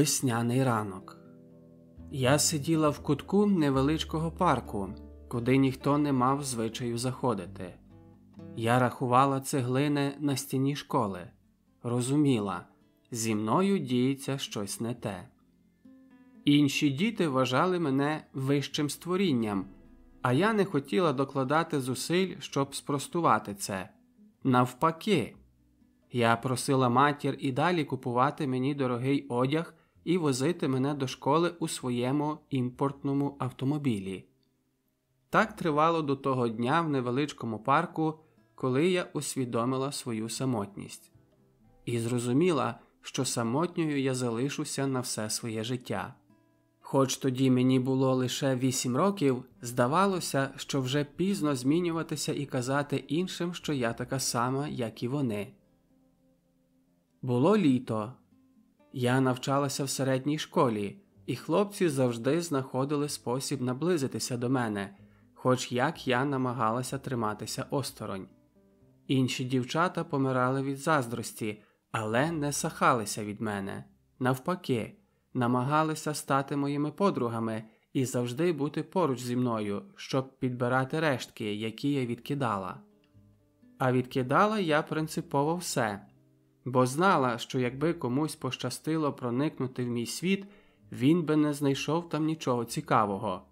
Весняний ранок. Я сиділа в кутку невеличкого парку, куди ніхто не мав звичаю заходити. Я рахувала цеглини на стіні школи, розуміла, зі мною діється щось не те. Інші діти вважали мене вищим створінням, а я не хотіла докладати зусиль, щоб спростувати це. Навпаки, я просила матір і далі купувати мені дорогий одяг і возити мене до школи у своєму імпортному автомобілі. Так тривало до того дня в невеличкому парку, коли я усвідомила свою самотність, і зрозуміла, що самотньою я залишуся на все своє життя. Хоч тоді мені було лише вісім років, здавалося, що вже пізно змінюватися і казати іншим, що я така сама, як і вони. Було літо. Я навчалася в середній школі, і хлопці завжди знаходили спосіб наблизитися до мене, хоч як я намагалася триматися осторонь. Інші дівчата помирали від заздрості, але не сахалися від мене. Навпаки, намагалися стати моїми подругами і завжди бути поруч зі мною, щоб підбирати рештки, які я відкидала. А відкидала я принципово все бо знала, що якби комусь пощастило проникнути в мій світ, він би не знайшов там нічого цікавого.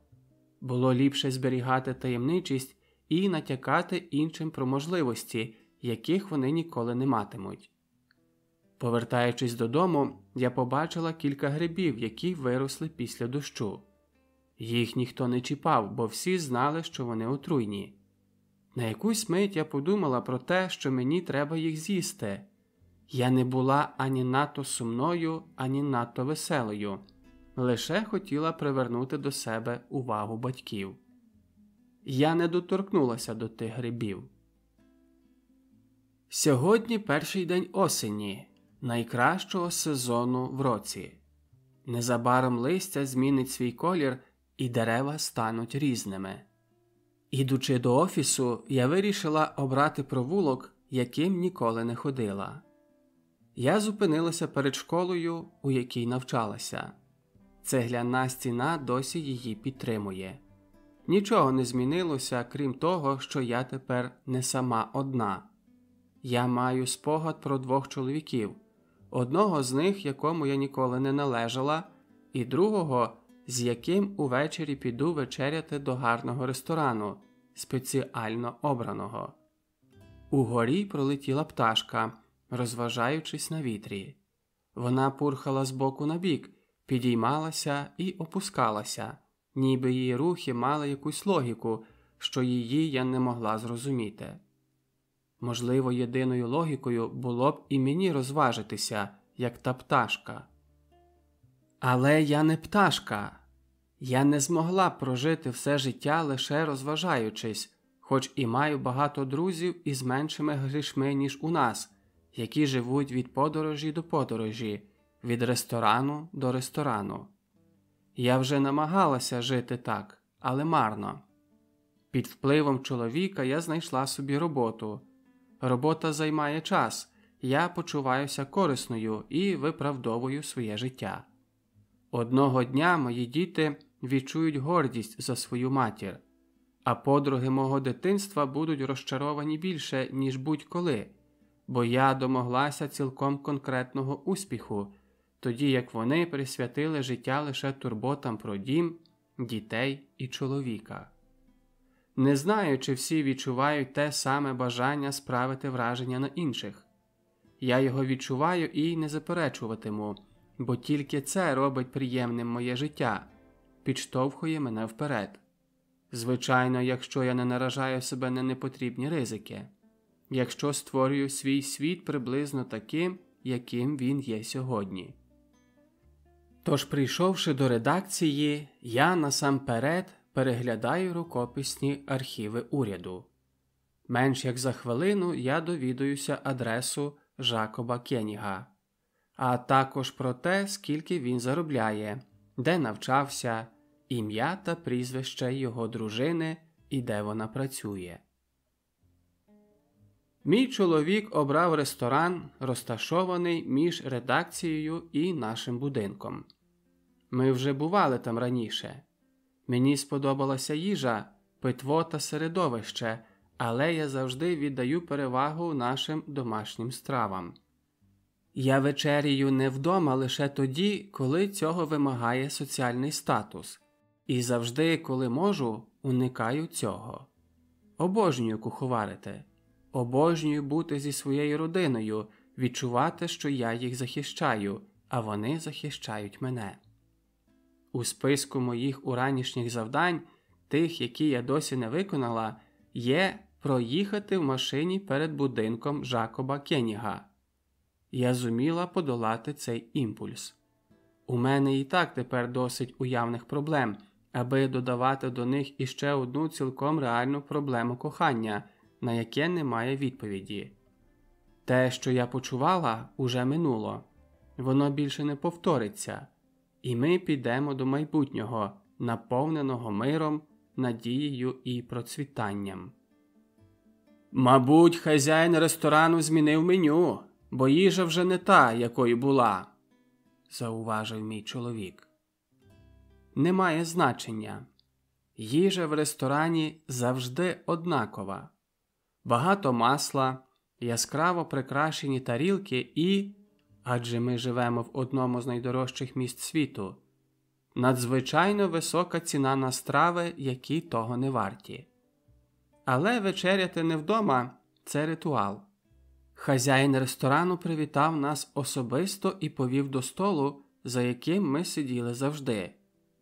Було ліпше зберігати таємничість і натякати іншим про можливості, яких вони ніколи не матимуть. Повертаючись додому, я побачила кілька грибів, які виросли після дощу. Їх ніхто не чіпав, бо всі знали, що вони отруйні. На якусь мить я подумала про те, що мені треба їх з'їсти, я не була ані надто сумною, ані надто веселою, лише хотіла привернути до себе увагу батьків. Я не доторкнулася до тих грибів. Сьогодні перший день осені, найкращого сезону в році. Незабаром листя змінить свій колір, і дерева стануть різними. Ідучи до офісу, я вирішила обрати провулок, яким ніколи не ходила. Я зупинилася перед школою, у якій навчалася. Цегляна стіна досі її підтримує. Нічого не змінилося, крім того, що я тепер не сама одна. Я маю спогад про двох чоловіків, одного з них, якому я ніколи не належала, і другого, з яким увечері піду вечеряти до гарного ресторану, спеціально обраного. Угорі пролетіла пташка розважаючись на вітрі. Вона пурхала з боку на бік, підіймалася і опускалася, ніби її рухи мали якусь логіку, що її я не могла зрозуміти. Можливо, єдиною логікою було б і мені розважитися, як та пташка. Але я не пташка. Я не змогла прожити все життя лише розважаючись, хоч і маю багато друзів із меншими грішми, ніж у нас, які живуть від подорожі до подорожі, від ресторану до ресторану. Я вже намагалася жити так, але марно. Під впливом чоловіка я знайшла собі роботу. Робота займає час, я почуваюся корисною і виправдовую своє життя. Одного дня мої діти відчують гордість за свою матір, а подруги мого дитинства будуть розчаровані більше, ніж будь-коли бо я домоглася цілком конкретного успіху, тоді як вони присвятили життя лише турботам про дім, дітей і чоловіка. Не знаю, чи всі відчувають те саме бажання справити враження на інших. Я його відчуваю і не заперечуватиму, бо тільки це робить приємним моє життя, підштовхує мене вперед. Звичайно, якщо я не наражаю себе на непотрібні ризики якщо створюю свій світ приблизно таким, яким він є сьогодні. Тож, прийшовши до редакції, я насамперед переглядаю рукописні архіви уряду. Менш як за хвилину я довідуюся адресу Жакоба Кеніга, а також про те, скільки він заробляє, де навчався, ім'я та прізвище його дружини і де вона працює. Мій чоловік обрав ресторан, розташований між редакцією і нашим будинком. Ми вже бували там раніше. Мені сподобалася їжа, питво та середовище, але я завжди віддаю перевагу нашим домашнім стравам. Я вечерію не вдома лише тоді, коли цього вимагає соціальний статус, і завжди, коли можу, уникаю цього. Обожнюю куховарити, обожнюю бути зі своєю родиною, відчувати, що я їх захищаю, а вони захищають мене. У списку моїх уранішніх завдань, тих, які я досі не виконала, є проїхати в машині перед будинком Жакоба Кеніга. Я зуміла подолати цей імпульс. У мене і так тепер досить уявних проблем, аби додавати до них іще одну цілком реальну проблему кохання, на яке немає відповіді. Те, що я почувала, уже минуло, воно більше не повториться, і ми підемо до майбутнього, наповненого миром, надією і процвітанням. Мабуть, хазяїн ресторану змінив меню, бо їжа вже не та, якою була, зауважив мій чоловік. Немає значення. Їжа в ресторані завжди однакова, багато масла, яскраво прикрашені тарілки і, адже ми живемо в одному з найдорожчих місць світу, надзвичайно висока ціна на страви, які того не варті. Але вечеряти не вдома це ритуал. Хазяїн ресторану привітав нас особисто і повів до столу, за яким ми сиділи завжди,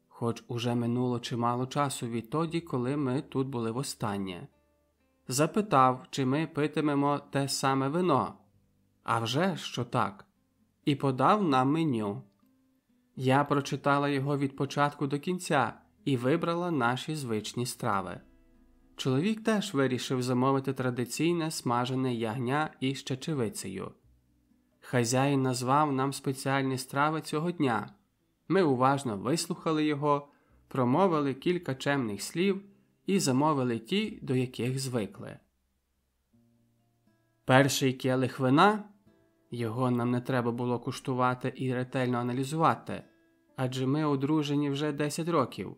хоч уже минуло чимало часу відтоді, коли ми тут були востаннє. Запитав, чи ми питимемо те саме вино. А вже що так, і подав нам меню. Я прочитала його від початку до кінця і вибрала наші звичні страви. Чоловік теж вирішив замовити традиційне смажене ягня із чечевицею. Хазяїн назвав нам спеціальні страви цього дня. Ми уважно вислухали його, промовили кілька чемних слів і замовили ті, до яких звикли. Перший келих вина його нам не треба було куштувати і ретельно аналізувати адже ми одружені вже 10 років.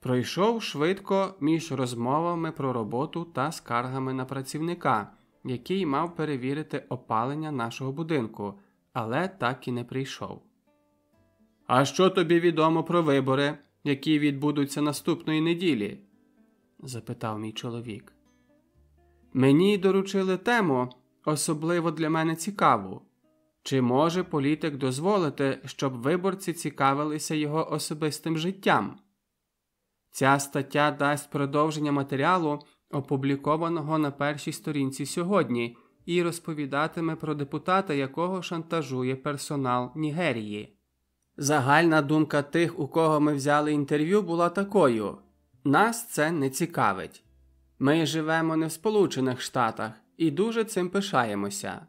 Пройшов швидко між розмовами про роботу та скаргами на працівника, який мав перевірити опалення нашого будинку, але так і не прийшов. А що тобі відомо про вибори, які відбудуться наступної неділі? Запитав мій чоловік. Мені доручили тему, особливо для мене цікаву. Чи може політик дозволити, щоб виборці цікавилися його особистим життям? Ця стаття дасть продовження матеріалу, опублікованого на першій сторінці сьогодні, і розповідатиме про депутата, якого шантажує персонал Нігерії. Загальна думка тих, у кого ми взяли інтерв'ю, була такою: нас це не цікавить. Ми живемо не в Сполучених Штатах і дуже цим пишаємося.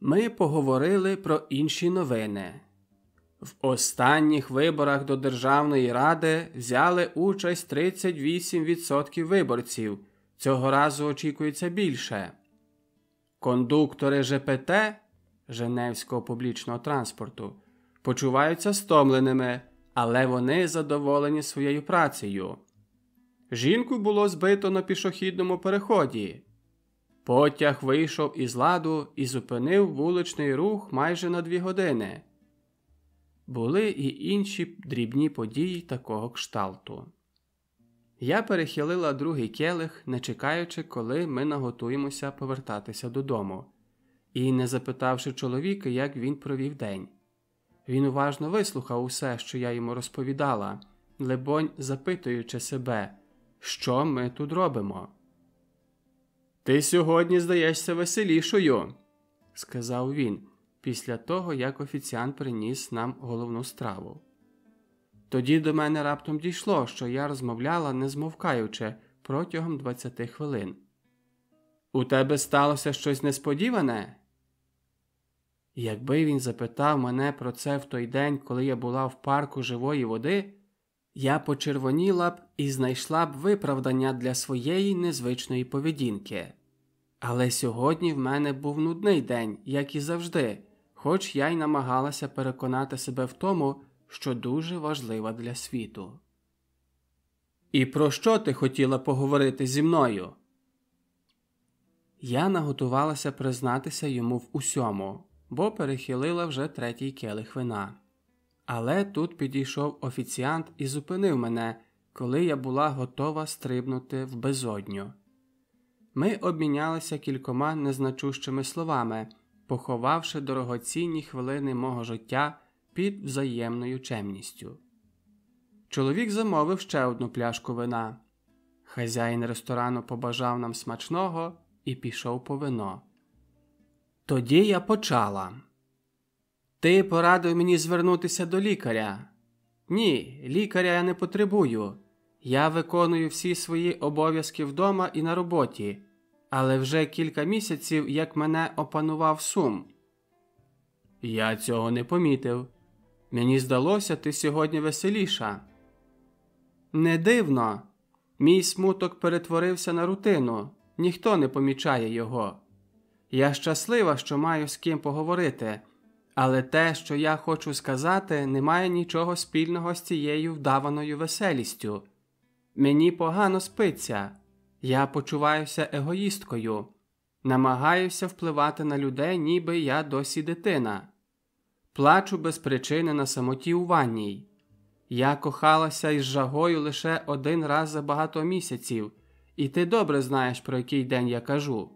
Ми поговорили про інші новини. В останніх виборах до Державної ради взяли участь 38% виборців. Цього разу очікується більше. Кондуктори ЖПТ Женевського публічного транспорту почуваються стомленими, але вони задоволені своєю працею. Жінку було збито на пішохідному переході. Потяг вийшов із ладу і зупинив вуличний рух майже на дві години. Були і інші дрібні події такого кшталту. Я перехилила другий келих, не чекаючи, коли ми наготуємося повертатися додому, і не запитавши чоловіка, як він провів день. Він уважно вислухав усе, що я йому розповідала, лебонь, запитуючи себе, що ми тут робимо. Ти сьогодні здаєшся веселішою, сказав він після того, як офіціант приніс нам головну страву. Тоді до мене раптом дійшло, що я розмовляла, не змовкаючи, протягом 20 хвилин. У тебе сталося щось несподіване? Якби він запитав мене про це в той день, коли я була в парку живої води, я почервоніла б і знайшла б виправдання для своєї незвичної поведінки. Але сьогодні в мене був нудний день, як і завжди, хоч я й намагалася переконати себе в тому, що дуже важлива для світу. І про що ти хотіла поговорити зі мною? Я наготувалася признатися йому в усьому, бо перехилила вже третій келих вина. Але тут підійшов офіціант і зупинив мене, коли я була готова стрибнути в безодню. Ми обмінялися кількома незначущими словами, поховавши дорогоцінні хвилини мого життя під взаємною чемністю. Чоловік замовив ще одну пляшку вина. Хазяїн ресторану побажав нам смачного і пішов по вино. Тоді я почала. Ти порадив мені звернутися до лікаря. Ні, лікаря я не потребую. Я виконую всі свої обов'язки вдома і на роботі, але вже кілька місяців як мене опанував сум. Я цього не помітив. Мені здалося, ти сьогодні веселіша. Не дивно. Мій смуток перетворився на рутину, ніхто не помічає його. Я щаслива, що маю з ким поговорити, але те, що я хочу сказати, не має нічого спільного з цією вдаваною веселістю. Мені погано спиться, я почуваюся егоїсткою, намагаюся впливати на людей, ніби я досі дитина, плачу без причини на самоті у ванній. Я кохалася із жагою лише один раз за багато місяців, і ти добре знаєш, про який день я кажу.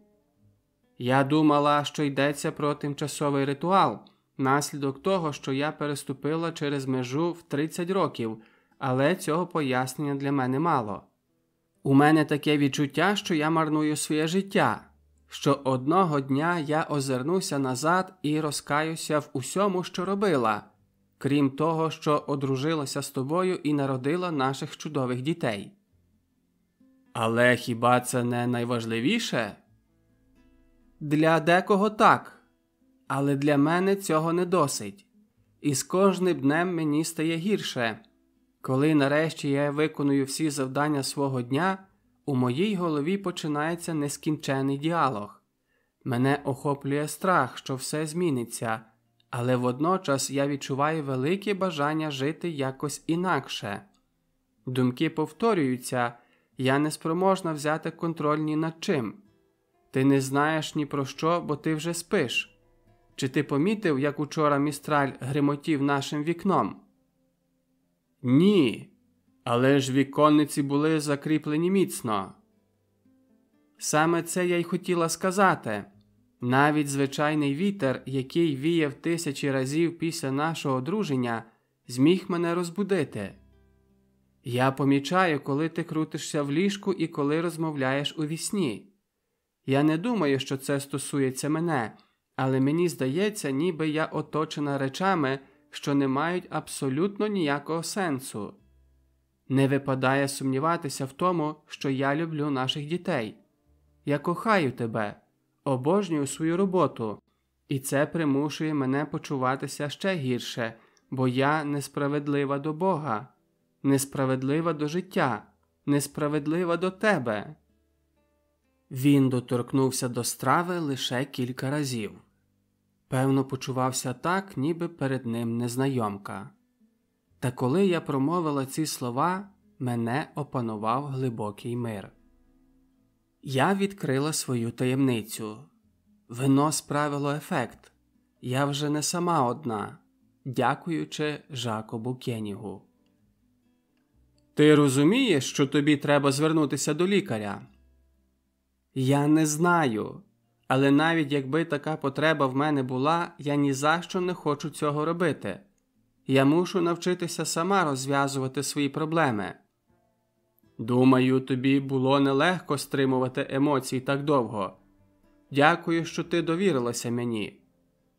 Я думала, що йдеться про тимчасовий ритуал, наслідок того, що я переступила через межу в 30 років, але цього пояснення для мене мало. У мене таке відчуття, що я марную своє життя, що одного дня я озирнуся назад і розкаюся в усьому, що робила крім того, що одружилася з тобою і народила наших чудових дітей. Але хіба це не найважливіше? Для декого так, але для мене цього не досить, і з кожним днем мені стає гірше. Коли нарешті я виконую всі завдання свого дня, у моїй голові починається нескінчений діалог. Мене охоплює страх, що все зміниться, але водночас я відчуваю велике бажання жити якось інакше. Думки повторюються, я не спроможна взяти контроль ні над чим. Ти не знаєш ні про що, бо ти вже спиш. Чи ти помітив, як учора містраль гримотів нашим вікном? Ні, але ж віконниці були закріплені міцно. Саме це я й хотіла сказати. Навіть звичайний вітер, який віяв тисячі разів після нашого одруження, зміг мене розбудити. Я помічаю, коли ти крутишся в ліжку і коли розмовляєш у вісні. Я не думаю, що це стосується мене, але мені здається, ніби я оточена речами, що не мають абсолютно ніякого сенсу. Не випадає сумніватися в тому, що я люблю наших дітей. Я кохаю тебе обожнюю свою роботу, і це примушує мене почуватися ще гірше, бо я несправедлива до Бога, несправедлива до життя, несправедлива до тебе. Він доторкнувся до страви лише кілька разів. Певно, почувався так, ніби перед ним незнайомка. Та коли я промовила ці слова, мене опанував глибокий мир. Я відкрила свою таємницю. Вино справило ефект. Я вже не сама одна, дякуючи Жакобу Кенігу. Ти розумієш, що тобі треба звернутися до лікаря? Я не знаю. Але навіть якби така потреба в мене була, я ні за що не хочу цього робити. Я мушу навчитися сама розв'язувати свої проблеми. Думаю, тобі було нелегко стримувати емоції так довго. Дякую, що ти довірилася мені.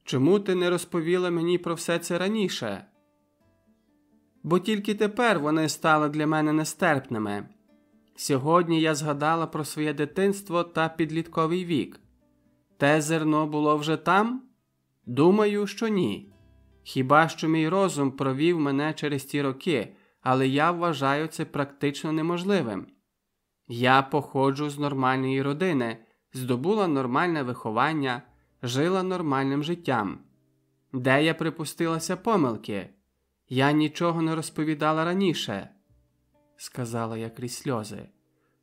Чому ти не розповіла мені про все це раніше? Бо тільки тепер вони стали для мене нестерпними. Сьогодні я згадала про своє дитинство та підлітковий вік. Те зерно було вже там? Думаю, що ні. Хіба що мій розум провів мене через ті роки, але я вважаю це практично неможливим. Я походжу з нормальної родини, здобула нормальне виховання, жила нормальним життям. Де я припустилася помилки? Я нічого не розповідала раніше, сказала я крізь сльози,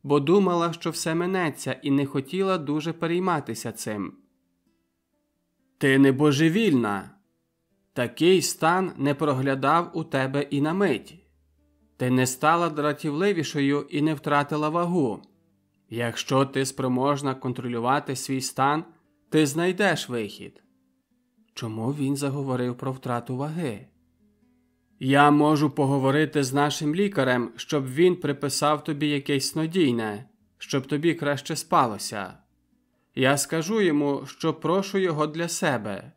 бо думала, що все минеться, і не хотіла дуже перейматися цим. Ти не божевільна. Такий стан не проглядав у тебе і на мить. Ти не стала дратівливішою і не втратила вагу. Якщо ти спроможна контролювати свій стан, ти знайдеш вихід. Чому він заговорив про втрату ваги? Я можу поговорити з нашим лікарем, щоб він приписав тобі якесь снодійне, щоб тобі краще спалося. Я скажу йому, що прошу його для себе.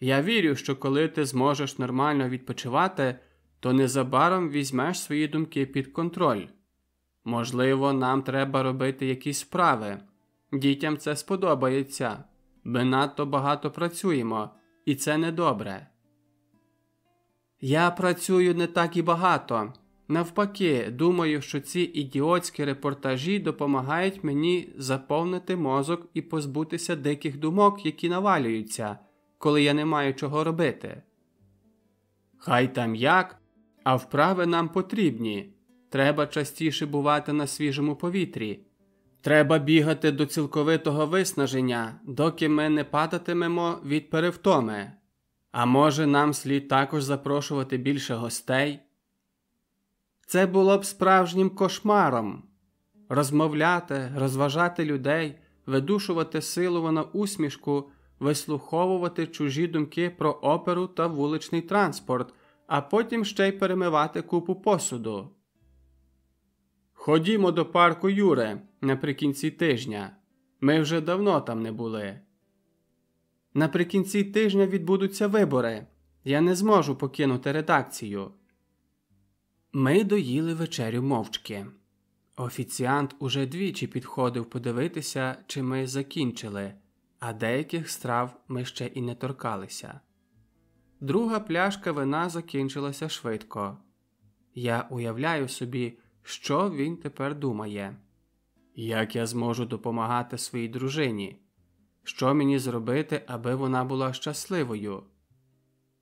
Я вірю, що коли ти зможеш нормально відпочивати, то незабаром візьмеш свої думки під контроль. Можливо, нам треба робити якісь справи. Дітям це сподобається. Ми надто багато працюємо, і це недобре. Я працюю не так і багато. Навпаки, думаю, що ці ідіотські репортажі допомагають мені заповнити мозок і позбутися диких думок, які навалюються, коли я не маю чого робити. Хай там як, а вправи нам потрібні. Треба частіше бувати на свіжому повітрі. Треба бігати до цілковитого виснаження, доки ми не падатимемо від перевтоми. А може, нам слід також запрошувати більше гостей? Це було б справжнім кошмаром розмовляти, розважати людей, видушувати силу усмішку, вислуховувати чужі думки про оперу та вуличний транспорт, а потім ще й перемивати купу посуду. Ходімо до парку Юре наприкінці тижня. Ми вже давно там не були. Наприкінці тижня відбудуться вибори. Я не зможу покинути редакцію. Ми доїли вечерю мовчки. Офіціант уже двічі підходив подивитися, чи ми закінчили, а деяких страв ми ще і не торкалися. Друга пляшка вина закінчилася швидко. Я уявляю собі, що він тепер думає, як я зможу допомагати своїй дружині, що мені зробити, аби вона була щасливою?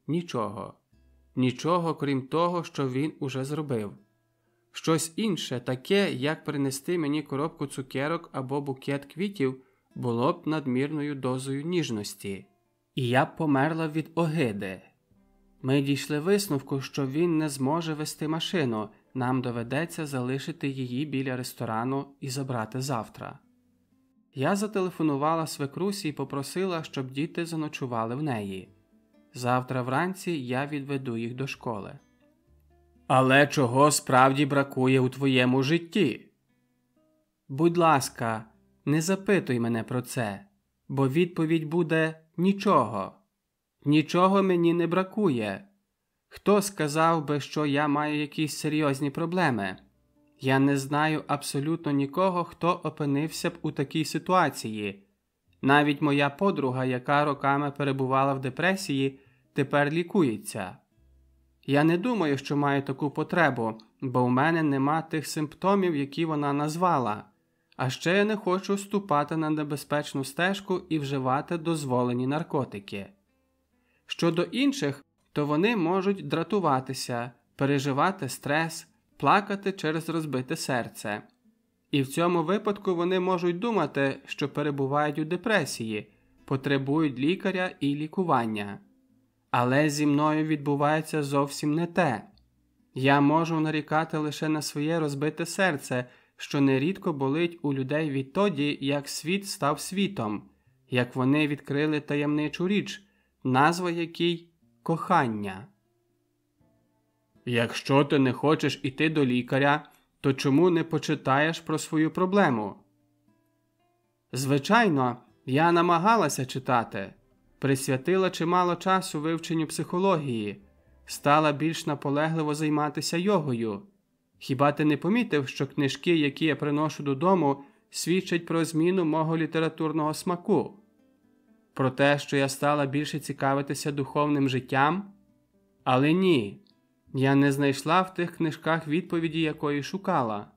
Нічого, нічого крім того, що він уже зробив. Щось інше, таке, як принести мені коробку цукерок або букет квітів, було б надмірною дозою ніжності, і я б померла від огиди. Ми дійшли висновку, що він не зможе вести машину, нам доведеться залишити її біля ресторану і забрати завтра. Я зателефонувала свекрусі і попросила, щоб діти заночували в неї. Завтра вранці я відведу їх до школи. Але чого справді бракує у твоєму житті? Будь ласка, не запитуй мене про це, бо відповідь буде нічого. Нічого мені не бракує. Хто сказав би, що я маю якісь серйозні проблеми? Я не знаю абсолютно нікого, хто опинився б у такій ситуації. Навіть моя подруга, яка роками перебувала в депресії, тепер лікується. Я не думаю, що маю таку потребу, бо в мене нема тих симптомів, які вона назвала, а ще я не хочу ступати на небезпечну стежку і вживати дозволені наркотики. Щодо інших, то вони можуть дратуватися, переживати стрес, плакати через розбите серце. І в цьому випадку вони можуть думати, що перебувають у депресії, потребують лікаря і лікування. Але зі мною відбувається зовсім не те. Я можу нарікати лише на своє розбите серце, що нерідко болить у людей відтоді, як світ став світом, як вони відкрили таємничу річ, назва якій кохання. Якщо ти не хочеш іти до лікаря, то чому не почитаєш про свою проблему? Звичайно, я намагалася читати, присвятила чимало часу вивченню психології, стала більш наполегливо займатися йогою. Хіба ти не помітив, що книжки, які я приношу додому, свідчать про зміну мого літературного смаку? Про те, що я стала більше цікавитися духовним життям? Але ні, я не знайшла в тих книжках відповіді, якої шукала.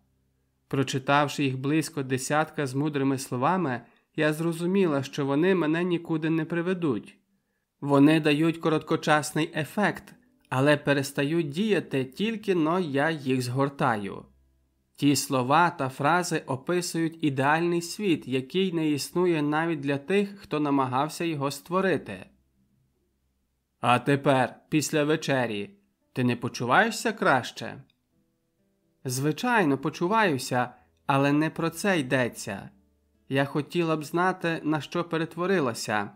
Прочитавши їх близько десятка з мудрими словами, я зрозуміла, що вони мене нікуди не приведуть. Вони дають короткочасний ефект, але перестають діяти тільки но я їх згортаю. Ті слова та фрази описують ідеальний світ, який не існує навіть для тих, хто намагався його створити. А тепер, після вечері, ти не почуваєшся краще? Звичайно, почуваюся, але не про це йдеться. Я хотіла б знати, на що перетворилася.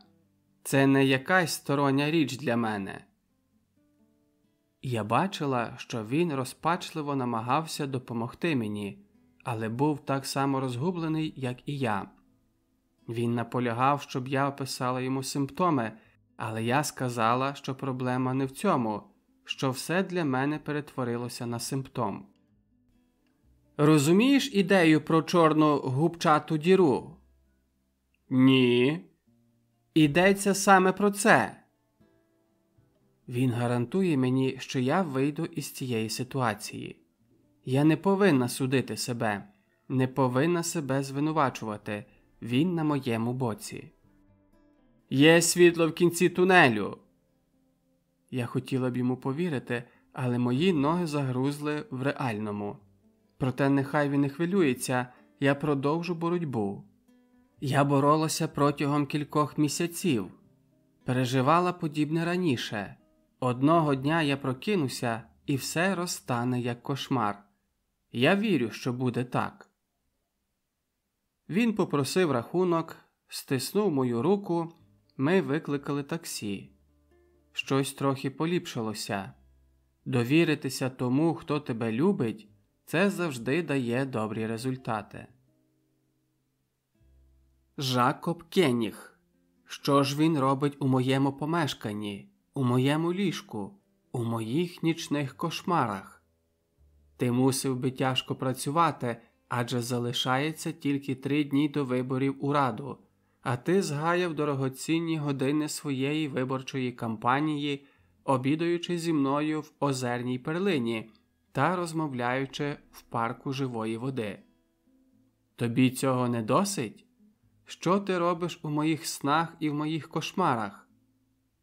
Це не якась стороння річ для мене. Я бачила, що він розпачливо намагався допомогти мені, але був так само розгублений, як і я. Він наполягав, щоб я описала йому симптоми, але я сказала, що проблема не в цьому, що все для мене перетворилося на симптом. Розумієш ідею про чорну губчату діру? Ні. Ідеться саме про це. Він гарантує мені, що я вийду із цієї ситуації. Я не повинна судити себе, не повинна себе звинувачувати. Він на моєму боці. Є світло в кінці тунелю. Я хотіла б йому повірити, але мої ноги загрузли в реальному. Проте нехай він не хвилюється, я продовжу боротьбу. Я боролася протягом кількох місяців, переживала подібне раніше. Одного дня я прокинуся і все розтане як кошмар. Я вірю, що буде так. Він попросив рахунок, стиснув мою руку, ми викликали таксі. Щось трохи поліпшилося. Довіритися тому, хто тебе любить, це завжди дає добрі результати. Жакоб Кеніг. Що ж він робить у моєму помешканні, у моєму ліжку, у моїх нічних кошмарах? Ти мусив би тяжко працювати, адже залишається тільки три дні до виборів у раду, а ти згаяв дорогоцінні години своєї виборчої кампанії, обідаючи зі мною в озерній перлині та розмовляючи в парку живої води. Тобі цього не досить? Що ти робиш у моїх снах і в моїх кошмарах?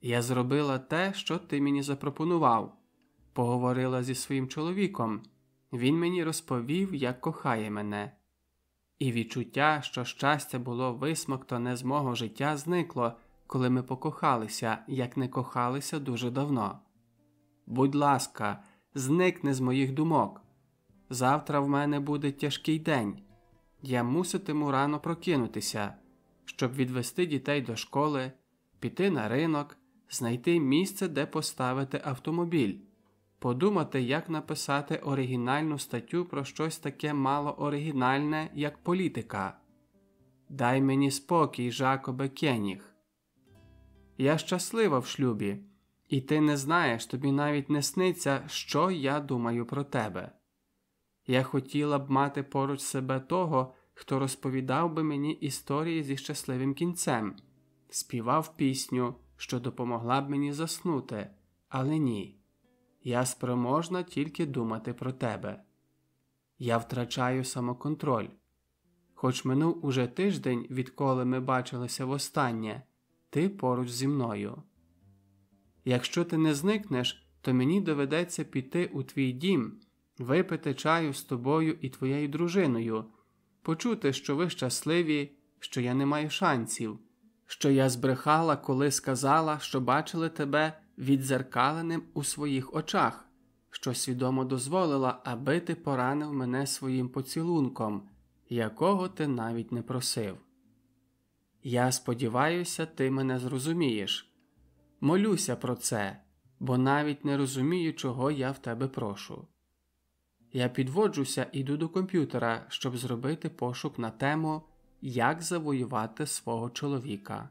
Я зробила те, що ти мені запропонував, поговорила зі своїм чоловіком. Він мені розповів, як кохає мене, і відчуття, що щастя було висмоктане з мого життя, зникло, коли ми покохалися, як не кохалися дуже давно. Будь ласка, зникни з моїх думок. Завтра в мене буде тяжкий день. Я муситиму рано прокинутися, щоб відвести дітей до школи, піти на ринок, знайти місце, де поставити автомобіль, подумати, як написати оригінальну статтю про щось таке мало оригінальне, як політика. Дай мені спокій, Жакобе Кеніг. Я щаслива в шлюбі, і ти не знаєш, тобі навіть не сниться, що я думаю про тебе. Я хотіла б мати поруч себе того хто розповідав би мені історії зі щасливим кінцем, співав пісню, що допомогла б мені заснути, але ні. Я спроможна тільки думати про тебе. Я втрачаю самоконтроль. Хоч минув уже тиждень, відколи ми бачилися востаннє, ти поруч зі мною. Якщо ти не зникнеш, то мені доведеться піти у твій дім, випити чаю з тобою і твоєю дружиною почути, що ви щасливі, що я не маю шансів, що я збрехала, коли сказала, що бачили тебе відзеркаленим у своїх очах, що свідомо дозволила, аби ти поранив мене своїм поцілунком, якого ти навіть не просив. Я сподіваюся, ти мене зрозумієш. Молюся про це, бо навіть не розумію, чого я в тебе прошу. Я підводжуся і йду до комп'ютера, щоб зробити пошук на тему Як завоювати свого чоловіка.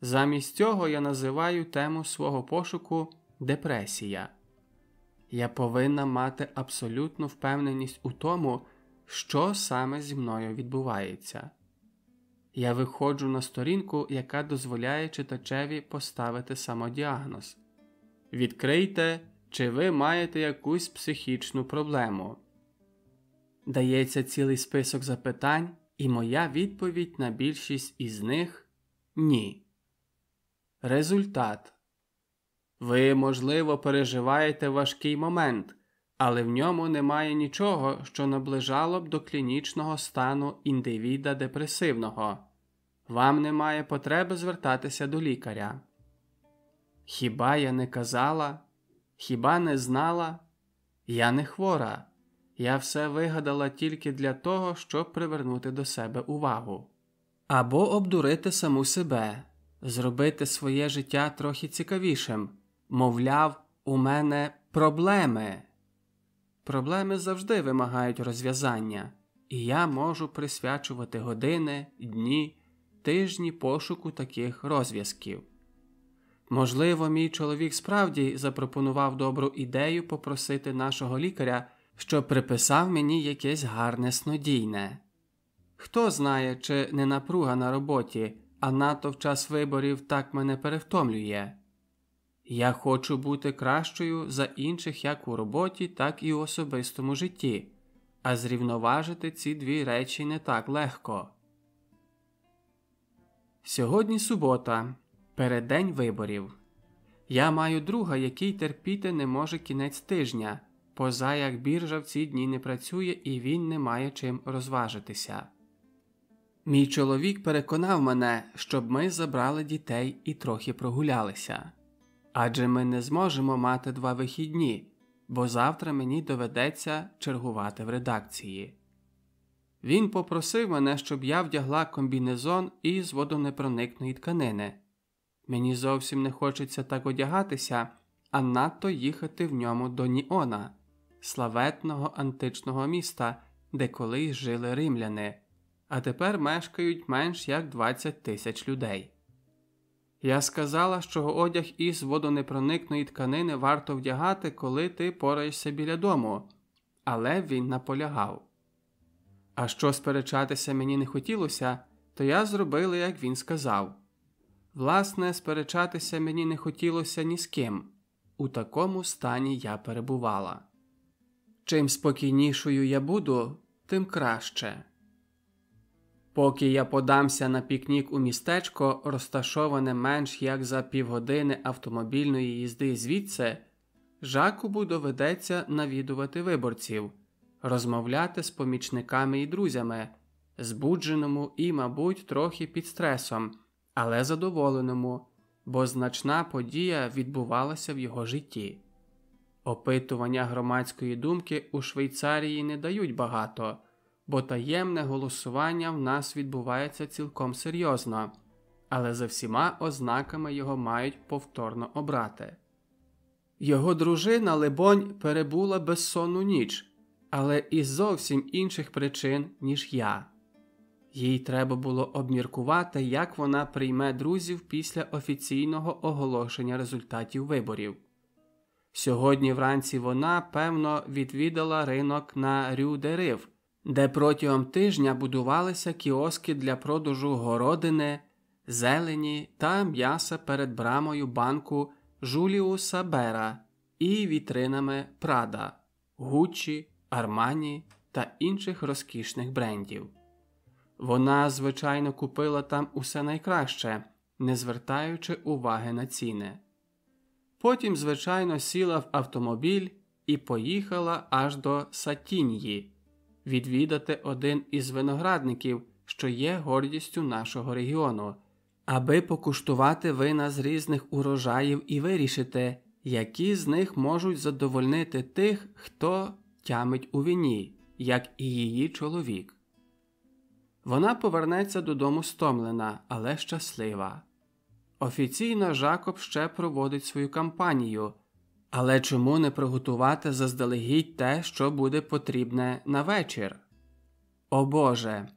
Замість цього я називаю тему свого пошуку депресія. Я повинна мати абсолютну впевненість у тому, що саме зі мною відбувається. Я виходжу на сторінку, яка дозволяє читачеві поставити самодіагноз. Відкрийте чи ви маєте якусь психічну проблему. Дається цілий список запитань, І моя відповідь на більшість із них ні. Результат ви, можливо, переживаєте важкий момент, але в ньому немає нічого, що наближало б до клінічного стану індивіда депресивного. Вам немає потреби звертатися до лікаря. Хіба я не казала, хіба не знала? Я не хвора. Я все вигадала тільки для того, щоб привернути до себе увагу. Або обдурити саму себе, зробити своє життя трохи цікавішим. Мовляв, у мене проблеми. Проблеми завжди вимагають розв'язання, і я можу присвячувати години, дні, тижні пошуку таких розв'язків. Можливо, мій чоловік справді запропонував добру ідею попросити нашого лікаря, щоб приписав мені якесь гарне снодійне. Хто знає, чи не напруга на роботі, а НАТО в час виборів так мене перевтомлює. Я хочу бути кращою за інших як у роботі, так і у особистому житті, а зрівноважити ці дві речі не так легко. Сьогодні субота, переддень виборів. Я маю друга, який терпіти не може кінець тижня, поза як біржа в ці дні не працює і він не має чим розважитися. Мій чоловік переконав мене, щоб ми забрали дітей і трохи прогулялися. Адже ми не зможемо мати два вихідні, бо завтра мені доведеться чергувати в редакції. Він попросив мене, щоб я вдягла комбінезон із водонепроникної тканини. Мені зовсім не хочеться так одягатися, а надто їхати в ньому до Ніона, славетного античного міста, де колись жили римляни, а тепер мешкають менш як 20 тисяч людей. Я сказала, що одяг із водонепроникної тканини варто вдягати, коли ти пораєшся біля дому, але він наполягав. А що сперечатися мені не хотілося, то я зробила, як він сказав. Власне, сперечатися мені не хотілося ні з ким. У такому стані я перебувала. Чим спокійнішою я буду, тим краще. Поки я подамся на пікнік у містечко, розташоване менш як за півгодини автомобільної їзди звідси, Жакубу доведеться навідувати виборців, розмовляти з помічниками і друзями, збудженому і, мабуть, трохи під стресом, але задоволеному, бо значна подія відбувалася в його житті. Опитування громадської думки у Швейцарії не дають багато бо таємне голосування в нас відбувається цілком серйозно, але за всіма ознаками його мають повторно обрати. Його дружина, либонь, перебула безсонну ніч, але із зовсім інших причин, ніж я. Їй треба було обміркувати, як вона прийме друзів після офіційного оголошення результатів виборів. Сьогодні вранці вона, певно, відвідала ринок на Рю-де-Рив, де протягом тижня будувалися кіоски для продажу городини, зелені та м'яса перед брамою банку Жуліуса Бера і вітринами Прада, Гуччі, Армані та інших розкішних брендів. Вона, звичайно, купила там усе найкраще, не звертаючи уваги на ціни. Потім, звичайно, сіла в автомобіль і поїхала аж до Сатіньї відвідати один із виноградників, що є гордістю нашого регіону, аби покуштувати вина з різних урожаїв і вирішити, які з них можуть задовольнити тих, хто тямить у вині, як і її чоловік. Вона повернеться додому стомлена, але щаслива. Офіційно Жакоб ще проводить свою кампанію, але чому не приготувати заздалегідь те, що буде потрібне на вечір? О Боже!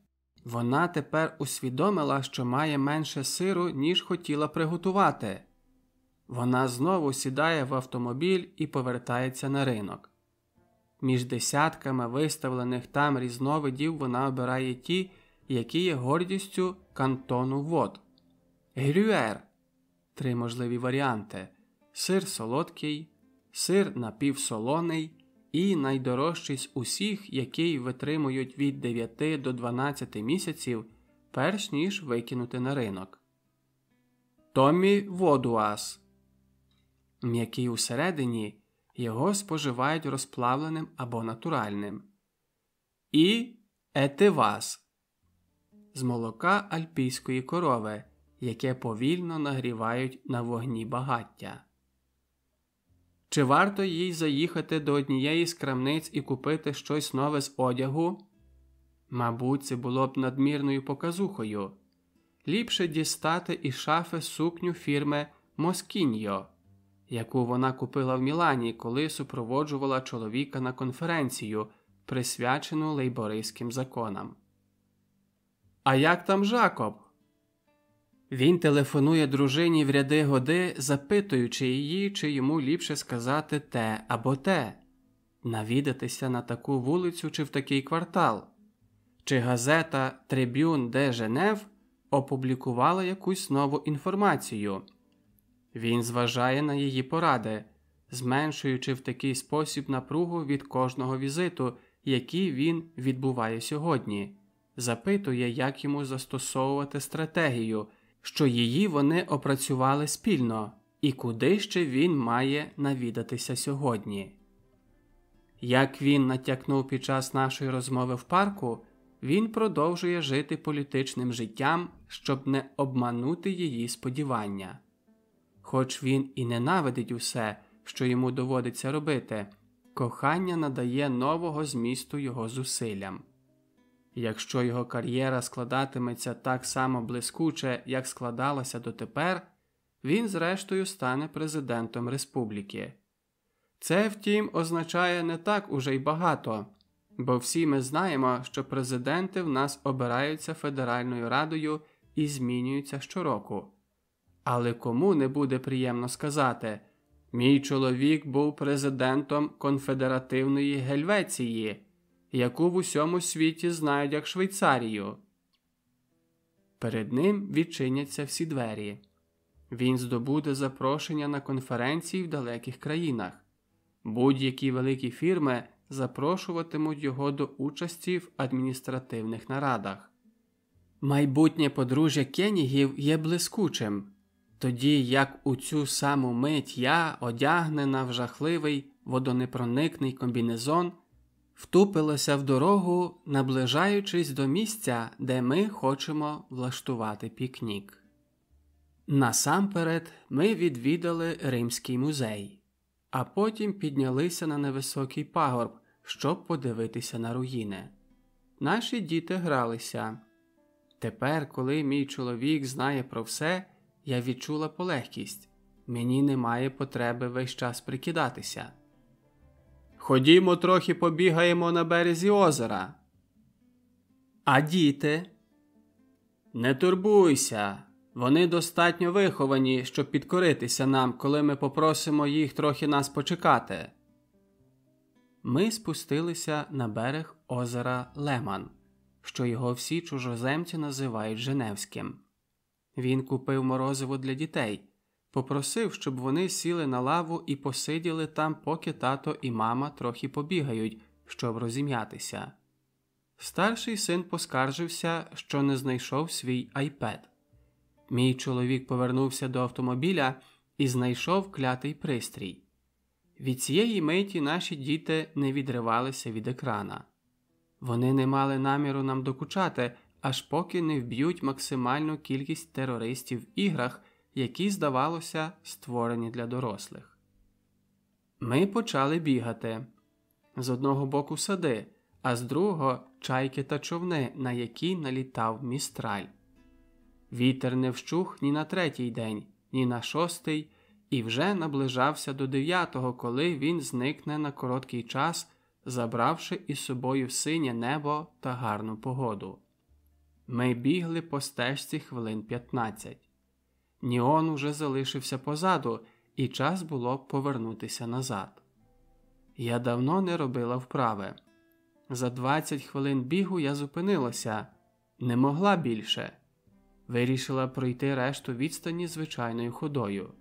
Вона тепер усвідомила, що має менше сиру, ніж хотіла приготувати. Вона знову сідає в автомобіль і повертається на ринок. Між десятками виставлених там різновидів вона обирає ті, які є гордістю кантону вод. Грюер три можливі варіанти: сир солодкий, сир напівсолоний і найдорожчий з усіх, який витримують від 9 до 12 місяців, перш ніж викинути на ринок. Томмі Водуас. М'який усередині його споживають розплавленим або натуральним. І етивас з молока альпійської корови, яке повільно нагрівають на вогні багаття. Чи варто їй заїхати до однієї з крамниць і купити щось нове з одягу? Мабуть, це було б надмірною показухою. Ліпше дістати із шафи сукню фірми Москіньо, яку вона купила в Мілані, коли супроводжувала чоловіка на конференцію, присвячену лейбористським законам. А як там Жакоб? Він телефонує дружині в ряди годи, запитуючи її, чи йому ліпше сказати те або те, навідатися на таку вулицю чи в такий квартал, чи газета Трибюн де Женев опублікувала якусь нову інформацію. Він зважає на її поради, зменшуючи в такий спосіб напругу від кожного візиту, який він відбуває сьогодні, запитує, як йому застосовувати стратегію що її вони опрацювали спільно, і куди ще він має навідатися сьогодні. Як він натякнув під час нашої розмови в парку, він продовжує жити політичним життям, щоб не обманути її сподівання. Хоч він і ненавидить усе, що йому доводиться робити, кохання надає нового змісту його зусиллям. Якщо його кар'єра складатиметься так само блискуче, як складалася дотепер, він, зрештою, стане президентом республіки. Це, втім, означає не так уже й багато, бо всі ми знаємо, що президенти в нас обираються Федеральною радою і змінюються щороку. Але кому не буде приємно сказати мій чоловік був президентом Конфедеративної Гельвеції яку в усьому світі знають як Швейцарію. Перед ним відчиняться всі двері. Він здобуде запрошення на конференції в далеких країнах. Будь-які великі фірми запрошуватимуть його до участі в адміністративних нарадах. Майбутнє подружжя Кенігів є блискучим, тоді як у цю саму мить я, одягнена в жахливий водонепроникний комбінезон, втупилося в дорогу, наближаючись до місця, де ми хочемо влаштувати пікнік. Насамперед ми відвідали Римський музей, а потім піднялися на невисокий пагорб, щоб подивитися на руїни. Наші діти гралися. Тепер, коли мій чоловік знає про все, я відчула полегкість мені немає потреби весь час прикидатися. Ходімо, трохи побігаємо на березі озера. А діти? Не турбуйся. Вони достатньо виховані, щоб підкоритися нам, коли ми попросимо їх трохи нас почекати. Ми спустилися на берег озера Леман, що його всі чужоземці називають Женевським. Він купив морозиво для дітей попросив, щоб вони сіли на лаву і посиділи там, поки тато і мама трохи побігають, щоб розім'ятися. Старший син поскаржився, що не знайшов свій айпед. Мій чоловік повернувся до автомобіля і знайшов клятий пристрій. Від цієї миті наші діти не відривалися від екрана. Вони не мали наміру нам докучати, аж поки не вб'ють максимальну кількість терористів в іграх які, здавалося, створені для дорослих. Ми почали бігати з одного боку сади, а з другого чайки та човни, на які налітав містраль. Вітер не вщух ні на третій день, ні на шостий, і вже наближався до дев'ятого, коли він зникне на короткий час, забравши із собою синє небо та гарну погоду. Ми бігли по стежці хвилин п'ятнадцять. Ніон уже залишився позаду, і час було повернутися назад. Я давно не робила вправи. За 20 хвилин бігу я зупинилася, не могла більше. Вирішила пройти решту відстані звичайною ходою.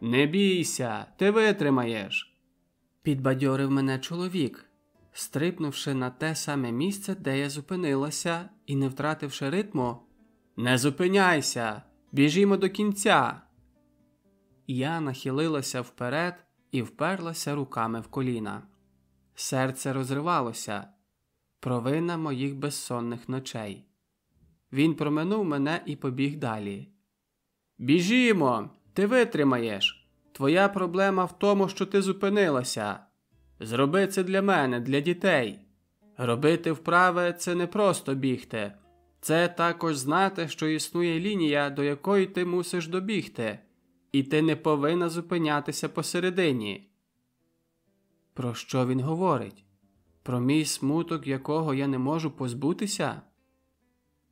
Не бійся, ти витримаєш. Підбадьорив мене чоловік, стрипнувши на те саме місце, де я зупинилася, і не втративши ритму. Не зупиняйся, біжімо до кінця. Я нахилилася вперед і вперлася руками в коліна. Серце розривалося, провина моїх безсонних ночей. Він проминув мене і побіг далі. Біжімо, ти витримаєш. Твоя проблема в тому, що ти зупинилася. Зроби це для мене, для дітей. Робити вправи це не просто бігти, це також знати, що існує лінія, до якої ти мусиш добігти, і ти не повинна зупинятися посередині. Про що він говорить? Про мій смуток, якого я не можу позбутися?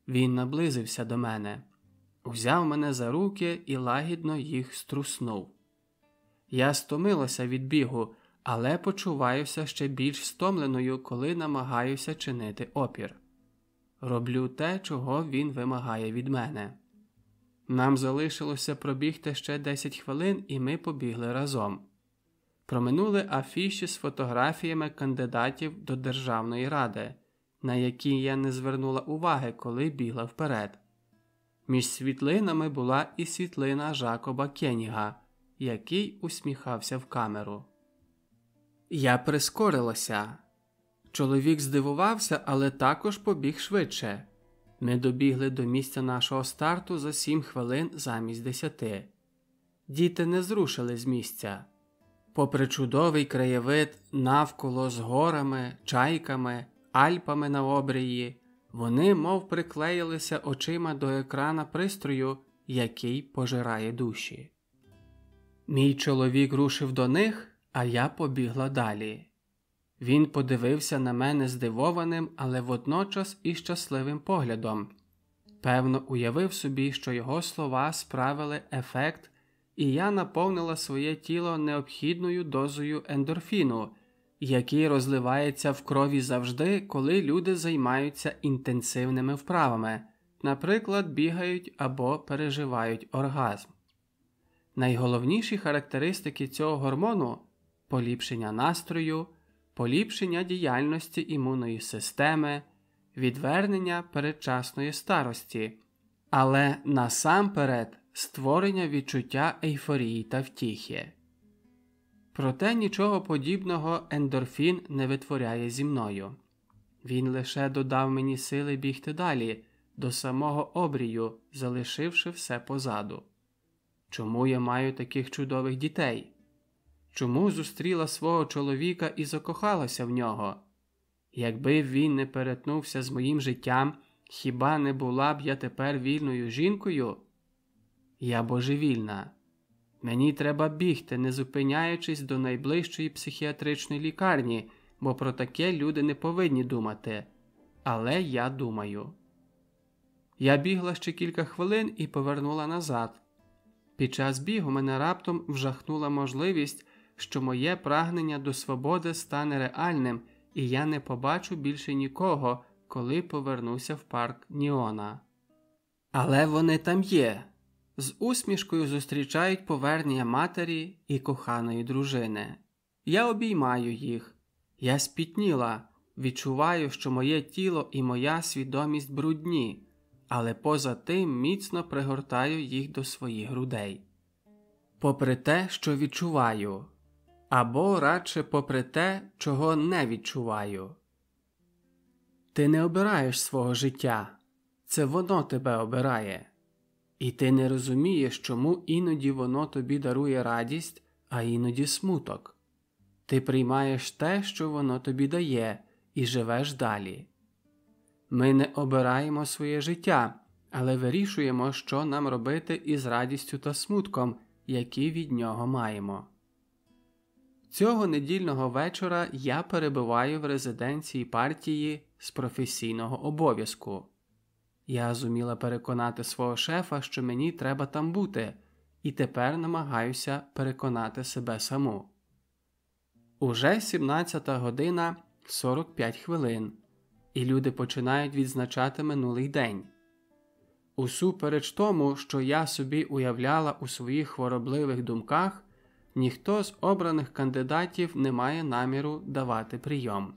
Він наблизився до мене, узяв мене за руки і лагідно їх струснув. Я стомилася від бігу, але почуваюся ще більш стомленою, коли намагаюся чинити опір. Роблю те, чого він вимагає від мене. Нам залишилося пробігти ще 10 хвилин, і ми побігли разом. Проминули афіші з фотографіями кандидатів до Державної ради, на які я не звернула уваги, коли бігла вперед. Між світлинами була і світлина Жакоба Кеніга, який усміхався в камеру. Я прискорилася. Чоловік здивувався, але також побіг швидше. Ми добігли до місця нашого старту за сім хвилин замість десяти. Діти не зрушили з місця. Попри чудовий краєвид навколо з горами, чайками, Альпами на обрії, вони мов приклеїлися очима до екрана пристрою, який пожирає душі. Мій чоловік рушив до них, а я побігла далі. Він подивився на мене здивованим, але водночас і щасливим поглядом. Певно, уявив собі, що його слова справили ефект, і я наповнила своє тіло необхідною дозою ендорфіну, який розливається в крові завжди, коли люди займаються інтенсивними вправами, наприклад, бігають або переживають оргазм. Найголовніші характеристики цього гормону поліпшення настрою, поліпшення діяльності імунної системи, відвернення передчасної старості, але насамперед створення відчуття ейфорії та втіхи. Проте нічого подібного ендорфін не витворяє зі мною. Він лише додав мені сили бігти далі, до самого обрію, залишивши все позаду. Чому я маю таких чудових дітей? Чому зустріла свого чоловіка і закохалася в нього? Якби він не перетнувся з моїм життям, хіба не була б я тепер вільною жінкою? Я божевільна. Мені треба бігти, не зупиняючись до найближчої психіатричної лікарні, бо про таке люди не повинні думати. Але я думаю. Я бігла ще кілька хвилин і повернула назад. Під час бігу мене раптом вжахнула можливість, що моє прагнення до свободи стане реальним, і я не побачу більше нікого, коли повернуся в парк Ніона. Але вони там є з усмішкою зустрічають повернення матері і коханої дружини. Я обіймаю їх, я спітніла, відчуваю, що моє тіло і моя свідомість брудні, але поза тим міцно пригортаю їх до своїх грудей. Попри те, що відчуваю, або радше попри те, чого не відчуваю. Ти не обираєш свого життя, це воно тебе обирає. І ти не розумієш, чому іноді воно тобі дарує радість, а іноді смуток. Ти приймаєш те, що воно тобі дає, і живеш далі. Ми не обираємо своє життя, але вирішуємо, що нам робити із радістю та смутком, які від нього маємо. Цього недільного вечора я перебуваю в резиденції партії з професійного обов'язку. Я зуміла переконати свого шефа, що мені треба там бути, і тепер намагаюся переконати себе саму. Уже 17 година 45 хвилин, і люди починають відзначати минулий день. Усупереч тому, що я собі уявляла у своїх хворобливих думках, ніхто з обраних кандидатів не має наміру давати прийом.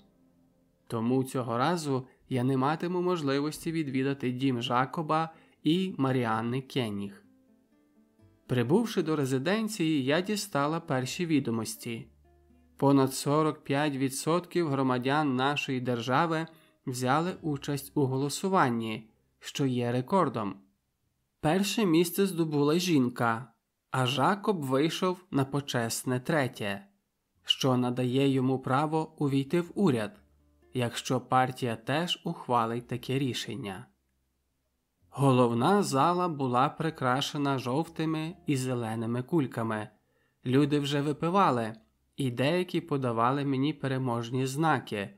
Тому цього разу я не матиму можливості відвідати дім Жакоба і Маріанни Кенніг. Прибувши до резиденції, я дістала перші відомості. Понад 45% громадян нашої держави взяли участь у голосуванні, що є рекордом. Перше місце здобула жінка, а Жакоб вийшов на почесне третє, що надає йому право увійти в уряд, якщо партія теж ухвалить таке рішення. Головна зала була прикрашена жовтими і зеленими кульками. Люди вже випивали, і деякі подавали мені переможні знаки,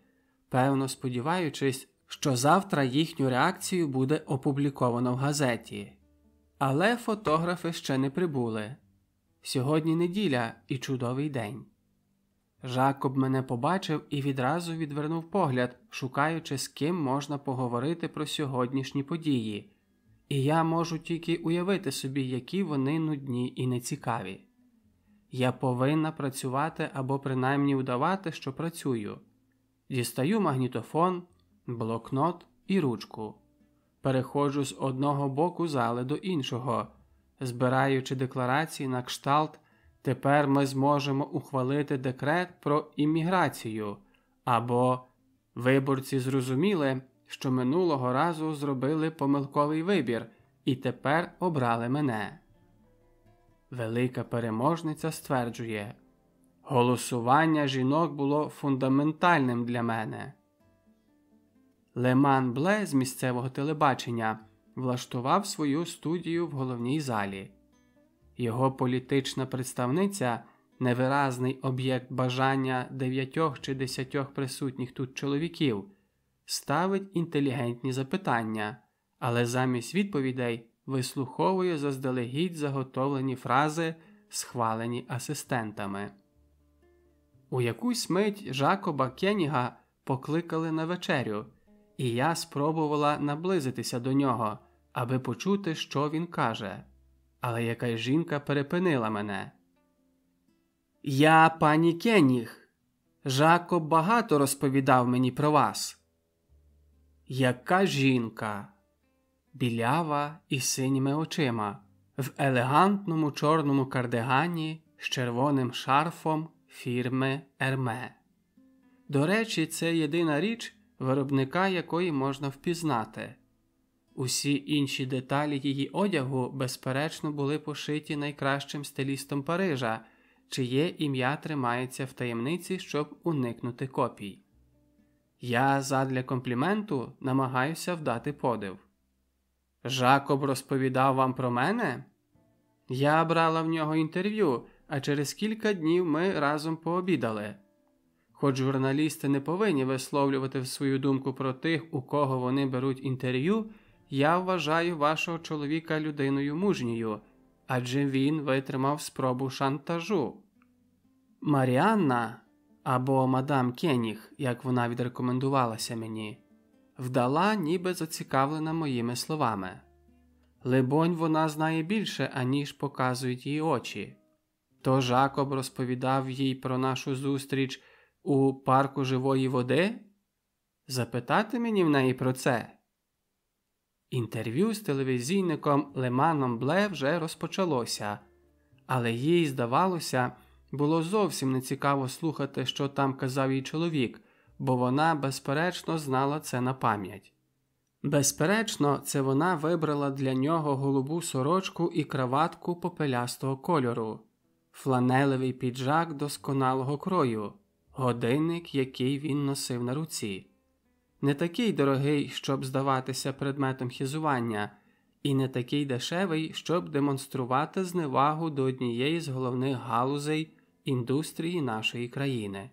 певно сподіваючись, що завтра їхню реакцію буде опубліковано в газеті. Але фотографи ще не прибули. Сьогодні неділя і чудовий день. Жакоб мене побачив і відразу відвернув погляд, шукаючи, з ким можна поговорити про сьогоднішні події, і я можу тільки уявити собі, які вони нудні і нецікаві. Я повинна працювати або принаймні удавати, що працюю. Дістаю магнітофон, блокнот і ручку. Переходжу з одного боку зали до іншого, збираючи декларації на кшталт. Тепер ми зможемо ухвалити декрет про імміграцію, або виборці зрозуміли, що минулого разу зробили помилковий вибір і тепер обрали мене. Велика переможниця стверджує, голосування жінок було фундаментальним для мене. Леман Бле з місцевого телебачення влаштував свою студію в головній залі. Його політична представниця, невиразний об'єкт бажання дев'ятьох чи десятьох присутніх тут чоловіків, ставить інтелігентні запитання, але замість відповідей вислуховує заздалегідь заготовлені фрази, схвалені асистентами. У якусь мить Жакоба Кеніга покликали на вечерю, і я спробувала наблизитися до нього, аби почути, що він каже. Але якась жінка перепинила мене. Я пані Кеніг. Жакоб багато розповідав мені про вас. Яка жінка? Білява і синіми очима, в елегантному чорному кардигані з червоним шарфом фірми Ерме. До речі, це єдина річ, виробника якої можна впізнати. Усі інші деталі її одягу, безперечно, були пошиті найкращим стилістом Парижа, чиє ім'я тримається в таємниці, щоб уникнути копій. Я задля компліменту намагаюся вдати подив. Жакоб розповідав вам про мене? Я брала в нього інтерв'ю, а через кілька днів ми разом пообідали. Хоч журналісти не повинні висловлювати свою думку про тих, у кого вони беруть інтерв'ю, я вважаю вашого чоловіка людиною мужньою, адже він витримав спробу шантажу. Маріанна або мадам Кеніг, як вона відрекомендувалася мені, вдала, ніби зацікавлена моїми словами. Либонь, вона знає більше, аніж показують її очі. То Жакоб розповідав їй про нашу зустріч у парку живої води? Запитати мені в неї про це. Інтерв'ю з телевізійником Леманом Бле вже розпочалося, але їй, здавалося, було зовсім нецікаво слухати, що там казав їй чоловік, бо вона, безперечно, знала це на пам'ять. Безперечно, це вона вибрала для нього голубу сорочку і краватку попелястого кольору, фланелевий піджак досконалого крою, годинник, який він носив на руці не такий дорогий, щоб здаватися предметом хізування, і не такий дешевий, щоб демонструвати зневагу до однієї з головних галузей індустрії нашої країни.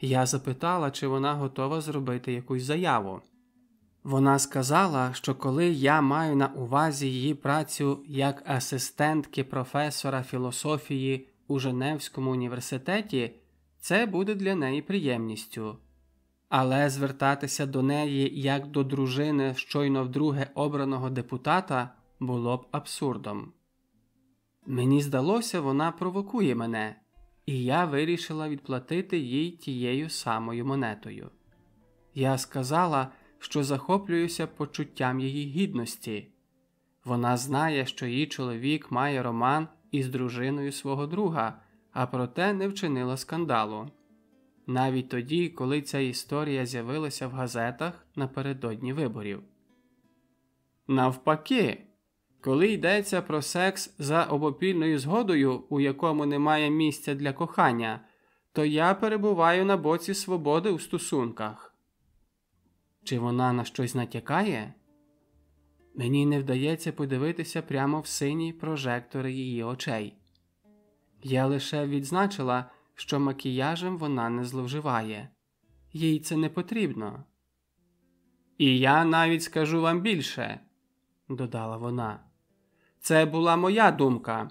Я запитала, чи вона готова зробити якусь заяву. Вона сказала, що коли я маю на увазі її працю як асистентки професора філософії у Женевському університеті, це буде для неї приємністю але звертатися до неї як до дружини щойно вдруге обраного депутата було б абсурдом. Мені здалося, вона провокує мене, і я вирішила відплатити їй тією самою монетою. Я сказала, що захоплююся почуттям її гідності. Вона знає, що її чоловік має роман із дружиною свого друга, а проте не вчинила скандалу. Навіть тоді, коли ця історія з'явилася в газетах напередодні виборів. Навпаки, коли йдеться про секс за обопільною згодою, у якому немає місця для кохання, то я перебуваю на боці свободи у стосунках. Чи вона на щось натякає? Мені не вдається подивитися прямо в сині прожектори її очей. Я лише відзначила, що макіяжем вона не зловживає, їй це не потрібно. І я навіть скажу вам більше, додала вона. Це була моя думка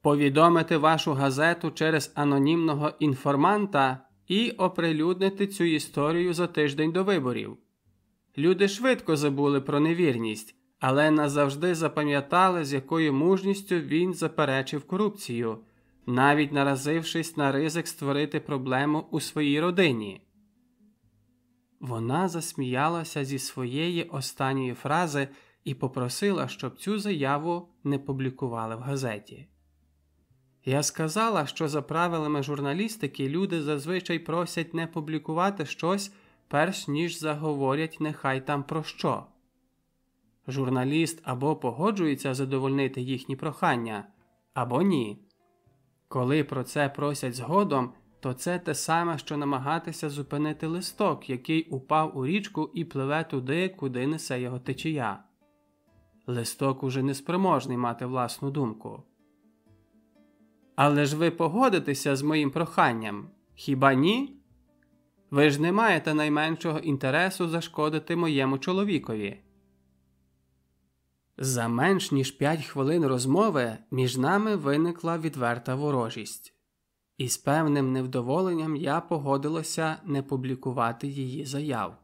повідомити вашу газету через анонімного інформанта і оприлюднити цю історію за тиждень до виборів. Люди швидко забули про невірність, але назавжди запам'ятали, з якою мужністю він заперечив корупцію, навіть наразившись на ризик створити проблему у своїй родині. Вона засміялася зі своєї останньої фрази і попросила, щоб цю заяву не публікували в газеті. Я сказала, що за правилами журналістики люди зазвичай просять не публікувати щось, перш ніж заговорять нехай там про що. Журналіст або погоджується задовольнити їхні прохання, або ні. Коли про це просять згодом, то це те саме, що намагатися зупинити листок, який упав у річку і пливе туди, куди несе його течія. Листок уже неспроможний мати власну думку. Але ж ви погодитеся з моїм проханням, хіба ні? Ви ж не маєте найменшого інтересу зашкодити моєму чоловікові. За менш ніж п'ять хвилин розмови між нами виникла відверта ворожість, і з певним невдоволенням я погодилася не публікувати її заяв.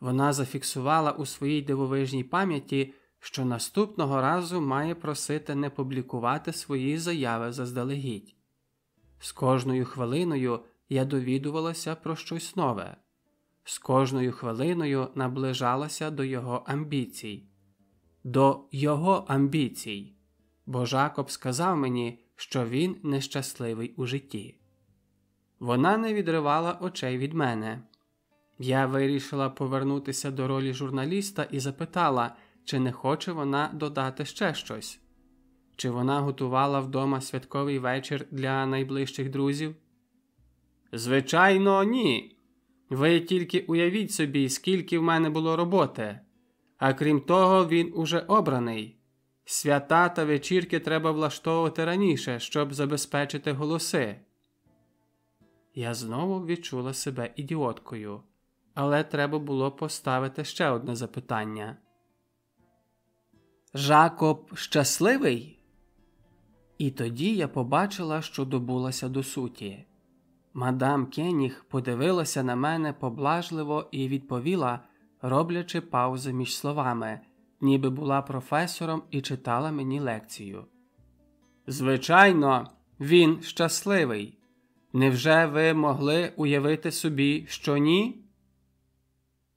Вона зафіксувала у своїй дивовижній пам'яті що наступного разу має просити не публікувати свої заяви заздалегідь. З кожною хвилиною я довідувалася про щось нове, з кожною хвилиною наближалася до його амбіцій, до його амбіцій, бо Жакоб сказав мені, що він нещасливий у житті. Вона не відривала очей від мене. Я вирішила повернутися до ролі журналіста і запитала, чи не хоче вона додати ще щось? Чи вона готувала вдома святковий вечір для найближчих друзів? Звичайно, ні. Ви тільки уявіть собі, скільки в мене було роботи. А крім того, він уже обраний. Свята та вечірки треба влаштовувати раніше, щоб забезпечити голоси. Я знову відчула себе ідіоткою, але треба було поставити ще одне запитання. Жакоб щасливий? І тоді я побачила, що добулася до суті. Мадам Кеніг подивилася на мене поблажливо і відповіла, роблячи паузи між словами, ніби була професором і читала мені лекцію. Звичайно, він щасливий. Невже ви могли уявити собі, що ні?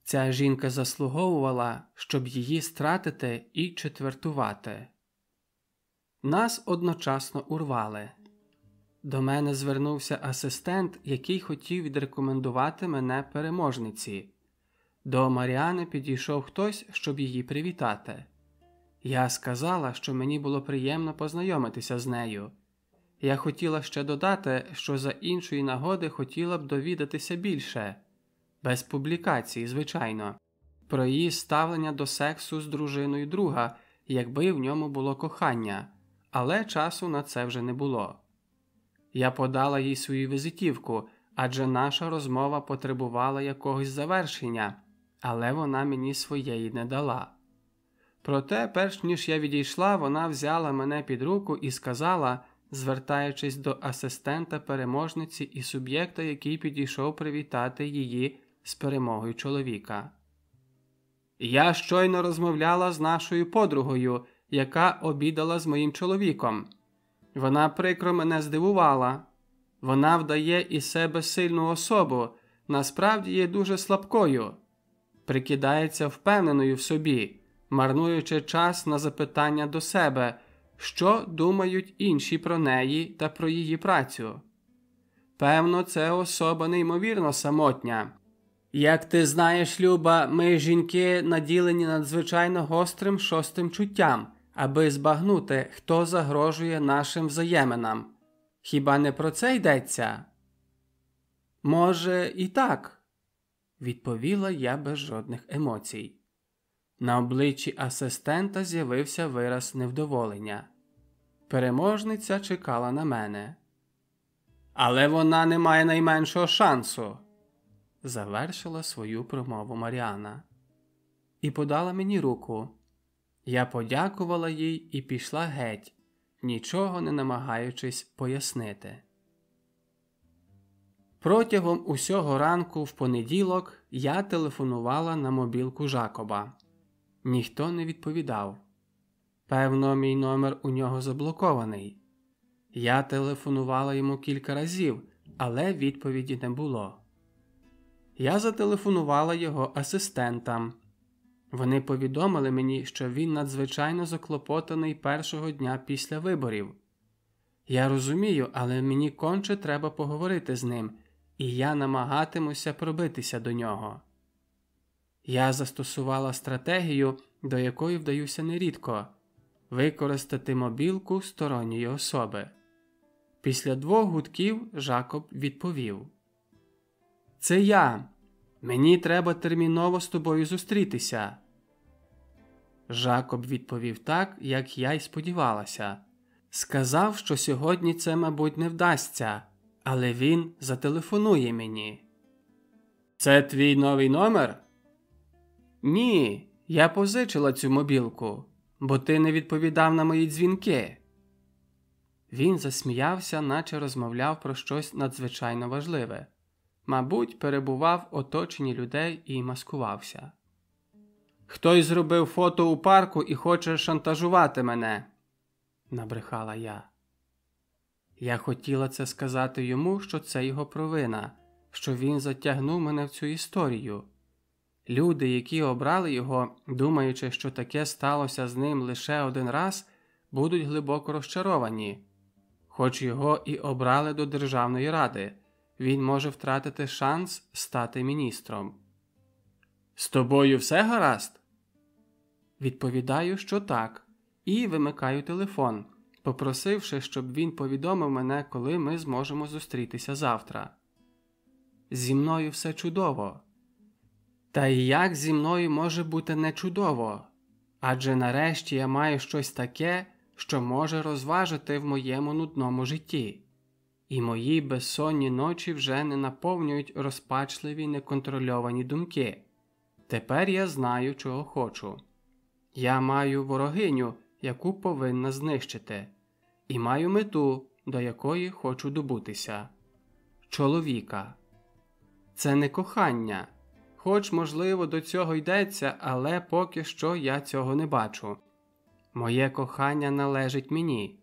Ця жінка заслуговувала, щоб її стратити і четвертувати. Нас одночасно урвали. До мене звернувся асистент, який хотів відрекомендувати мене переможниці. До Маріани підійшов хтось, щоб її привітати. Я сказала, що мені було приємно познайомитися з нею. Я хотіла ще додати, що за іншої нагоди хотіла б довідатися більше без публікації, звичайно, про її ставлення до сексу з дружиною друга, якби в ньому було кохання, але часу на це вже не було. Я подала їй свою візитівку, адже наша розмова потребувала якогось завершення, але вона мені своєї не дала. Проте, перш ніж я відійшла, вона взяла мене під руку і сказала, звертаючись до асистента переможниці і суб'єкта, який підійшов привітати її з перемогою чоловіка. Я щойно розмовляла з нашою подругою, яка обідала з моїм чоловіком. Вона прикро мене здивувала. Вона вдає із себе сильну особу, насправді є дуже слабкою, прикидається впевненою в собі, марнуючи час на запитання до себе, що думають інші про неї та про її працю. Певно, це особа неймовірно самотня. Як ти знаєш, Люба, ми жінки наділені надзвичайно гострим шостим чуттям, аби збагнути, хто загрожує нашим взаєминам. Хіба не про це йдеться? Може, і так, відповіла я без жодних емоцій. На обличчі асистента з'явився вираз невдоволення. Переможниця чекала на мене. Але вона не має найменшого шансу, завершила свою промову Маріана і подала мені руку. Я подякувала їй і пішла геть, нічого не намагаючись пояснити. Протягом усього ранку в понеділок я телефонувала на мобілку Жакоба. Ніхто не відповідав. Певно, мій номер у нього заблокований. Я телефонувала йому кілька разів, але відповіді не було. Я зателефонувала його асистентам. Вони повідомили мені, що він надзвичайно заклопотаний першого дня після виборів. Я розумію, але мені конче треба поговорити з ним, і я намагатимуся пробитися до нього. Я застосувала стратегію, до якої вдаюся нерідко використати мобілку сторонньої особи. Після двох гудків Жакоб відповів: Це я. Мені треба терміново з тобою зустрітися. Жакоб відповів так, як я й сподівалася. Сказав, що сьогодні це, мабуть, не вдасться, але він зателефонує мені. Це твій новий номер? Ні, я позичила цю мобілку, бо ти не відповідав на мої дзвінки. Він засміявся, наче розмовляв про щось надзвичайно важливе. Мабуть, перебував оточенні людей і маскувався. Хтось зробив фото у парку і хоче шантажувати мене, набрехала я. Я хотіла це сказати йому, що це його провина, що він затягнув мене в цю історію. Люди, які обрали його, думаючи, що таке сталося з ним лише один раз, будуть глибоко розчаровані. Хоч його і обрали до Державної ради, він може втратити шанс стати міністром. З тобою все гаразд? Відповідаю, що так, і вимикаю телефон, попросивши, щоб він повідомив мене, коли ми зможемо зустрітися завтра. Зі мною все чудово. Та як зі мною може бути не чудово? Адже нарешті я маю щось таке, що може розважити в моєму нудному житті, і мої безсонні ночі вже не наповнюють розпачливі неконтрольовані думки. Тепер я знаю, чого хочу. Я маю ворогиню, яку повинна знищити, і маю мету, до якої хочу добутися чоловіка. Це не кохання, хоч, можливо, до цього йдеться, але поки що я цього не бачу. Моє кохання належить мені,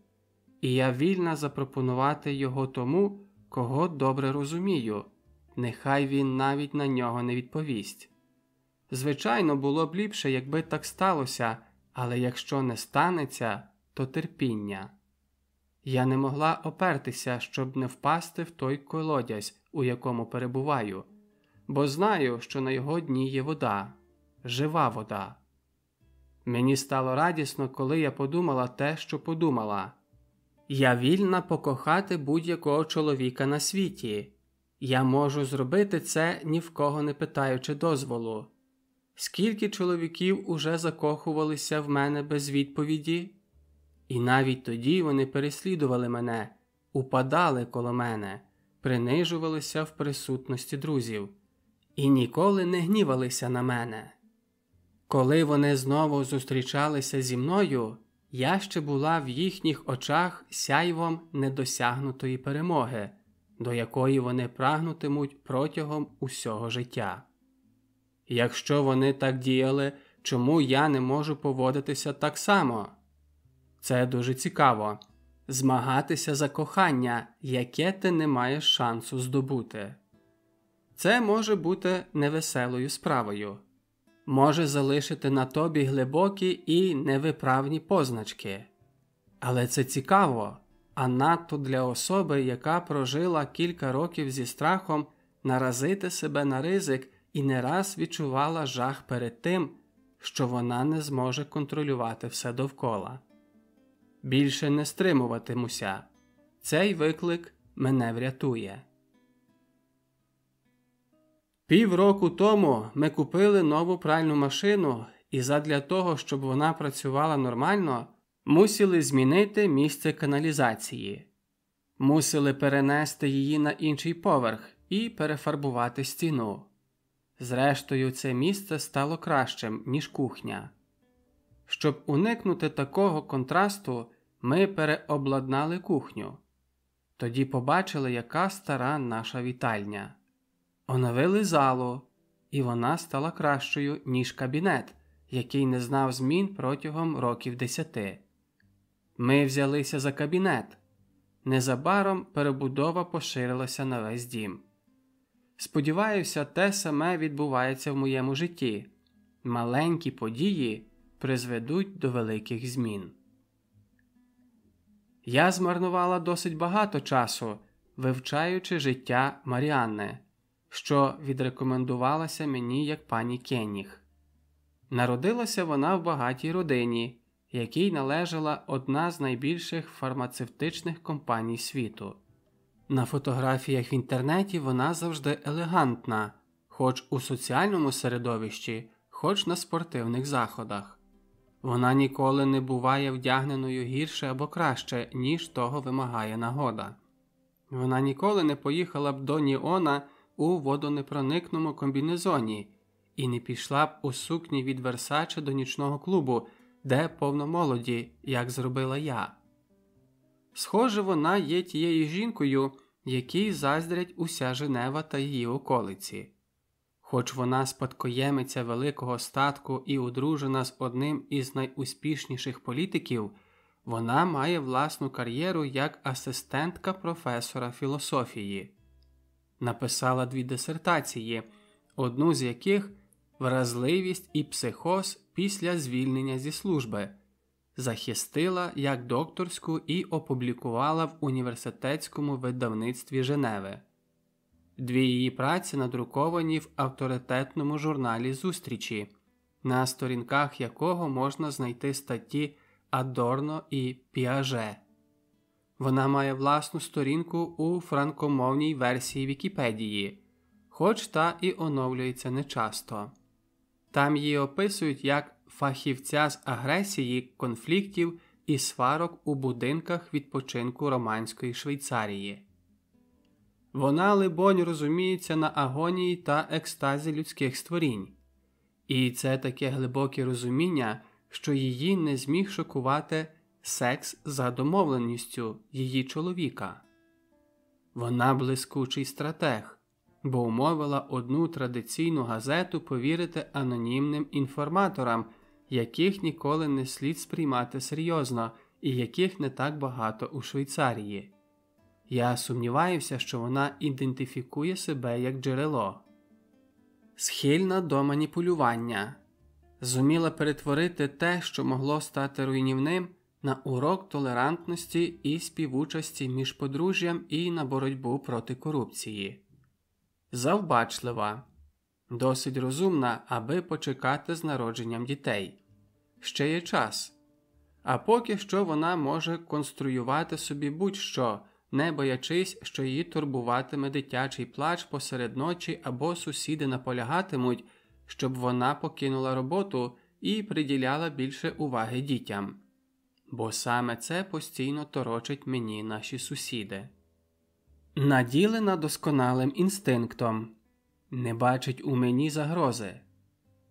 і я вільна запропонувати його тому, кого добре розумію, нехай він навіть на нього не відповість. Звичайно, було б ліпше, якби так сталося, але якщо не станеться, то терпіння. Я не могла опертися, щоб не впасти в той колодязь, у якому перебуваю, бо знаю, що на його дні є вода, жива вода. Мені стало радісно, коли я подумала те, що подумала я вільна покохати будь-якого чоловіка на світі, я можу зробити це ні в кого не питаючи дозволу. Скільки чоловіків уже закохувалися в мене без відповіді, і навіть тоді вони переслідували мене, упадали коло мене, принижувалися в присутності друзів і ніколи не гнівалися на мене. Коли вони знову зустрічалися зі мною, я ще була в їхніх очах сяйвом недосягнутої перемоги, до якої вони прагнутимуть протягом усього життя. Якщо вони так діяли, чому я не можу поводитися так само? Це дуже цікаво. змагатися за кохання, яке ти не маєш шансу здобути. Це може бути невеселою справою, може залишити на тобі глибокі і невиправні позначки. Але це цікаво, а надто для особи, яка прожила кілька років зі страхом наразити себе на ризик і не раз відчувала жах перед тим, що вона не зможе контролювати все довкола. Більше не стримуватимуся. Цей виклик мене врятує. Півроку тому ми купили нову пральну машину, і задля того, щоб вона працювала нормально, мусили змінити місце каналізації, мусили перенести її на інший поверх і перефарбувати стіну. Зрештою, це місце стало кращим, ніж кухня. Щоб уникнути такого контрасту, ми переобладнали кухню. Тоді побачили, яка стара наша вітальня. Оновили залу, і вона стала кращою, ніж кабінет, який не знав змін протягом років десяти. Ми взялися за кабінет. Незабаром перебудова поширилася на весь дім. Сподіваюся, те саме відбувається в моєму житті. Маленькі події призведуть до великих змін. Я змарнувала досить багато часу, вивчаючи життя Маріанни, що відрекомендувалася мені як пані Кенніг. Народилася вона в багатій родині, якій належала одна з найбільших фармацевтичних компаній світу. На фотографіях в інтернеті вона завжди елегантна, хоч у соціальному середовищі, хоч на спортивних заходах. Вона ніколи не буває вдягненою гірше або краще, ніж того вимагає нагода. Вона ніколи не поїхала б до Ніона у водонепроникному комбінезоні і не пішла б у сукні від Версаче до нічного клубу, де повно молоді, як зробила я. Схоже, вона є тією жінкою, якій заздрять уся Женева та її околиці. Хоч вона спадкоємиця великого статку і одружена з одним із найуспішніших політиків, вона має власну кар'єру як асистентка професора філософії, написала дві дисертації, одну з яких вразливість і психоз після звільнення зі служби захистила як докторську і опублікувала в університетському видавництві Женеви. Дві її праці надруковані в авторитетному журналі зустрічі, на сторінках якого можна знайти статті Адорно і Піаже. Вона має власну сторінку у франкомовній версії Вікіпедії, хоч та і оновлюється нечасто. Там її описують як фахівця з агресії, конфліктів і сварок у будинках відпочинку Романської Швейцарії. Вона, либонь, розуміється на агонії та екстазі людських створінь, і це таке глибоке розуміння, що її не зміг шокувати секс за домовленістю її чоловіка. Вона блискучий стратег, бо умовила одну традиційну газету повірити анонімним інформаторам, яких ніколи не слід сприймати серйозно і яких не так багато у Швейцарії. Я сумніваюся, що вона ідентифікує себе як джерело, схильна до маніпулювання, зуміла перетворити те, що могло стати руйнівним, на урок толерантності і співучасті між подружжям і на боротьбу проти корупції, завбачлива, досить розумна, аби почекати з народженням дітей. Ще є час. А поки що вона може конструювати собі будь-що, не боячись, що її турбуватиме дитячий плач посеред ночі або сусіди наполягатимуть, щоб вона покинула роботу і приділяла більше уваги дітям. Бо саме це постійно торочить мені наші сусіди. Наділена досконалим інстинктом, не бачить у мені загрози.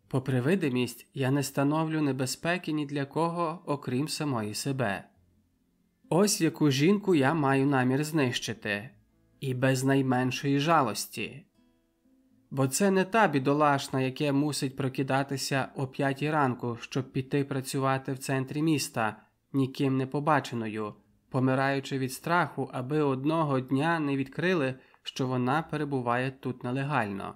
Попри видимість, я не становлю небезпеки ні для кого, окрім самої себе. Ось яку жінку я маю намір знищити, і без найменшої жалості. Бо це не та бідолашна, яке мусить прокидатися о п'ятій ранку, щоб піти працювати в центрі міста, ніким не побаченою, помираючи від страху, аби одного дня не відкрили, що вона перебуває тут нелегально.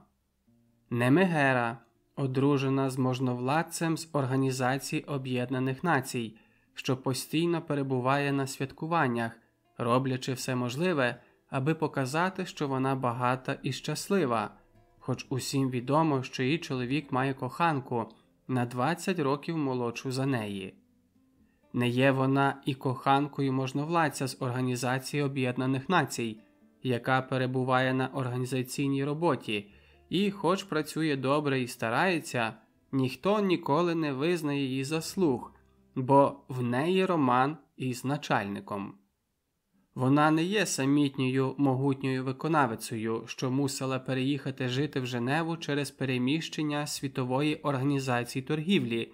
Немегера, одружена з можновладцем з Організації Об'єднаних Націй, що постійно перебуває на святкуваннях, роблячи все можливе, аби показати, що вона багата і щаслива, хоч усім відомо, що її чоловік має коханку на 20 років молодшу за неї. Не є вона і коханкою можновладця з Організації Об'єднаних Націй, яка перебуває на організаційній роботі, і, хоч працює добре і старається, ніхто ніколи не визнає її заслуг, бо в неї роман із начальником. Вона не є самітньою могутньою виконавицею, що мусила переїхати жити в Женеву через переміщення світової організації торгівлі,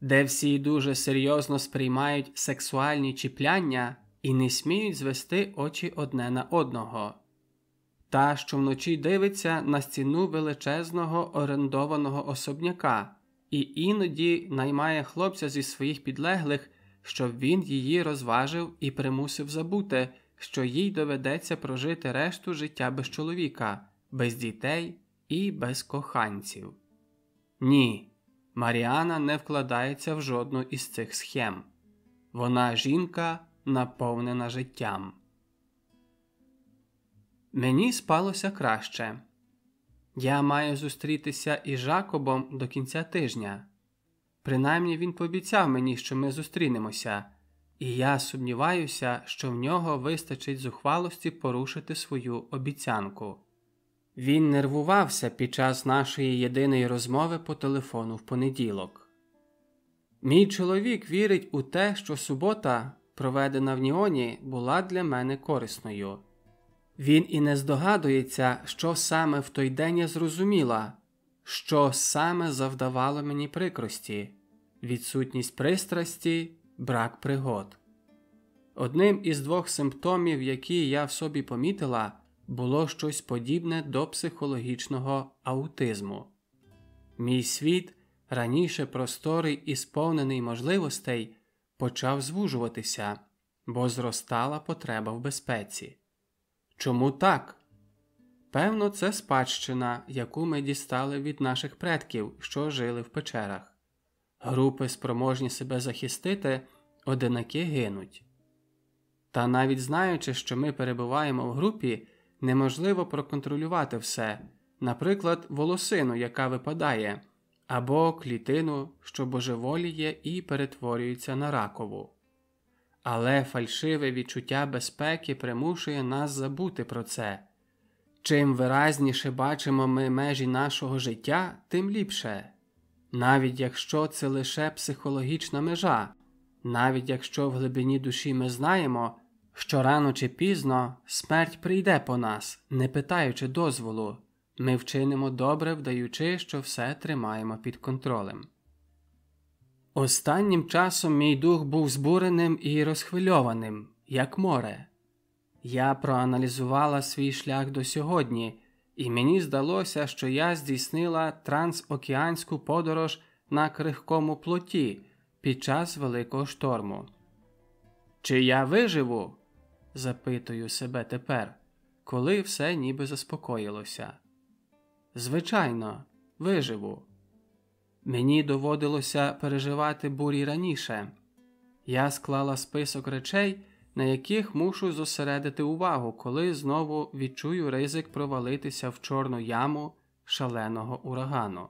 де всі дуже серйозно сприймають сексуальні чіпляння і не сміють звести очі одне на одного. Та, що вночі дивиться на стіну величезного орендованого особняка і іноді наймає хлопця зі своїх підлеглих, щоб він її розважив і примусив забути що їй доведеться прожити решту життя без чоловіка, без дітей і без коханців. Ні, Маріана не вкладається в жодну із цих схем. Вона жінка, наповнена життям. Мені спалося краще. Я маю зустрітися із Жакобом до кінця тижня. Принаймні він пообіцяв мені, що ми зустрінемося і я сумніваюся, що в нього вистачить зухвалості порушити свою обіцянку. Він нервувався під час нашої єдиної розмови по телефону в понеділок. Мій чоловік вірить у те, що субота, проведена в Ніоні, була для мене корисною. Він і не здогадується, що саме в той день я зрозуміла, що саме завдавало мені прикрості, відсутність пристрасті брак пригод. Одним із двох симптомів, які я в собі помітила, було щось подібне до психологічного аутизму. Мій світ, раніше просторий і сповнений можливостей, почав звужуватися, бо зростала потреба в безпеці. Чому так? Певно, це спадщина, яку ми дістали від наших предків, що жили в печерах. Групи, спроможні себе захистити, одинаки гинуть. Та навіть знаючи, що ми перебуваємо в групі, неможливо проконтролювати все, наприклад, волосину, яка випадає, або клітину, що божеволіє і перетворюється на ракову. Але фальшиве відчуття безпеки примушує нас забути про це. Чим виразніше бачимо ми межі нашого життя, тим ліпше навіть якщо це лише психологічна межа, навіть якщо в глибині душі ми знаємо, що рано чи пізно смерть прийде по нас, не питаючи дозволу, ми вчинимо добре, вдаючи, що все тримаємо під контролем. Останнім часом мій дух був збуреним і розхвильованим, як море. Я проаналізувала свій шлях до сьогодні і мені здалося, що я здійснила трансокеанську подорож на крихкому плоті під час великого шторму. Чи я виживу? запитую себе тепер, коли все ніби заспокоїлося. Звичайно, виживу. Мені доводилося переживати бурі раніше. Я склала список речей на яких мушу зосередити увагу, коли знову відчую ризик провалитися в чорну яму шаленого урагану,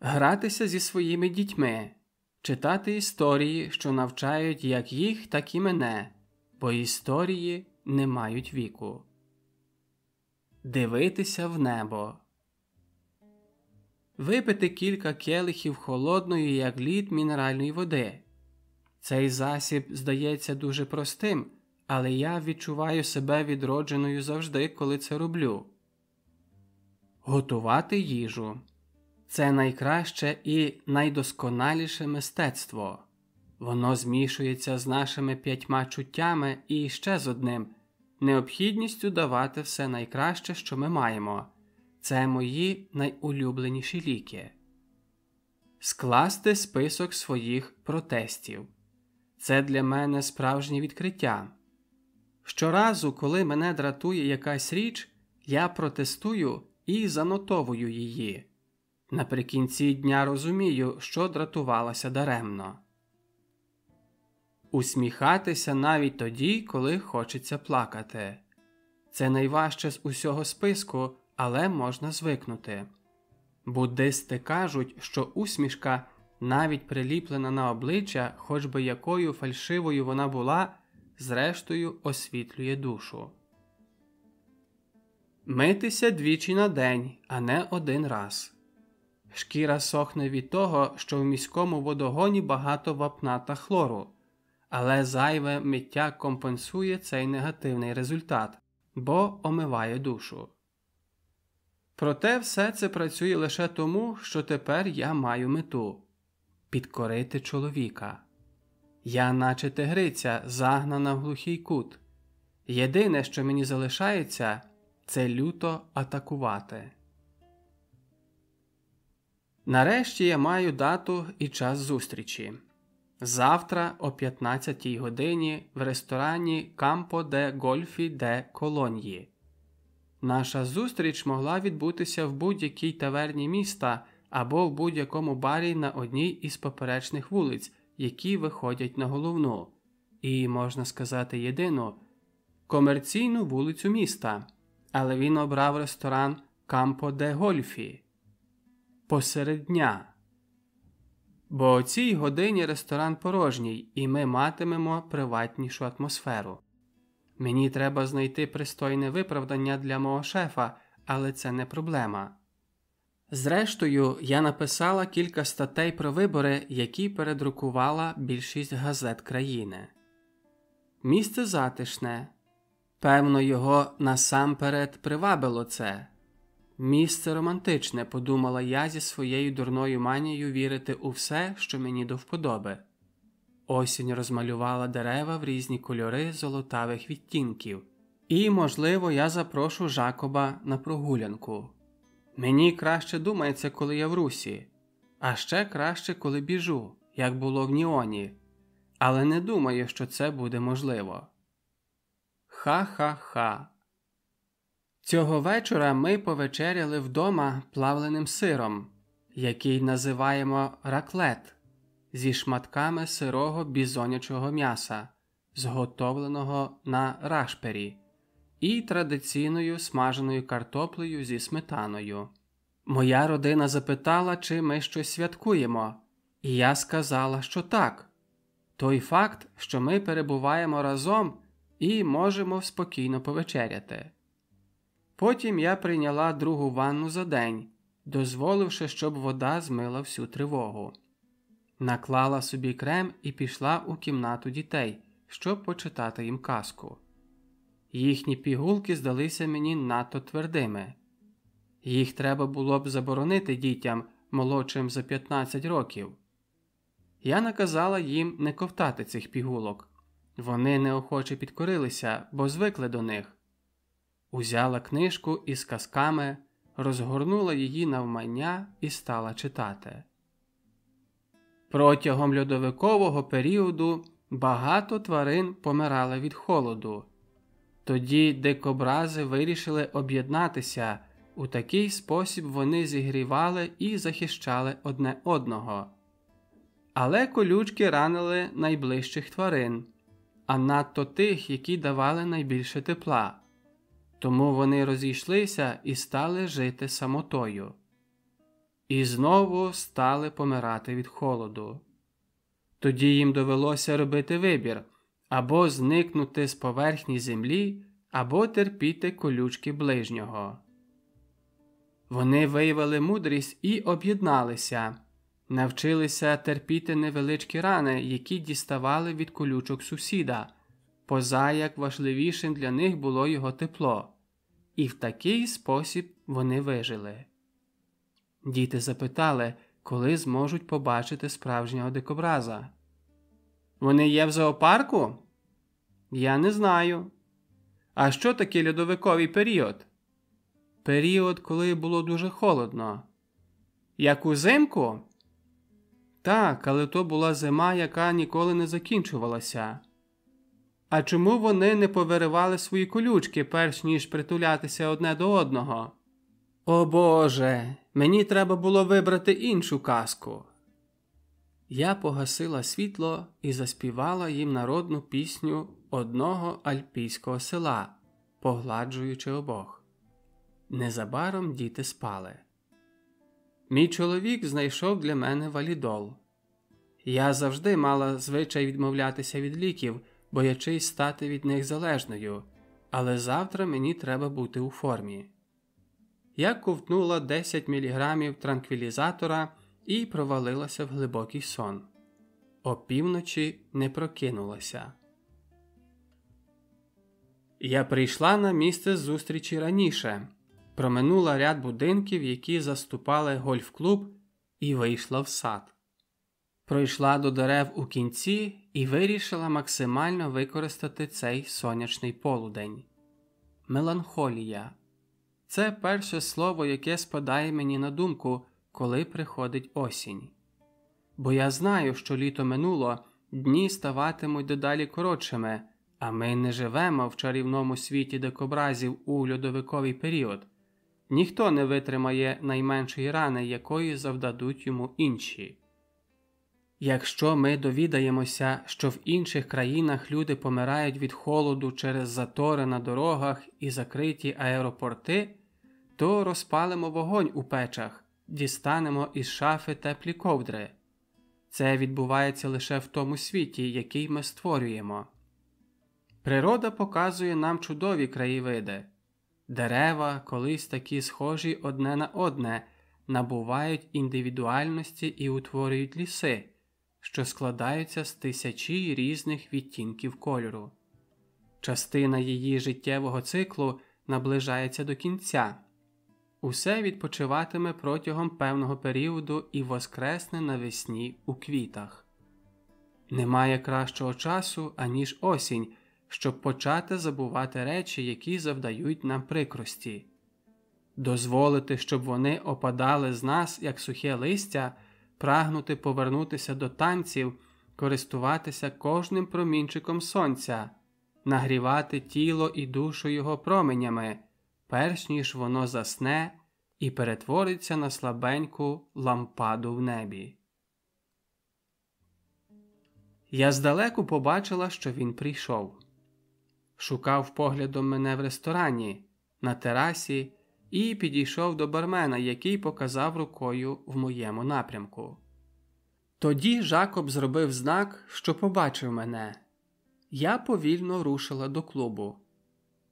гратися зі своїми дітьми, читати історії, що навчають як їх, так і мене, бо історії не мають віку, дивитися в небо. Випити кілька келихів холодної, як лід мінеральної води. Цей засіб здається дуже простим, але я відчуваю себе відродженою завжди, коли це роблю. Готувати їжу це найкраще і найдосконаліше мистецтво. Воно змішується з нашими п'ятьма чуттями і ще з одним необхідністю давати все найкраще, що ми маємо. Це мої найулюбленіші ліки. Скласти список своїх протестів. Це для мене справжнє відкриття. Щоразу, коли мене дратує якась річ, я протестую і занотовую її. Наприкінці дня розумію, що дратувалася даремно. Усміхатися навіть тоді, коли хочеться плакати. Це найважче з усього списку, але можна звикнути. Буддисти кажуть, що усмішка, навіть приліплена на обличчя, хоч би якою фальшивою вона була, зрештою освітлює душу. Митися двічі на день, а не один раз. Шкіра сохне від того, що в міському водогоні багато вапна та хлору, але зайве миття компенсує цей негативний результат, бо омиває душу. Проте все це працює лише тому, що тепер я маю мету підкорити чоловіка. Я, наче тигриця, загнана в глухий кут. Єдине, що мені залишається, це люто атакувати. Нарешті я маю дату і час зустрічі. Завтра о 15 годині в ресторані Кампо де Гольфі де Колоньї. Наша зустріч могла відбутися в будь-якій таверні міста або в будь-якому барі на одній із поперечних вулиць, які виходять на головну, і, можна сказати, єдину комерційну вулицю міста, але він обрав ресторан Кампо де Гольфі посеред дня. Бо о цій годині ресторан порожній, і ми матимемо приватнішу атмосферу. Мені треба знайти пристойне виправдання для мого шефа, але це не проблема. Зрештою, я написала кілька статей про вибори, які передрукувала більшість газет країни. Місце затишне, певно, його насамперед привабило це. Місце романтичне, подумала я зі своєю дурною манією вірити у все, що мені до вподоби. Осінь розмалювала дерева в різні кольори золотавих відтінків, і, можливо, я запрошу Жакоба на прогулянку. Мені краще думається, коли я в русі, а ще краще, коли біжу, як було в Ніоні, але не думаю, що це буде можливо. Ха-ха-ха. Цього вечора ми повечеряли вдома плавленим сиром, який називаємо раклет, зі шматками сирого бізонячого м'яса, зготовленого на рашпері, і традиційною смаженою картоплею зі сметаною. Моя родина запитала, чи ми щось святкуємо, і я сказала, що так. Той факт, що ми перебуваємо разом і можемо спокійно повечеряти. Потім я прийняла другу ванну за день, дозволивши, щоб вода змила всю тривогу. Наклала собі крем і пішла у кімнату дітей, щоб почитати їм казку. Їхні пігулки здалися мені надто твердими. Їх треба було б заборонити дітям молодшим за 15 років. Я наказала їм не ковтати цих пігулок. Вони неохоче підкорилися, бо звикли до них. Узяла книжку із казками, розгорнула її навмання і стала читати. Протягом льодовикового періоду багато тварин помирали від холоду. Тоді дикобрази вирішили об'єднатися, у такий спосіб вони зігрівали і захищали одне одного. Але колючки ранили найближчих тварин, а надто тих, які давали найбільше тепла. Тому вони розійшлися і стали жити самотою, і знову стали помирати від холоду. Тоді їм довелося робити вибір або зникнути з поверхні землі, або терпіти колючки ближнього. Вони виявили мудрість і об'єдналися, навчилися терпіти невеличкі рани, які діставали від колючок сусіда поза як важливішим для них було його тепло, і в такий спосіб вони вижили. Діти запитали, коли зможуть побачити справжнього дикобраза. Вони є в зоопарку? Я не знаю. А що таке льодовиковий період? Період, коли було дуже холодно. Як узимку? Так, але то була зима, яка ніколи не закінчувалася. А чому вони не повиривали свої колючки, перш ніж притулятися одне до одного? О Боже, мені треба було вибрати іншу казку. Я погасила світло і заспівала їм народну пісню одного альпійського села, погладжуючи обох. Незабаром діти спали. Мій чоловік знайшов для мене валідол. Я завжди мала звичай відмовлятися від ліків, боячись стати від них залежною, але завтра мені треба бути у формі. Я ковтнула 10 мг транквілізатора і провалилася в глибокий сон. Опівночі не прокинулася. Я прийшла на місце зустрічі раніше, проминула ряд будинків, які заступали гольф-клуб, і вийшла в сад. Пройшла до дерев у кінці і вирішила максимально використати цей сонячний полудень. Меланхолія це перше слово, яке спадає мені на думку, коли приходить осінь. Бо я знаю, що літо минуло, дні ставатимуть дедалі коротшими, а ми не живемо в чарівному світі дикобразів у льодовиковий період. Ніхто не витримає найменшої рани, якої завдадуть йому інші. Якщо ми довідаємося, що в інших країнах люди помирають від холоду через затори на дорогах і закриті аеропорти, то розпалимо вогонь у печах, дістанемо із шафи теплі ковдри. Це відбувається лише в тому світі, який ми створюємо. Природа показує нам чудові краєвиди. Дерева, колись такі схожі одне на одне, набувають індивідуальності і утворюють ліси, що складаються з тисячі різних відтінків кольору. Частина її життєвого циклу наближається до кінця. Усе відпочиватиме протягом певного періоду і воскресне навесні у квітах. Немає кращого часу, аніж осінь, щоб почати забувати речі, які завдають нам прикрості, дозволити, щоб вони опадали з нас, як сухе листя, прагнути повернутися до танців, користуватися кожним промінчиком сонця, нагрівати тіло і душу його променями перш ніж воно засне і перетвориться на слабеньку лампаду в небі. Я здалеку побачила, що він прийшов. Шукав поглядом мене в ресторані, на терасі і підійшов до бармена, який показав рукою в моєму напрямку. Тоді Жакоб зробив знак, що побачив мене. Я повільно рушила до клубу.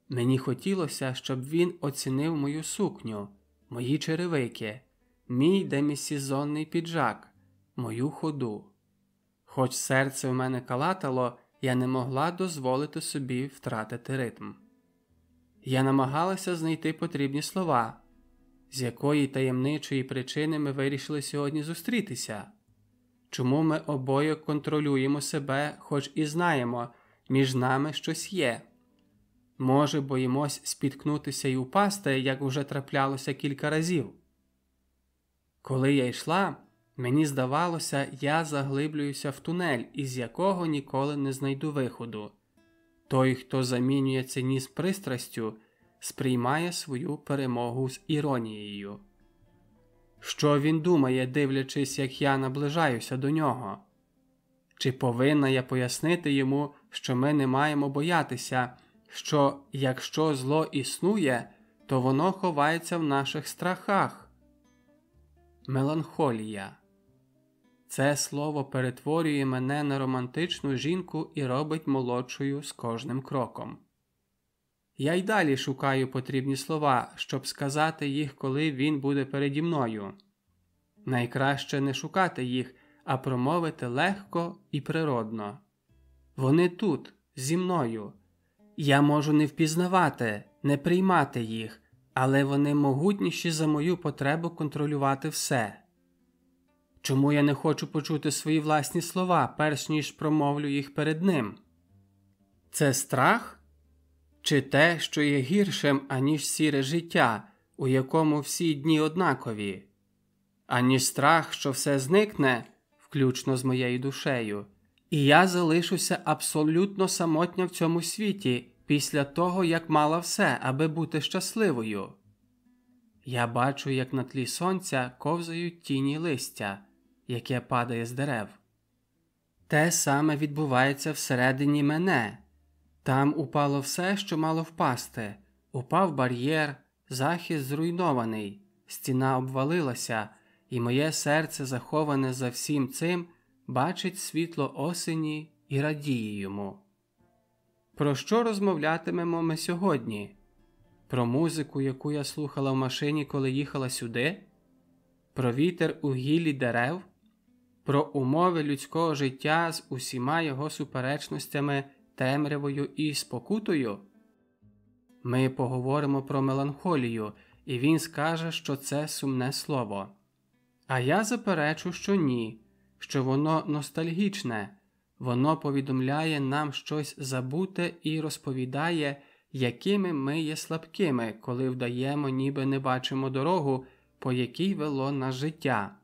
Мені хотілося, щоб він оцінив мою сукню, мої черевики, мій демісезонний піджак, мою ходу. Хоч серце в мене калатало, я не могла дозволити собі втратити ритм. Я намагалася знайти потрібні слова, з якої таємничої причини ми вирішили сьогодні зустрітися, чому ми обоє контролюємо себе, хоч і знаємо, між нами щось є. Може, боїмось спіткнутися і упасти, як уже траплялося кілька разів. Коли я йшла, мені здавалося, я заглиблююся в тунель, із якого ніколи не знайду виходу. Той, хто замінює цинізм пристрастю, сприймає свою перемогу з іронією. Що він думає, дивлячись, як я наближаюся до нього? Чи повинна я пояснити йому, що ми не маємо боятися? що якщо зло існує, то воно ховається в наших страхах. Меланхолія. Це слово перетворює мене на романтичну жінку і робить молодшою з кожним кроком. Я й далі шукаю потрібні слова, щоб сказати їх, коли він буде переді мною. Найкраще не шукати їх, а промовити легко і природно. Вони тут, зі мною. Я можу не впізнавати, не приймати їх, але вони могутніші за мою потребу контролювати все. Чому я не хочу почути свої власні слова, перш ніж промовлю їх перед ним? Це страх? Чи те, що є гіршим, аніж сіре життя, у якому всі дні однакові, аніж страх, що все зникне, включно з моєю душею, і я залишуся абсолютно самотня в цьому світі після того, як мала все, аби бути щасливою. Я бачу, як на тлі сонця ковзають тіні листя, яке падає з дерев. Те саме відбувається всередині мене. Там упало все, що мало впасти. Упав бар'єр, захист зруйнований, стіна обвалилася, і моє серце, заховане за всім цим, бачить світло осені і радіє йому. Про що розмовлятимемо ми сьогодні? Про музику, яку я слухала в машині, коли їхала сюди, про вітер у гіллі дерев, про умови людського життя з усіма його суперечностями, темрявою і спокутою. Ми поговоримо про меланхолію, і він скаже, що це сумне слово. А я заперечу, що ні, що воно ностальгічне, воно повідомляє нам щось забуте і розповідає, якими ми є слабкими, коли вдаємо, ніби не бачимо дорогу, по якій вело нас життя,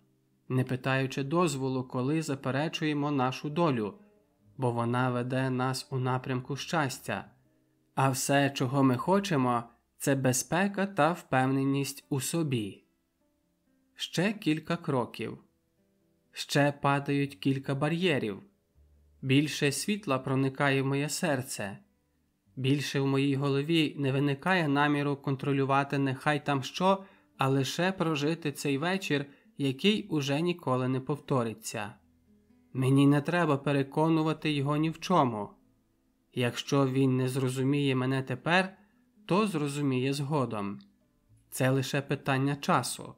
не питаючи дозволу, коли заперечуємо нашу долю, бо вона веде нас у напрямку щастя. А все, чого ми хочемо, це безпека та впевненість у собі. Ще кілька кроків. Ще падають кілька бар'єрів. Більше світла проникає в моє серце. Більше в моїй голові не виникає наміру контролювати нехай там що, а лише прожити цей вечір, який уже ніколи не повториться. Мені не треба переконувати його ні в чому. Якщо він не зрозуміє мене тепер, то зрозуміє згодом. Це лише питання часу.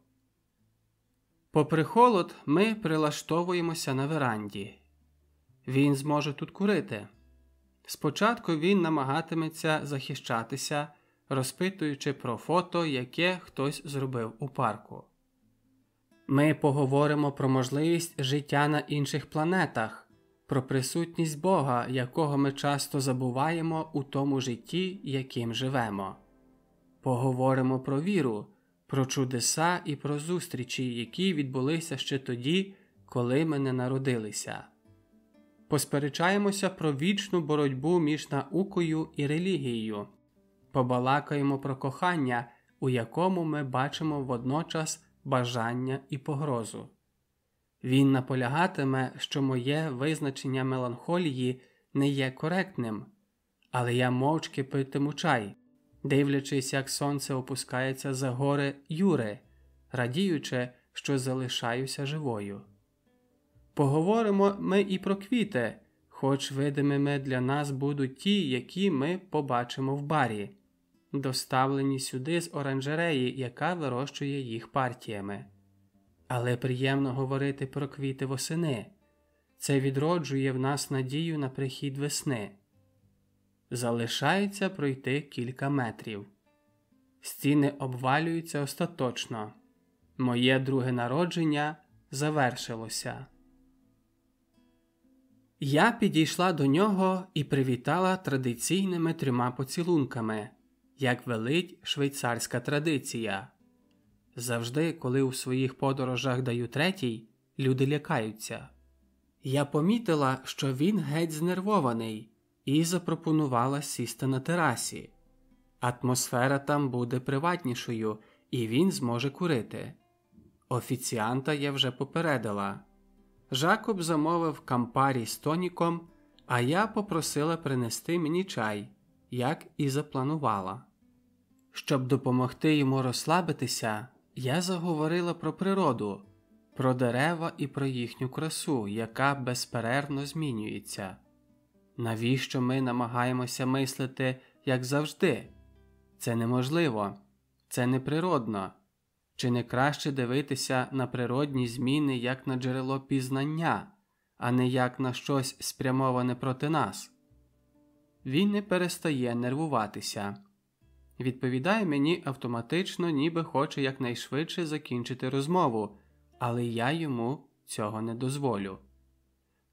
Попри холод, ми прилаштовуємося на веранді. Він зможе тут курити. Спочатку він намагатиметься захищатися, розпитуючи про фото, яке хтось зробив у парку. Ми поговоримо про можливість життя на інших планетах, про присутність Бога, якого ми часто забуваємо у тому житті, яким живемо. Поговоримо про віру, про чудеса і про зустрічі, які відбулися ще тоді, коли ми не народилися. Посперечаємося про вічну боротьбу між наукою і релігією, побалакаємо про кохання, у якому ми бачимо водночас бажання і погрозу. Він наполягатиме, що моє визначення меланхолії не є коректним, але я мовчки питиму чай, дивлячись, як сонце опускається за гори Юри, радіючи, що залишаюся живою. Поговоримо ми і про квіти, хоч видимими для нас будуть ті, які ми побачимо в барі, доставлені сюди з оранжереї, яка вирощує їх партіями. Але приємно говорити про квіти восени це відроджує в нас надію на прихід весни. Залишається пройти кілька метрів. Стіни обвалюються остаточно. Моє друге народження завершилося. Я підійшла до нього і привітала традиційними трьома поцілунками, як велить швейцарська традиція. Завжди, коли у своїх подорожах даю третій, люди лякаються. Я помітила, що він геть знервований, і запропонувала сісти на терасі. Атмосфера там буде приватнішою, і він зможе курити. Офіціанта я вже попередила. Жакоб замовив кампарі з тоніком, а я попросила принести мені чай, як і запланувала. Щоб допомогти йому розслабитися, я заговорила про природу, про дерева і про їхню красу, яка безперервно змінюється. Навіщо ми намагаємося мислити, як завжди? Це неможливо, це неприродно. Чи не краще дивитися на природні зміни як на джерело пізнання, а не як на щось спрямоване проти нас? Він не перестає нервуватися. Відповідає мені автоматично, ніби хоче якнайшвидше закінчити розмову, але я йому цього не дозволю.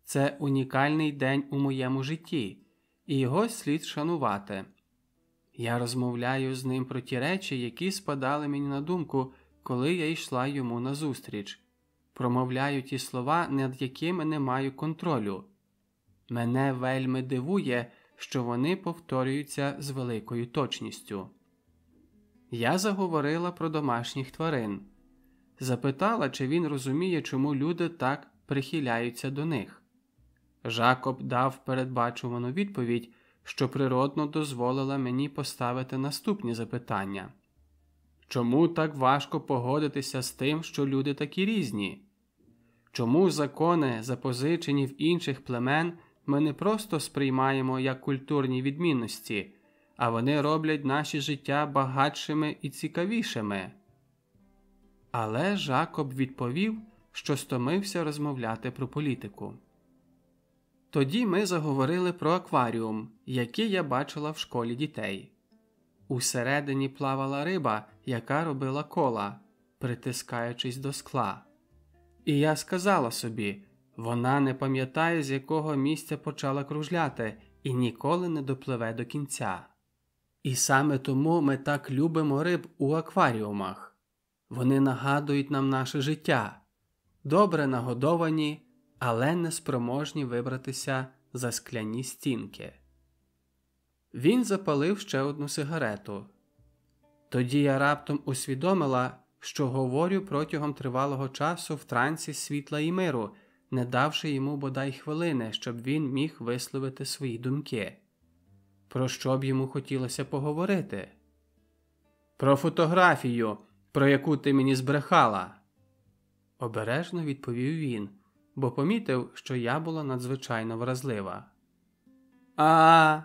Це унікальний день у моєму житті, і його слід шанувати. Я розмовляю з ним про ті речі, які спадали мені на думку коли я йшла йому назустріч. промовляю ті слова, над якими не маю контролю. Мене вельми дивує, що вони повторюються з великою точністю. Я заговорила про домашніх тварин, запитала, чи він розуміє, чому люди так прихиляються до них. Жакоб дав передбачувану відповідь, що природно дозволила мені поставити наступні запитання чому так важко погодитися з тим, що люди такі різні? Чому закони, запозичені в інших племен, ми не просто сприймаємо як культурні відмінності, а вони роблять наші життя багатшими і цікавішими? Але Жакоб відповів, що стомився розмовляти про політику. Тоді ми заговорили про акваріум, який я бачила в школі дітей. Усередині плавала риба, яка робила кола, притискаючись до скла. І я сказала собі вона не пам'ятає, з якого місця почала кружляти, і ніколи не допливе до кінця. І саме тому ми так любимо риб у акваріумах. Вони нагадують нам наше життя, добре нагодовані, але не спроможні вибратися за скляні стінки. Він запалив ще одну сигарету. Тоді я раптом усвідомила, що говорю протягом тривалого часу в трансі світла і миру, не давши йому бодай хвилини, щоб він міг висловити свої думки. Про що б йому хотілося поговорити? Про фотографію, про яку ти мені збрехала. Обережно відповів він, бо помітив, що я була надзвичайно вразлива. А,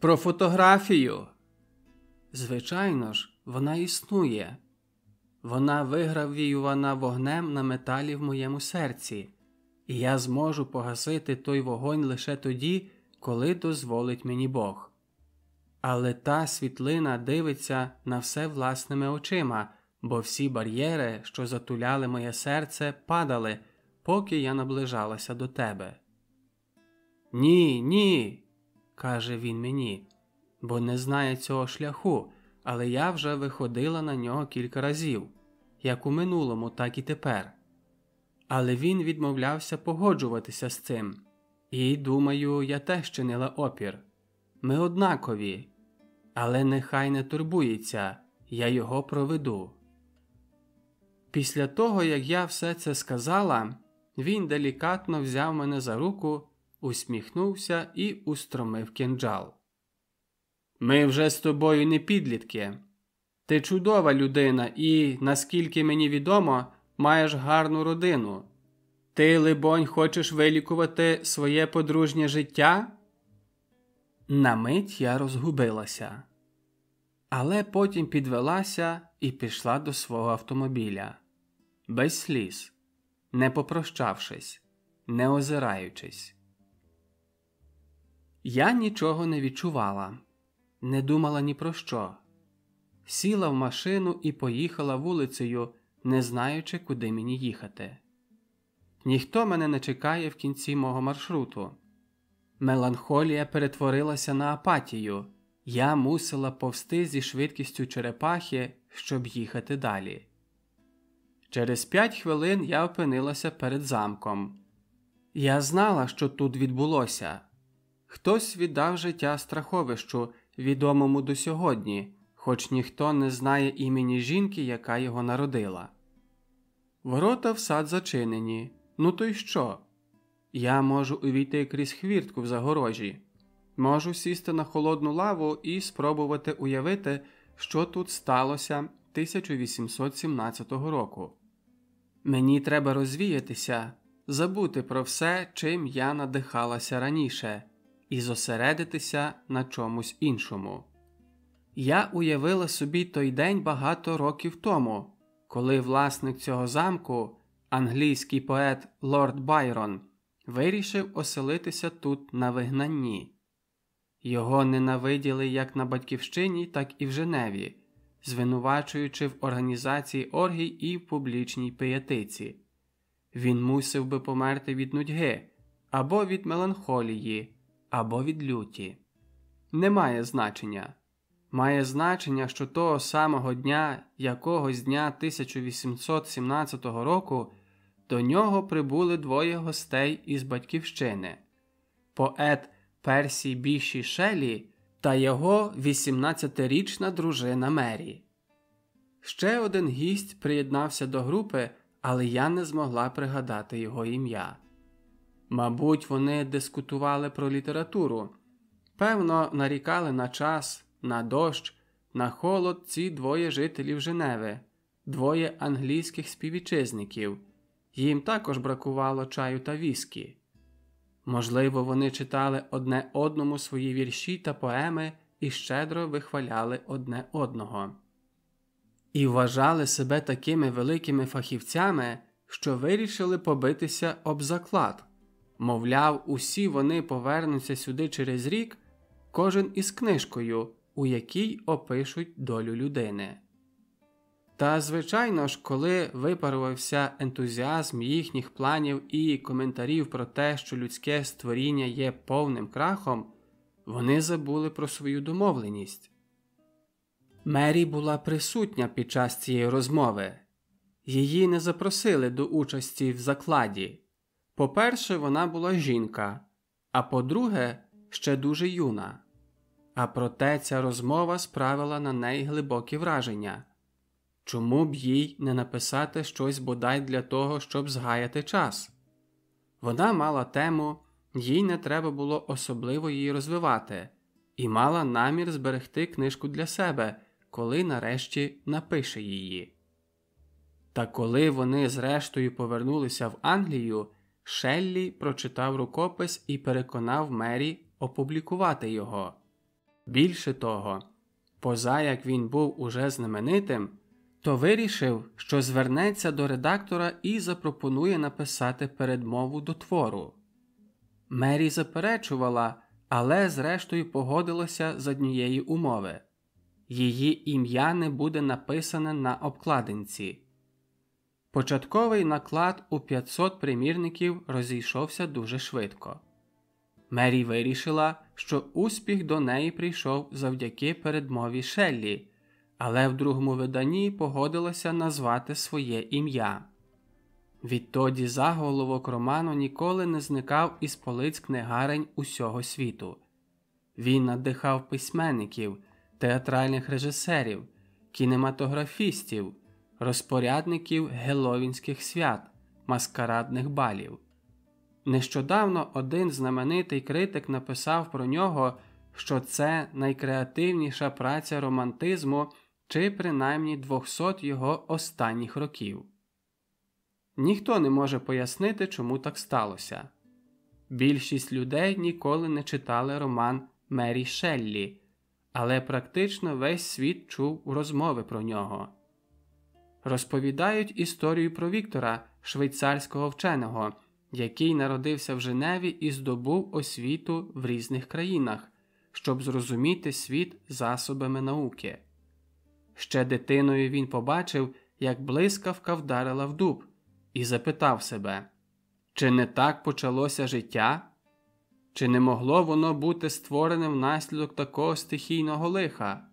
про фотографію. Звичайно ж, вона існує. Вона вигравіювана вогнем на металі в моєму серці, і я зможу погасити той вогонь лише тоді, коли дозволить мені Бог. Але та світлина дивиться на все власними очима, бо всі бар'єри, що затуляли моє серце, падали, поки я наближалася до тебе. Ні, ні, каже він мені, бо не знає цього шляху, але я вже виходила на нього кілька разів, як у минулому, так і тепер. Але він відмовлявся погоджуватися з цим, і, думаю, я теж чинила опір. Ми однакові, але нехай не турбується, я його проведу. Після того, як я все це сказала, він делікатно взяв мене за руку, усміхнувся і устромив кинджал. Ми вже з тобою не підлітки. Ти чудова людина і, наскільки мені відомо, маєш гарну родину. Ти, либонь, хочеш вилікувати своє подружнє життя? На мить я розгубилася, але потім підвелася і пішла до свого автомобіля без сліз, не попрощавшись, не озираючись. Я нічого не відчувала, не думала ні про що. Сіла в машину і поїхала вулицею, не знаючи, куди мені їхати. Ніхто мене не чекає в кінці мого маршруту. Меланхолія перетворилася на апатію. Я мусила повсти зі швидкістю черепахи, щоб їхати далі. Через п'ять хвилин я опинилася перед замком. Я знала, що тут відбулося. Хтось віддав життя страховищу, відомому до сьогодні, хоч ніхто не знає імені жінки, яка його народила. Ворота в сад зачинені. Ну то й що? Я можу увійти крізь хвіртку в загорожі, можу сісти на холодну лаву і спробувати уявити, що тут сталося 1817 року. Мені треба розвіятися, забути про все, чим я надихалася раніше, і зосередитися на чомусь іншому. Я уявила собі той день багато років тому, коли власник цього замку, англійський поет Лорд Байрон, вирішив оселитися тут на вигнанні. Його ненавиділи як на Батьківщині, так і в Женеві звинувачуючи в організації оргій і в публічній пиятиці. Він мусив би померти від нудьги, або від меланхолії, або від люті. Немає значення. Має значення, що того самого дня, якогось дня 1817 року, до нього прибули двоє гостей із батьківщини поет Персій Біші Шелі та його 18-річна дружина Мері. Ще один гість приєднався до групи, але я не змогла пригадати його ім'я. Мабуть, вони дискутували про літературу, певно, нарікали на час, на дощ, на холод ці двоє жителів Женеви, двоє англійських співвітчизників. Їм також бракувало чаю та віскі. Можливо, вони читали одне одному свої вірші та поеми і щедро вихваляли одне одного. І вважали себе такими великими фахівцями, що вирішили побитися об заклад. Мовляв, усі вони повернуться сюди через рік, кожен із книжкою, у якій опишуть долю людини. Та, звичайно ж, коли випарувався ентузіазм їхніх планів і коментарів про те, що людське створіння є повним крахом, вони забули про свою домовленість. Мері була присутня під час цієї розмови, її не запросили до участі в закладі. По-перше, вона була жінка, а по-друге, ще дуже юна. А проте ця розмова справила на неї глибокі враження. Чому б їй не написати щось бодай для того, щоб згаяти час? Вона мала тему, їй не треба було особливо її розвивати, і мала намір зберегти книжку для себе, коли нарешті напише її. Та коли вони зрештою повернулися в Англію, Шеллі прочитав рукопис і переконав Мері опублікувати його. Більше того, поза як він був уже знаменитим то вирішив, що звернеться до редактора і запропонує написати передмову до твору. Мері заперечувала, але зрештою погодилася з однієї умови її ім'я не буде написане на обкладинці. Початковий наклад у 500 примірників розійшовся дуже швидко. Мері вирішила, що успіх до неї прийшов завдяки передмові Шеллі, але в другому виданні погодилася назвати своє ім'я. Відтоді заголовок роману ніколи не зникав із полиць книгарень усього світу. Він надихав письменників, театральних режисерів, кінематографістів, розпорядників геловінських свят, маскарадних балів. Нещодавно один знаменитий критик написав про нього, що це найкреативніша праця романтизму чи принаймні 200 його останніх років. Ніхто не може пояснити, чому так сталося. Більшість людей ніколи не читали роман Мері Шеллі, але практично весь світ чув розмови про нього. Розповідають історію про Віктора, швейцарського вченого, який народився в Женеві і здобув освіту в різних країнах, щоб зрозуміти світ засобами науки. Ще дитиною він побачив, як блискавка вдарила в дуб, і запитав себе, чи не так почалося життя? Чи не могло воно бути створене внаслідок такого стихійного лиха?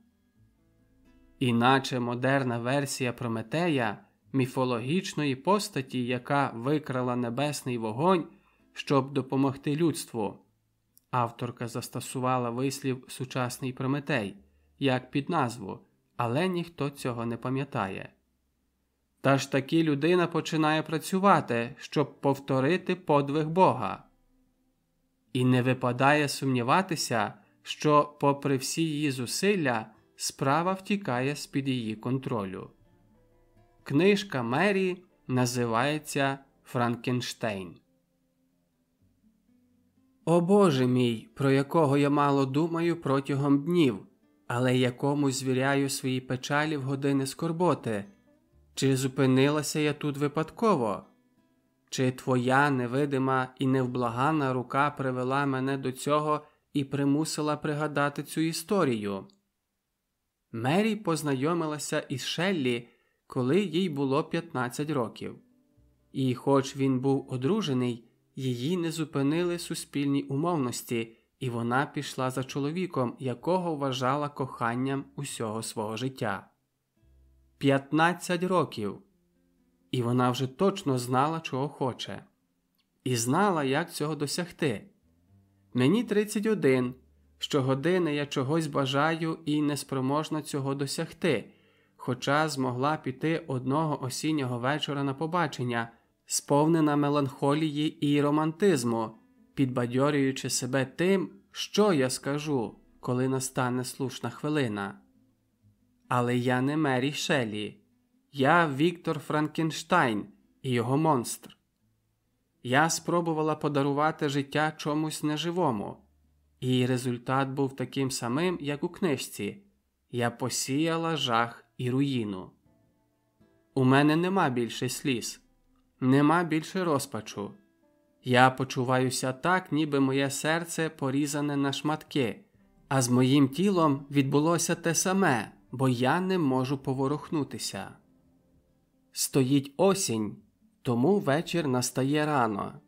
Іначе модерна версія Прометея, міфологічної постаті, яка викрала небесний вогонь, щоб допомогти людству. Авторка застосувала вислів сучасний Прометей як під назву але ніхто цього не пам'ятає. Та ж таки людина починає працювати, щоб повторити подвиг Бога. І не випадає сумніватися, що, попри всі її зусилля, справа втікає з під її контролю. Книжка Мері називається Франкенштейн. О Боже мій, про якого я мало думаю протягом днів але якому звіряю свої печалі в години скорботи, чи зупинилася я тут випадково? Чи твоя невидима і невблагана рука привела мене до цього і примусила пригадати цю історію? Мері познайомилася із Шеллі, коли їй було 15 років, і, хоч він був одружений, її не зупинили суспільні умовності, і вона пішла за чоловіком, якого вважала коханням усього свого життя. 15 років. і вона вже точно знала, чого хоче, і знала, як цього досягти. Мені 31, щогодини я чогось бажаю і неспроможна цього досягти, хоча змогла піти одного осіннього вечора на побачення, сповнена меланхолії і романтизму, підбадьорюючи себе тим, що я скажу, коли настане слушна хвилина. Але я не Мері Шелі, я Віктор Франкенштайн і його монстр. Я спробувала подарувати життя чомусь неживому, і результат був таким самим, як у книжці я посіяла жах і руїну. У мене нема більше сліз, нема більше розпачу. Я почуваюся так, ніби моє серце порізане на шматки, а з моїм тілом відбулося те саме, бо я не можу поворухнутися. Стоїть осінь, тому вечір настає рано.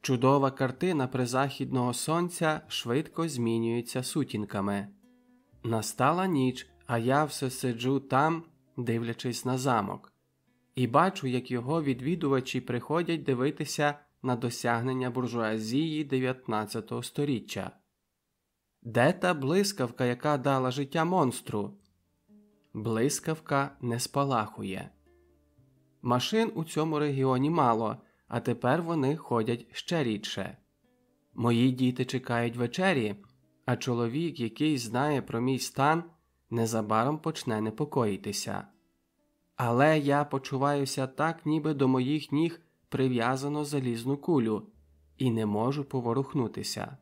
Чудова картина призахідного сонця швидко змінюється сутінками. Настала ніч, а я все сиджу там, дивлячись на замок, і бачу, як його відвідувачі приходять дивитися на досягнення буржуазії 19 століття. Де та блискавка, яка дала життя монстру? Блискавка не спалахує. Машин у цьому регіоні мало, а тепер вони ходять ще рідше. Мої діти чекають вечері, а чоловік, який знає про мій стан, незабаром почне непокоїтися. Але я почуваюся так, ніби до моїх ніг прив'язано залізну кулю, і не можу поворухнутися.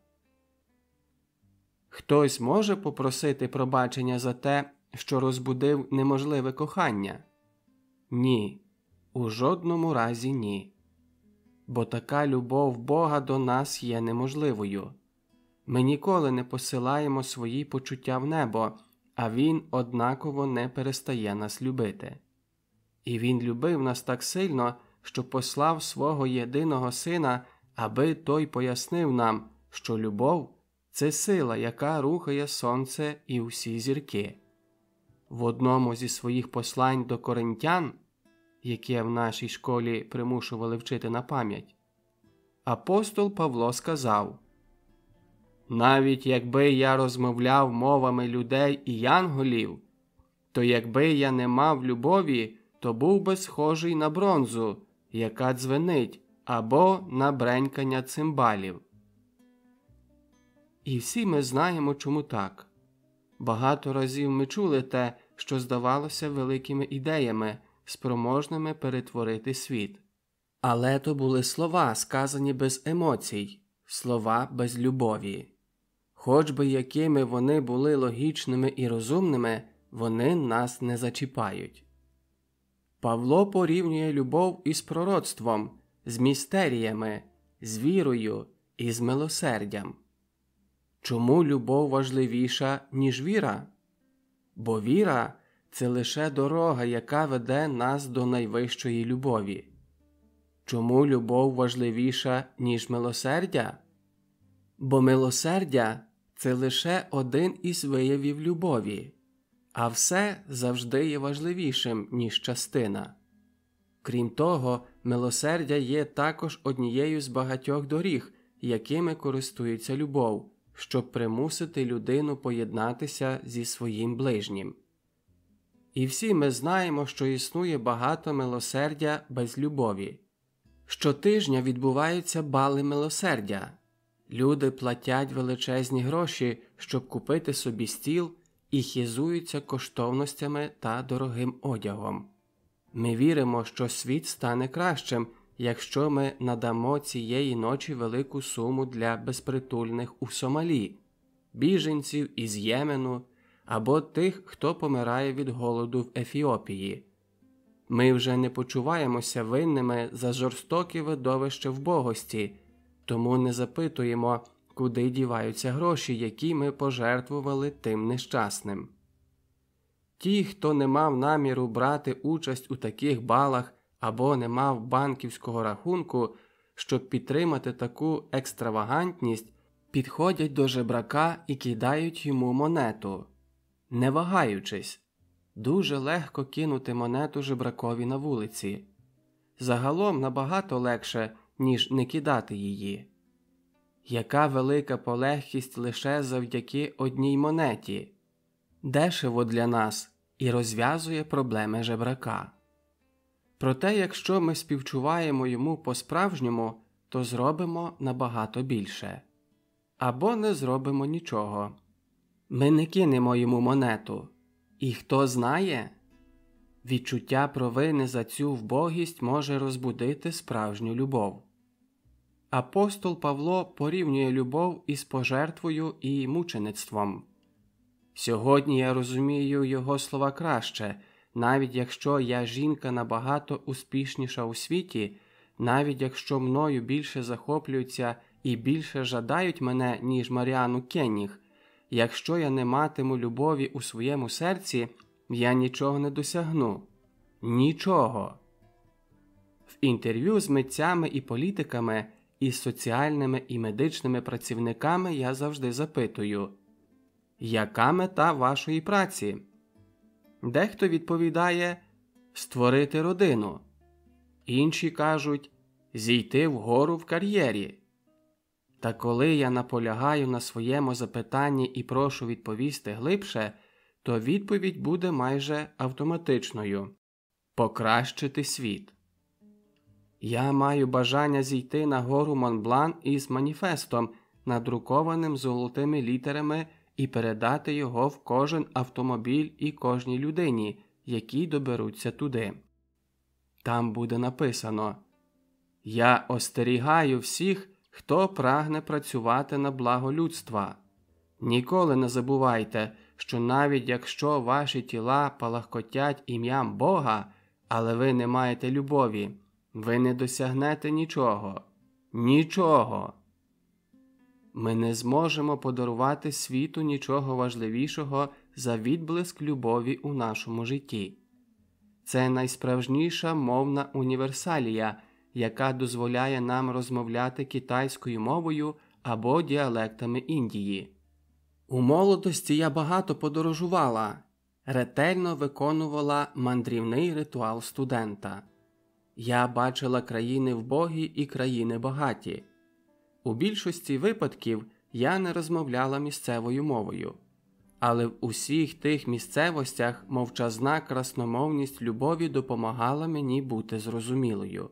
Хтось може попросити пробачення за те, що розбудив неможливе кохання? Ні, у жодному разі ні. Бо така любов Бога до нас є неможливою. Ми ніколи не посилаємо свої почуття в небо, а Він однаково не перестає нас любити. І Він любив нас так сильно, що послав свого єдиного сина, аби той пояснив нам, що любов це сила, яка рухає сонце і усі зірки. В одному зі своїх послань до коринтян, яке в нашій школі примушували вчити на пам'ять, апостол Павло сказав навіть якби я розмовляв мовами людей і янголів, то якби я не мав любові, то був би схожий на бронзу, яка дзвенить, або на бренькання цимбалів. І всі ми знаємо, чому так. Багато разів ми чули те, що здавалося великими ідеями, спроможними перетворити світ. Але то були слова, сказані без емоцій, слова без любові. Хоч би якими вони були логічними і розумними, вони нас не зачіпають. Павло порівнює любов із пророцтвом, з містеріями, з вірою і з милосердям. Чому любов важливіша, ніж віра? Бо віра це лише дорога, яка веде нас до найвищої любові. Чому любов важливіша, ніж милосердя? Бо милосердя це лише один із виявів любові, а все завжди є важливішим, ніж частина. Крім того, милосердя є також однією з багатьох доріг, якими користується любов, щоб примусити людину поєднатися зі своїм ближнім. І всі ми знаємо, що існує багато милосердя без любові. Щотижня відбуваються бали милосердя. Люди платять величезні гроші, щоб купити собі стіл і хізуються коштовностями та дорогим одягом. Ми віримо, що світ стане кращим, якщо ми надамо цієї ночі велику суму для безпритульних у Сомалі, біженців із Ємену або тих, хто помирає від голоду в Ефіопії. Ми вже не почуваємося винними за жорстоке видовище вбогості, тому не запитуємо, куди діваються гроші, які ми пожертвували тим нещасним. Ті, хто не мав наміру брати участь у таких балах або не мав банківського рахунку, щоб підтримати таку екстравагантність, підходять до жебрака і кидають йому монету, не вагаючись. Дуже легко кинути монету жебракові на вулиці. загалом набагато легше, ніж не кидати її. Яка велика полегкість лише завдяки одній монеті, дешево для нас і розв'язує проблеми жебрака. Проте, якщо ми співчуваємо йому по-справжньому, то зробимо набагато більше або не зробимо нічого. Ми не кинемо йому монету, і хто знає, відчуття провини за цю вбогість може розбудити справжню любов. Апостол Павло порівнює любов із пожертвою і мучеництвом. Сьогодні я розумію його слова краще, навіть якщо я жінка набагато успішніша у світі, навіть якщо мною більше захоплюються і більше жадають мене, ніж Маріану Кенніг, якщо я не матиму любові у своєму серці, я нічого не досягну. Нічого. В інтерв'ю з митцями і політиками, і соціальними і медичними працівниками я завжди запитую, яка мета вашої праці? Дехто відповідає створити родину. Інші кажуть зійти вгору в кар'єрі. Та коли я наполягаю на своєму запитанні і прошу відповісти глибше, то відповідь буде майже автоматичною покращити світ. Я маю бажання зійти на гору Монблан із маніфестом, надрукованим золотими літерами, і передати його в кожен автомобіль і кожній людині, які доберуться туди. Там буде написано Я остерігаю всіх хто прагне працювати на благо людства. Ніколи не забувайте, що навіть якщо ваші тіла палахкотять ім'ям Бога, але ви не маєте любові, ви не досягнете нічого, нічого. Ми не зможемо подарувати світу нічого важливішого за відблиск любові у нашому житті. Це найсправжніша мовна універсалія, яка дозволяє нам розмовляти китайською мовою або діалектами Індії. У молодості я багато подорожувала, ретельно виконувала мандрівний ритуал студента. Я бачила країни вбогі і країни багаті. У більшості випадків я не розмовляла місцевою мовою, але в усіх тих місцевостях мовчазна красномовність любові допомагала мені бути зрозумілою.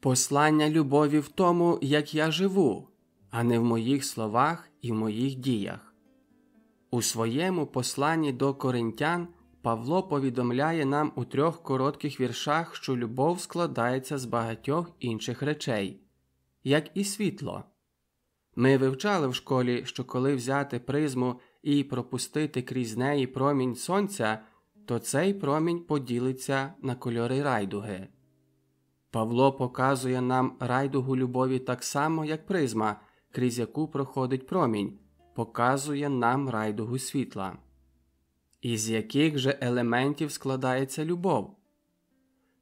Послання любові в тому, як я живу, а не в моїх словах і в моїх діях. У своєму посланні до коринтян Павло повідомляє нам у трьох коротких віршах, що любов складається з багатьох інших речей, як і світло. Ми вивчали в школі, що коли взяти призму і пропустити крізь неї промінь сонця, то цей промінь поділиться на кольори райдуги. Павло показує нам райдугу любові так само, як призма, крізь яку проходить промінь, показує нам райдугу світла. Із яких же елементів складається любов?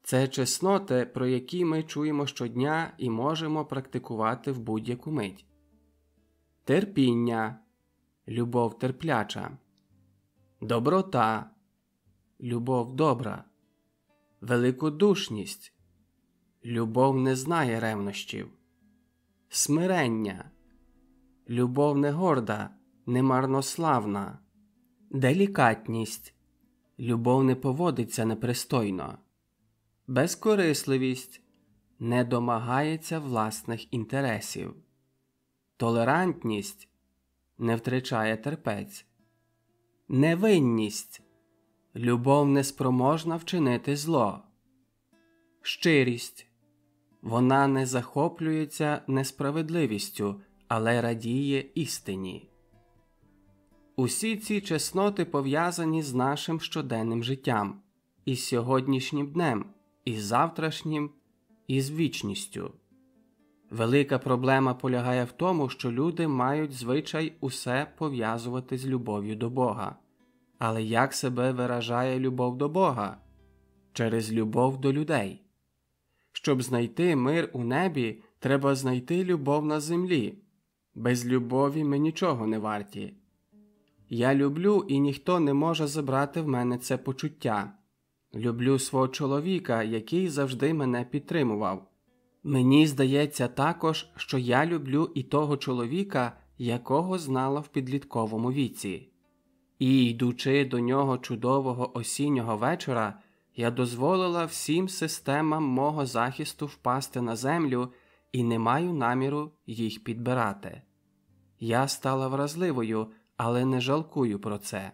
Це чесноти, про які ми чуємо щодня і можемо практикувати в будь-яку мить. Терпіння, любов терпляча, доброта, любов добра, великодушність. Любов не знає ревнощів, смирення, любов не горда, не марнославна, делікатність, любов не поводиться непристойно, безкорисливість. Не домагається власних інтересів, толерантність. Не втрачає терпець, невинність, любов неспроможна вчинити зло, щирість. Вона не захоплюється несправедливістю, але радіє істині. Усі ці чесноти пов'язані з нашим щоденним життям, із сьогоднішнім днем, із завтрашнім, і з вічністю. Велика проблема полягає в тому, що люди мають звичай усе пов'язувати з любов'ю до Бога. Але як себе виражає любов до Бога? Через любов до людей. Щоб знайти мир у небі, треба знайти любов на землі. Без любові ми нічого не варті. Я люблю, і ніхто не може забрати в мене це почуття. Люблю свого чоловіка, який завжди мене підтримував. Мені здається також, що я люблю і того чоловіка, якого знала в підлітковому віці. І, йдучи до нього чудового осіннього вечора, я дозволила всім системам мого захисту впасти на землю і не маю наміру їх підбирати. Я стала вразливою, але не жалкую про це.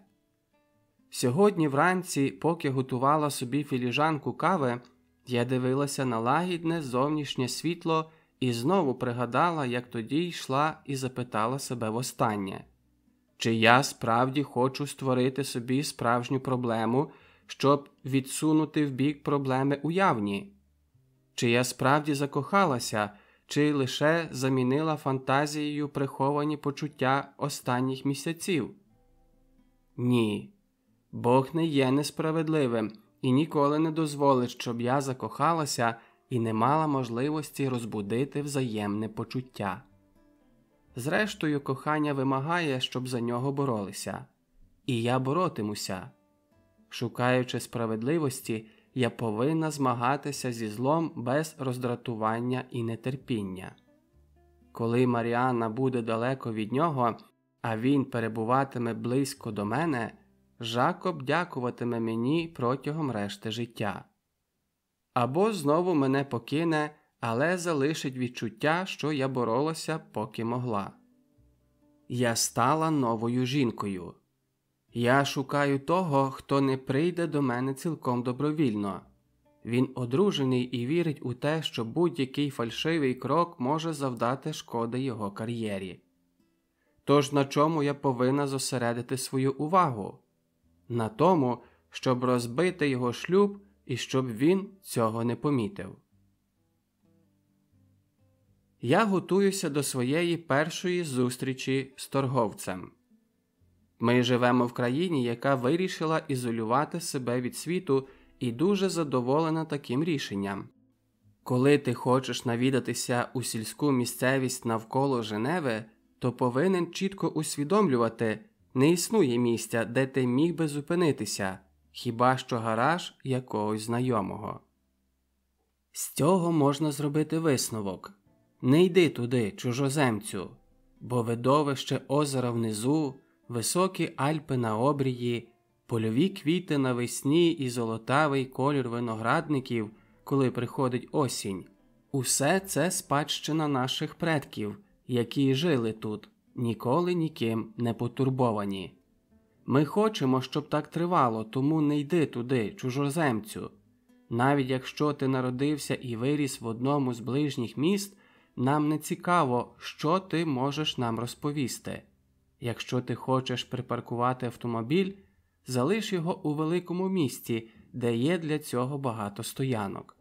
Сьогодні вранці, поки готувала собі філіжанку кави, я дивилася на лагідне зовнішнє світло і знову пригадала, як тоді йшла і запитала себе востаннє чи я справді хочу створити собі справжню проблему, щоб відсунути в бік проблеми уявні? Чи я справді закохалася, чи лише замінила фантазією приховані почуття останніх місяців? Ні. Бог не є несправедливим і ніколи не дозволить, щоб я закохалася і не мала можливості розбудити взаємне почуття. Зрештою, кохання вимагає, щоб за нього боролися, і я боротимуся. Шукаючи справедливості, я повинна змагатися зі злом без роздратування і нетерпіння. Коли Маріанна буде далеко від нього, а він перебуватиме близько до мене, Жакоб дякуватиме мені протягом решти життя. Або знову мене покине, але залишить відчуття, що я боролася, поки могла. Я стала новою жінкою. Я шукаю того, хто не прийде до мене цілком добровільно. Він одружений і вірить у те, що будь-який фальшивий крок може завдати шкоди його кар'єрі. Тож на чому я повинна зосередити свою увагу? На тому, щоб розбити його шлюб і щоб він цього не помітив. Я готуюся до своєї першої зустрічі з торговцем. Ми живемо в країні, яка вирішила ізолювати себе від світу і дуже задоволена таким рішенням. Коли ти хочеш навідатися у сільську місцевість навколо Женеви, то повинен чітко усвідомлювати, не існує місця, де ти міг би зупинитися, хіба що гараж якогось знайомого. З цього можна зробити висновок не йди туди, чужоземцю, бо видовище озера внизу, високі Альпи на обрії, польові квіти навесні і золотавий колір виноградників, коли приходить осінь. Усе це спадщина наших предків, які жили тут, ніколи ніким не потурбовані. Ми хочемо, щоб так тривало, тому не йди туди, чужоземцю. Навіть якщо ти народився і виріс в одному з ближніх міст, нам не цікаво, що ти можеш нам розповісти. Якщо ти хочеш припаркувати автомобіль, залиш його у великому місті, де є для цього багато стоянок.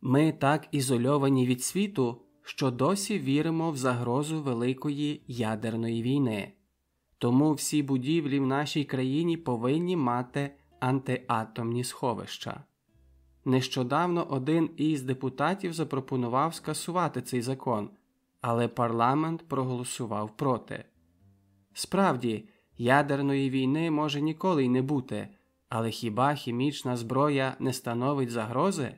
Ми так ізольовані від світу, що досі віримо в загрозу великої ядерної війни. Тому всі будівлі в нашій країні повинні мати антиатомні сховища. Нещодавно один із депутатів запропонував скасувати цей закон, але парламент проголосував проти. Справді, ядерної війни може ніколи й не бути, але хіба хімічна зброя не становить загрози?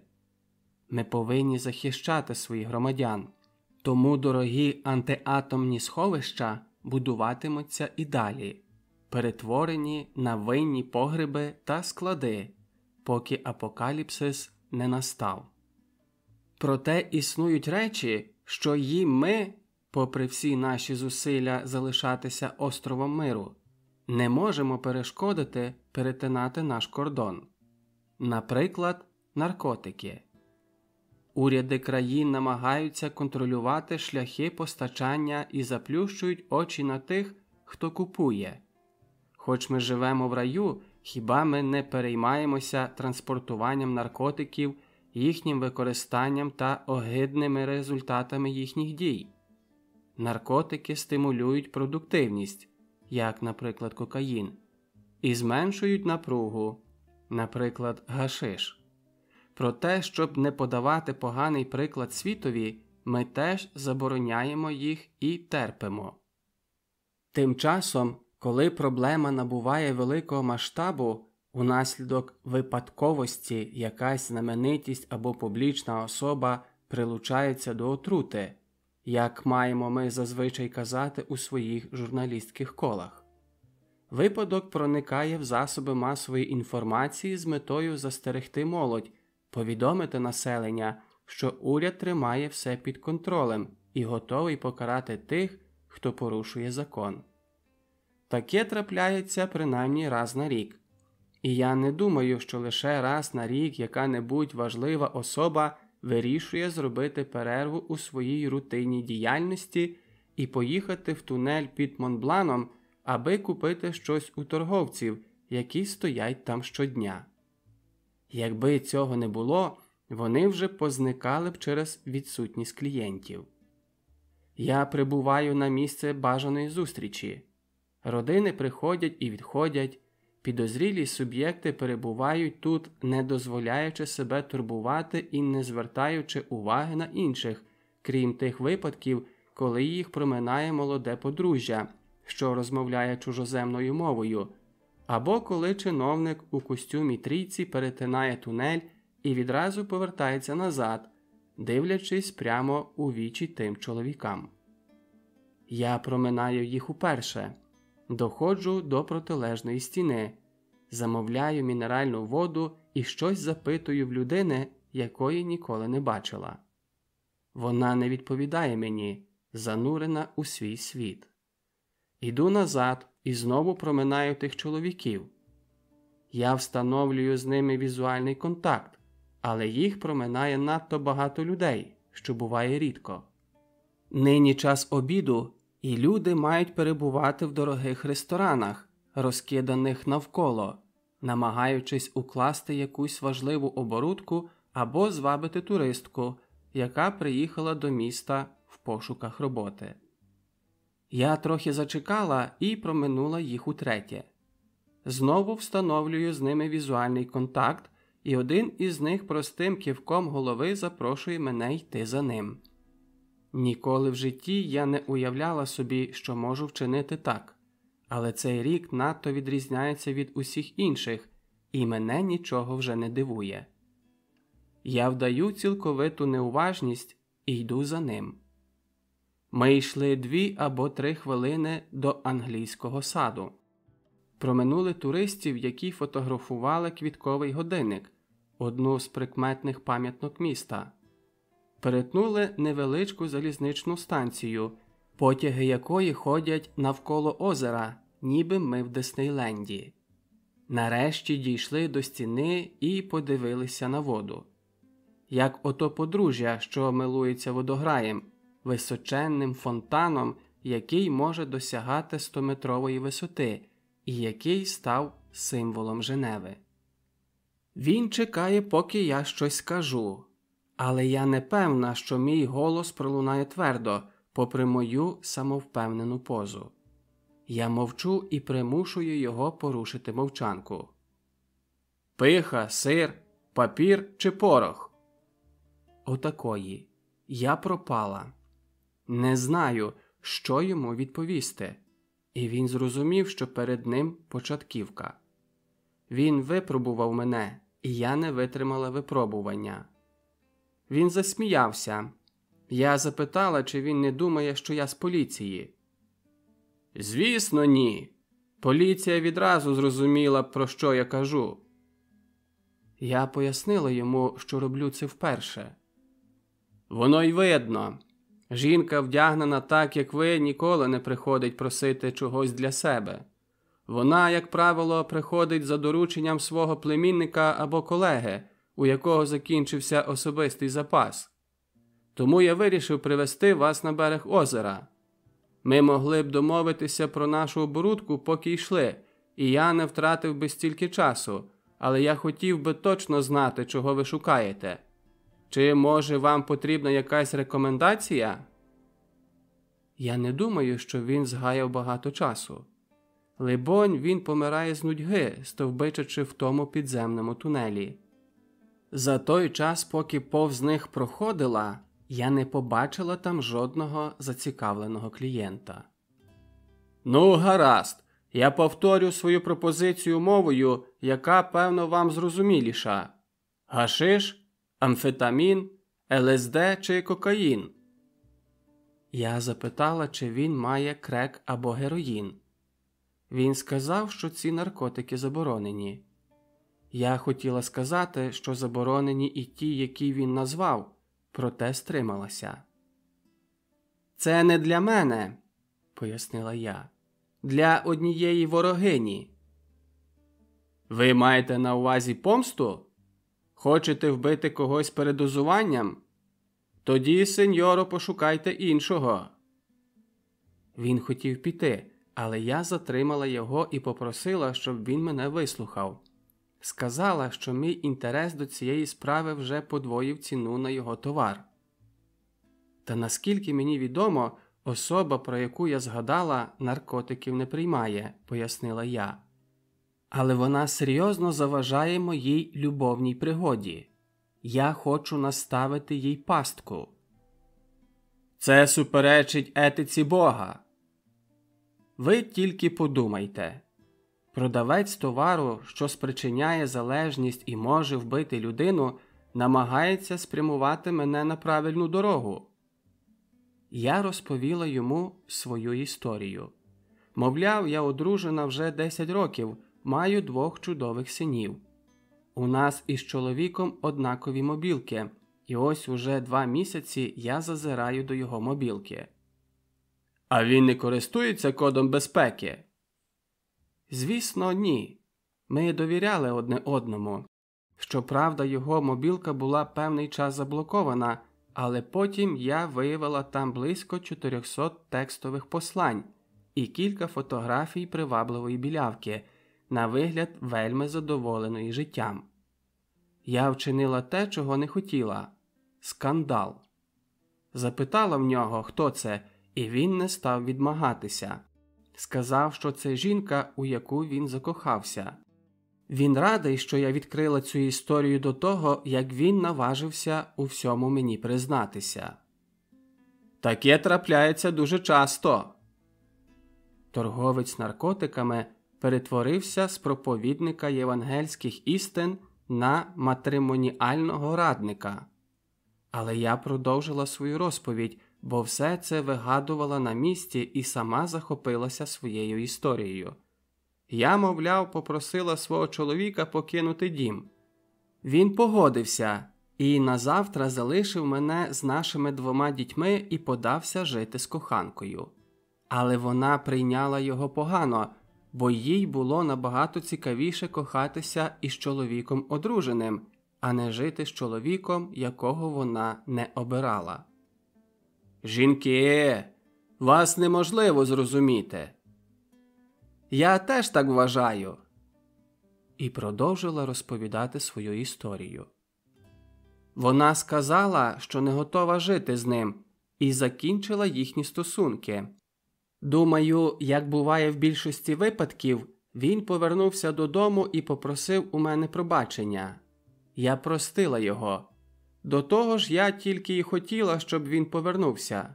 Ми повинні захищати своїх громадян, тому дорогі антиатомні сховища будуватимуться і далі, перетворені на винні погреби та склади поки апокаліпсис не настав. Проте існують речі, що їм ми, попри всі наші зусилля залишатися островом миру, не можемо перешкодити перетинати наш кордон, наприклад, наркотики. Уряди країн намагаються контролювати шляхи постачання і заплющують очі на тих, хто купує. Хоч ми живемо в раю, Хіба ми не переймаємося транспортуванням наркотиків, їхнім використанням та огидними результатами їхніх дій? Наркотики стимулюють продуктивність, як, наприклад, кокаїн, і зменшують напругу, наприклад, гашиш. Про те, щоб не подавати поганий приклад світові, ми теж забороняємо їх і терпимо. Тим часом коли проблема набуває великого масштабу, Унаслідок випадковості якась знаменитість або публічна особа прилучається до отрути, як маємо ми зазвичай казати у своїх журналістських колах. Випадок проникає в засоби масової інформації з метою застерегти молодь, повідомити населення, що уряд тримає все під контролем і готовий покарати тих, хто порушує закон. Таке трапляється принаймні раз на рік. І я не думаю, що лише раз на рік яка-небудь важлива особа вирішує зробити перерву у своїй рутинній діяльності і поїхати в тунель під Монбланом, аби купити щось у торговців, які стоять там щодня. Якби цього не було, вони вже позникали б через відсутність клієнтів. Я прибуваю на місце бажаної зустрічі. Родини приходять і відходять, підозрілі суб'єкти перебувають тут, не дозволяючи себе турбувати і не звертаючи уваги на інших, крім тих випадків, коли їх проминає молоде подружжя, що розмовляє чужоземною мовою, або коли чиновник у костюмі трійці перетинає тунель і відразу повертається назад, дивлячись прямо у вічі тим чоловікам. Я проминаю їх уперше, доходжу до протилежної стіни, замовляю мінеральну воду і щось запитую в людини, якої ніколи не бачила. Вона не відповідає мені, занурена у свій світ. Іду назад і знову проминаю тих чоловіків. Я встановлюю з ними візуальний контакт, але їх проминає надто багато людей, що буває рідко. Нині час обіду, і люди мають перебувати в дорогих ресторанах, розкиданих навколо, намагаючись укласти якусь важливу оборудку або звабити туристку, яка приїхала до міста в пошуках роботи. Я трохи зачекала і проминула їх утретє. Знову встановлюю з ними візуальний контакт, і один із них простим ківком голови запрошує мене йти за ним. Ніколи в житті я не уявляла собі, що можу вчинити так, але цей рік надто відрізняється від усіх інших, і мене нічого вже не дивує. Я вдаю цілковиту неуважність і йду за ним. Ми йшли дві або три хвилини до англійського саду. Проминули туристів, які фотографували квітковий годинник, одну з прикметних пам'яток міста, перетнули невеличку залізничну станцію, потяги якої ходять навколо озера, ніби ми в Диснейленді. Нарешті дійшли до стіни і подивилися на воду. Як ото подружжя, що милується водограєм, височенним фонтаном, який може досягати стометрової висоти, і який став символом Женеви. Він чекає, поки я щось скажу, але я не певна, що мій голос пролунає твердо, попри мою самовпевнену позу. Я мовчу і примушую його порушити мовчанку. Пиха, сир, папір чи порох. Отакої. Я пропала. Не знаю, що йому відповісти, і він зрозумів, що перед ним початківка. Він випробував мене, і я не витримала випробування. Він засміявся. Я запитала, чи він не думає, що я з поліції. Звісно, ні. Поліція відразу зрозуміла, про що я кажу. Я пояснила йому, що роблю це вперше. Воно й видно. Жінка, вдягнена так, як ви, ніколи не приходить просити чогось для себе. Вона, як правило, приходить за дорученням свого племінника або колеги, у якого закінчився особистий запас. Тому я вирішив привезти вас на берег озера. Ми могли б домовитися про нашу оборудку, поки йшли, і я не втратив би стільки часу, але я хотів би точно знати, чого ви шукаєте. Чи, може, вам потрібна якась рекомендація? Я не думаю, що він згаяв багато часу. Либонь, він помирає з нудьги, стовбичачи в тому підземному тунелі. За той час, поки повз них проходила, я не побачила там жодного зацікавленого клієнта. Ну, гаразд, Я повторю свою пропозицію мовою, яка, певно, вам зрозуміліша гашиш, амфетамін, ЛСД чи кокаїн. Я запитала, чи він має крек або героїн. Він сказав, що ці наркотики заборонені. Я хотіла сказати, що заборонені і ті, які він назвав, проте стрималася. Це не для мене, пояснила я, для однієї ворогині. Ви маєте на увазі помсту? Хочете вбити когось передозуванням? Тоді, сеньоро, пошукайте іншого. Він хотів піти, але я затримала його і попросила, щоб він мене вислухав. Сказала, що мій інтерес до цієї справи вже подвоїв ціну на його товар. Та наскільки мені відомо, особа, про яку я згадала, наркотиків не приймає, пояснила я. Але вона серйозно заважає моїй любовній пригоді. Я хочу наставити їй пастку. Це суперечить етиці Бога. Ви тільки подумайте продавець товару, що спричиняє залежність і може вбити людину, намагається спрямувати мене на правильну дорогу. Я розповіла йому свою історію. Мовляв, я одружена вже 10 років, маю двох чудових синів. У нас із чоловіком однакові мобілки, і ось уже два місяці я зазираю до його мобілки. А він не користується кодом безпеки? Звісно, ні. Ми довіряли одне одному. Щоправда, його мобілка була певний час заблокована, але потім я виявила там близько 400 текстових послань і кілька фотографій привабливої білявки, на вигляд вельми задоволеної життям. Я вчинила те, чого не хотіла скандал. Запитала в нього, хто це, і він не став відмагатися. Сказав, що це жінка, у яку він закохався. Він радий, що я відкрила цю історію до того, як він наважився у всьому мені признатися. Таке трапляється дуже часто. Торговець наркотиками перетворився з проповідника євангельських істин на матримоніального радника. Але я продовжила свою розповідь, бо все це вигадувала на місці і сама захопилася своєю історією. Я, мовляв, попросила свого чоловіка покинути дім. Він погодився і назавтра залишив мене з нашими двома дітьми і подався жити з коханкою. Але вона прийняла його погано, бо їй було набагато цікавіше кохатися із чоловіком одруженим, а не жити з чоловіком, якого вона не обирала. Жінки, вас неможливо зрозуміти. Я теж так вважаю. І продовжила розповідати свою історію. Вона сказала, що не готова жити з ним, і закінчила їхні стосунки. Думаю, як буває в більшості випадків, він повернувся додому і попросив у мене пробачення. Я простила його. До того ж, я тільки й хотіла, щоб він повернувся.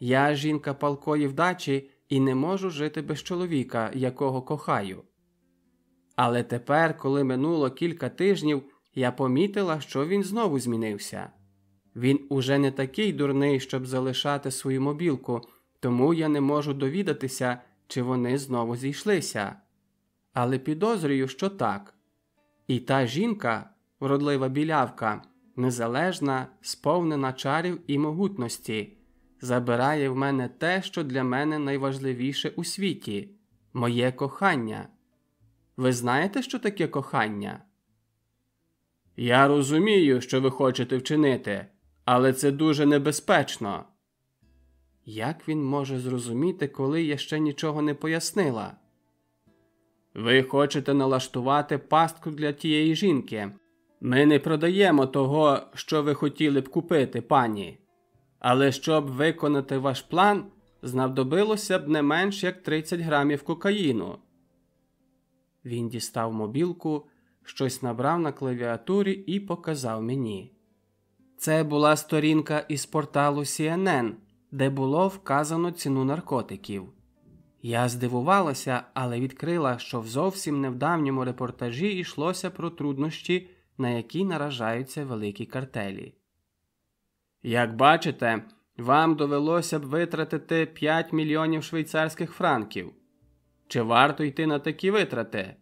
Я жінка палкої вдачі і не можу жити без чоловіка, якого кохаю. Але тепер, коли минуло кілька тижнів, я помітила, що він знову змінився. Він уже не такий дурний, щоб залишати свою мобілку, тому я не можу довідатися, чи вони знову зійшлися. Але підозрюю, що так. І та жінка, вродлива білявка, незалежна, сповнена чарів і могутності забирає в мене те, що для мене найважливіше у світі моє кохання. Ви знаєте, що таке кохання? Я розумію, що ви хочете вчинити, але це дуже небезпечно. Як він може зрозуміти, коли я ще нічого не пояснила? Ви хочете налаштувати пастку для тієї жінки. Ми не продаємо того, що ви хотіли б купити, пані. Але щоб виконати ваш план, знадобилося б не менш як 30 грамів кокаїну. Він дістав мобілку, щось набрав на клавіатурі і показав мені. Це була сторінка із порталу CNN, де було вказано ціну наркотиків. Я здивувалася, але відкрила, що в зовсім невдавньому репортажі йшлося про труднощі, на які наражаються великі картелі. Як бачите, вам довелося б витратити 5 мільйонів швейцарських франків. Чи варто йти на такі витрати?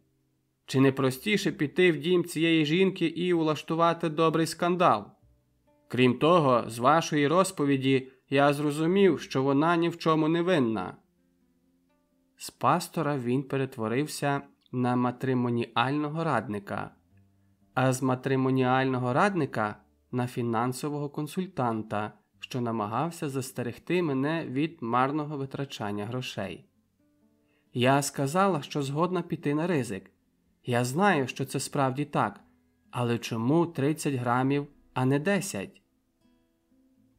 Чи не простіше піти в дім цієї жінки і улаштувати добрий скандал? Крім того, з вашої розповіді я зрозумів, що вона ні в чому не винна. З пастора він перетворився на матримоніального радника, а з матримоніального радника на фінансового консультанта, що намагався застерегти мене від марного витрачання грошей. Я сказала, що згодна піти на ризик. Я знаю, що це справді так, але чому 30 грамів, а не 10?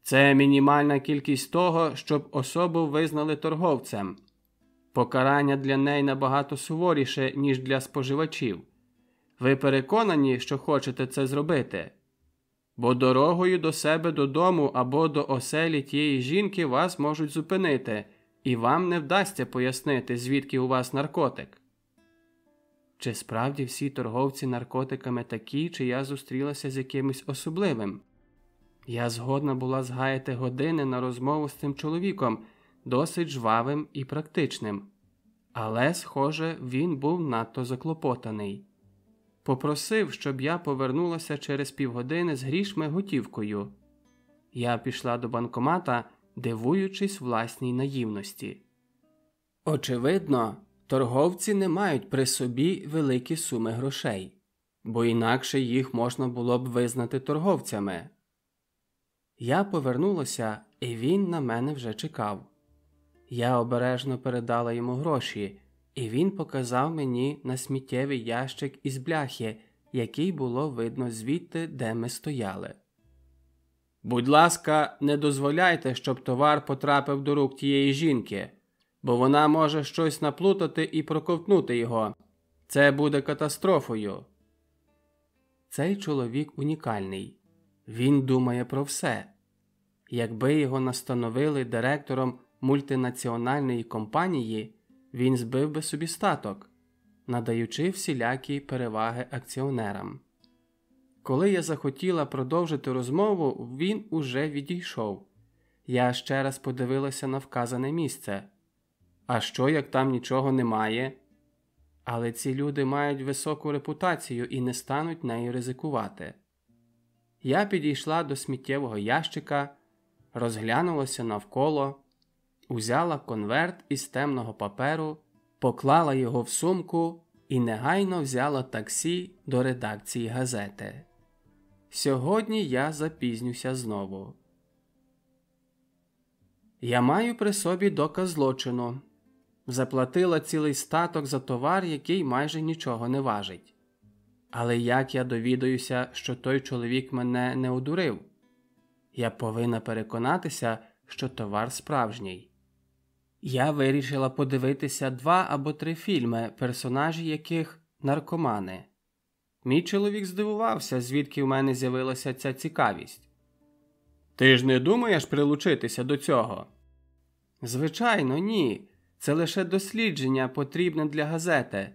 Це мінімальна кількість того, щоб особу визнали торговцем. Покарання для неї набагато суворіше, ніж для споживачів. Ви переконані, що хочете це зробити? Бо дорогою до себе додому або до оселі тієї жінки вас можуть зупинити, і вам не вдасться пояснити, звідки у вас наркотик. Чи справді всі торговці наркотиками такі, чи я зустрілася з якимось особливим? Я згодна була згаяти години на розмову з цим чоловіком, досить жвавим і практичним, але, схоже, він був надто заклопотаний. Попросив, щоб я повернулася через півгодини з грішми готівкою. Я пішла до банкомата, дивуючись власній наївності. Очевидно, торговці не мають при собі великі суми грошей, бо інакше їх можна було б визнати торговцями. Я повернулася, і він на мене вже чекав. Я обережно передала йому гроші, і він показав мені на сміттєвий ящик із бляхи, який було видно звідти, де ми стояли. Будь ласка, не дозволяйте, щоб товар потрапив до рук тієї жінки, бо вона може щось наплутати і проковтнути його. Це буде катастрофою. Цей чоловік унікальний. Він думає про все. Якби його настановили директором мультинаціональної компанії, він збив би собі статок, надаючи всілякі переваги акціонерам. Коли я захотіла продовжити розмову, він уже відійшов. Я ще раз подивилася на вказане місце. А що, як там нічого немає? Але ці люди мають високу репутацію і не стануть нею ризикувати. Я підійшла до сміттєвого ящика, розглянулася навколо, узяла конверт із темного паперу, поклала його в сумку і негайно взяла таксі до редакції газети. Сьогодні я запізнюся знову. Я маю при собі доказ злочину. Заплатила цілий статок за товар, який майже нічого не важить. Але як я довідаюся, що той чоловік мене не одурив? Я повинна переконатися, що товар справжній. Я вирішила подивитися два або три фільми, персонажі яких наркомани. Мій чоловік здивувався, звідки в мене з'явилася ця цікавість. Ти ж не думаєш прилучитися до цього? Звичайно, ні. Це лише дослідження потрібне для газети.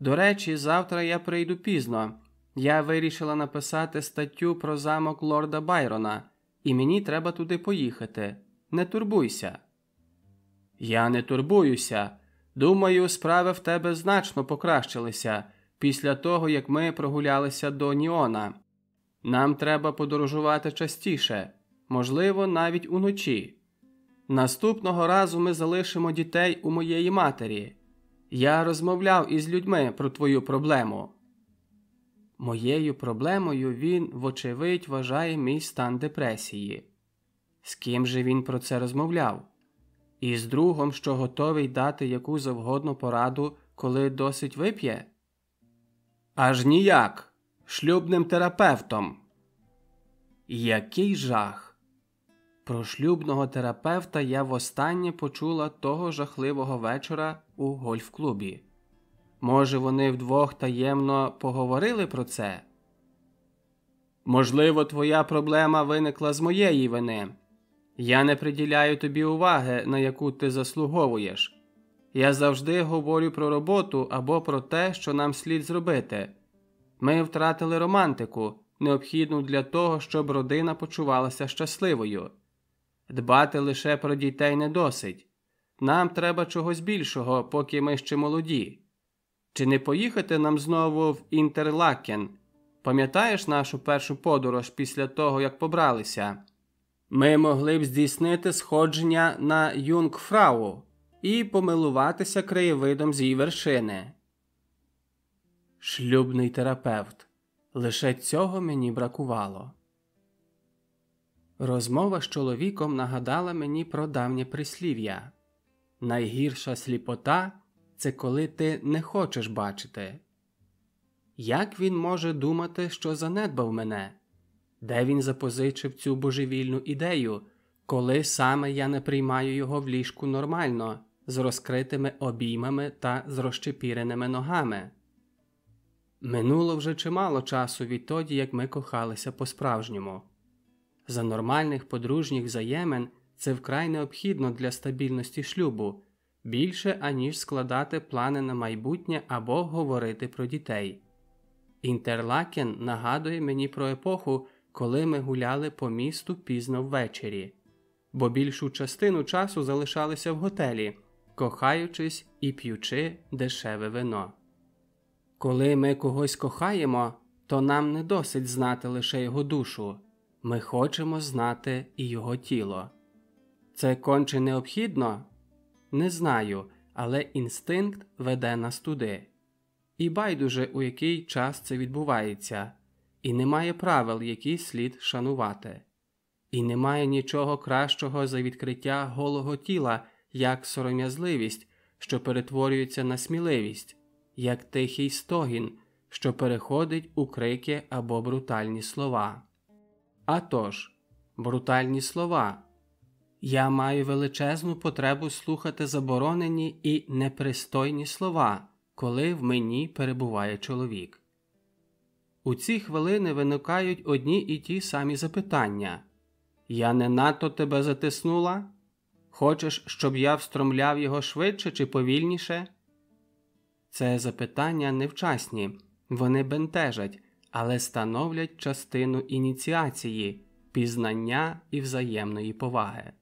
До речі, завтра я прийду пізно. Я вирішила написати статтю про замок лорда Байрона, і мені треба туди поїхати. Не турбуйся. Я не турбуюся. Думаю, справи в тебе значно покращилися після того, як ми прогулялися до Ніона. Нам треба подорожувати частіше, можливо, навіть уночі. Наступного разу ми залишимо дітей у моєї матері. Я розмовляв із людьми про твою проблему. Моєю проблемою він, вочевидь, вважає мій стан депресії. З ким же він про це розмовляв? Із другом, що готовий дати яку завгодно пораду, коли досить вип'є? Аж ніяк, шлюбним терапевтом. Який жах! Про шлюбного терапевта я востаннє почула того жахливого вечора у гольф-клубі. Може, вони вдвох таємно поговорили про це? Можливо, твоя проблема виникла з моєї вини. Я не приділяю тобі уваги, на яку ти заслуговуєш. Я завжди говорю про роботу або про те, що нам слід зробити. Ми втратили романтику, необхідну для того, щоб родина почувалася щасливою. Дбати лише про дітей не досить. Нам треба чогось більшого, поки ми ще молоді. Чи не поїхати нам знову в Інтерлакен? Пам'ятаєш нашу першу подорож після того, як побралися? Ми могли б здійснити сходження на Юнгфрау і помилуватися краєвидом з її вершини. Шлюбний терапевт. Лише цього мені бракувало. Розмова з чоловіком нагадала мені про давнє прислів'я найгірша сліпота це коли ти не хочеш бачити. Як він може думати, що занедбав мене? Де він запозичив цю божевільну ідею, коли саме я не приймаю його в ліжку нормально, з розкритими обіймами та з розчепіреними ногами? Минуло вже чимало часу відтоді, як ми кохалися по-справжньому. За нормальних подружніх взаємин це вкрай необхідно для стабільності шлюбу, більше аніж складати плани на майбутнє або говорити про дітей. Інтерлакен нагадує мені про епоху, коли ми гуляли по місту пізно ввечері, бо більшу частину часу залишалися в готелі, кохаючись і п'ючи дешеве вино. Коли ми когось кохаємо, то нам не досить знати лише його душу, ми хочемо знати і його тіло. Це конче необхідно? Не знаю, але інстинкт веде нас туди. І байдуже, у який час це відбувається, і немає правил, які слід шанувати, і немає нічого кращого за відкриття голого тіла, як сором'язливість, що перетворюється на сміливість, як тихий стогін, що переходить у крики або брутальні слова. А тож, брутальні слова. Я маю величезну потребу слухати заборонені і непристойні слова, коли в мені перебуває чоловік. У ці хвилини виникають одні і ті самі запитання Я не надто тебе затиснула? Хочеш, щоб я встромляв його швидше чи повільніше? Це запитання невчасні, вони бентежать, але становлять частину ініціації, пізнання і взаємної поваги.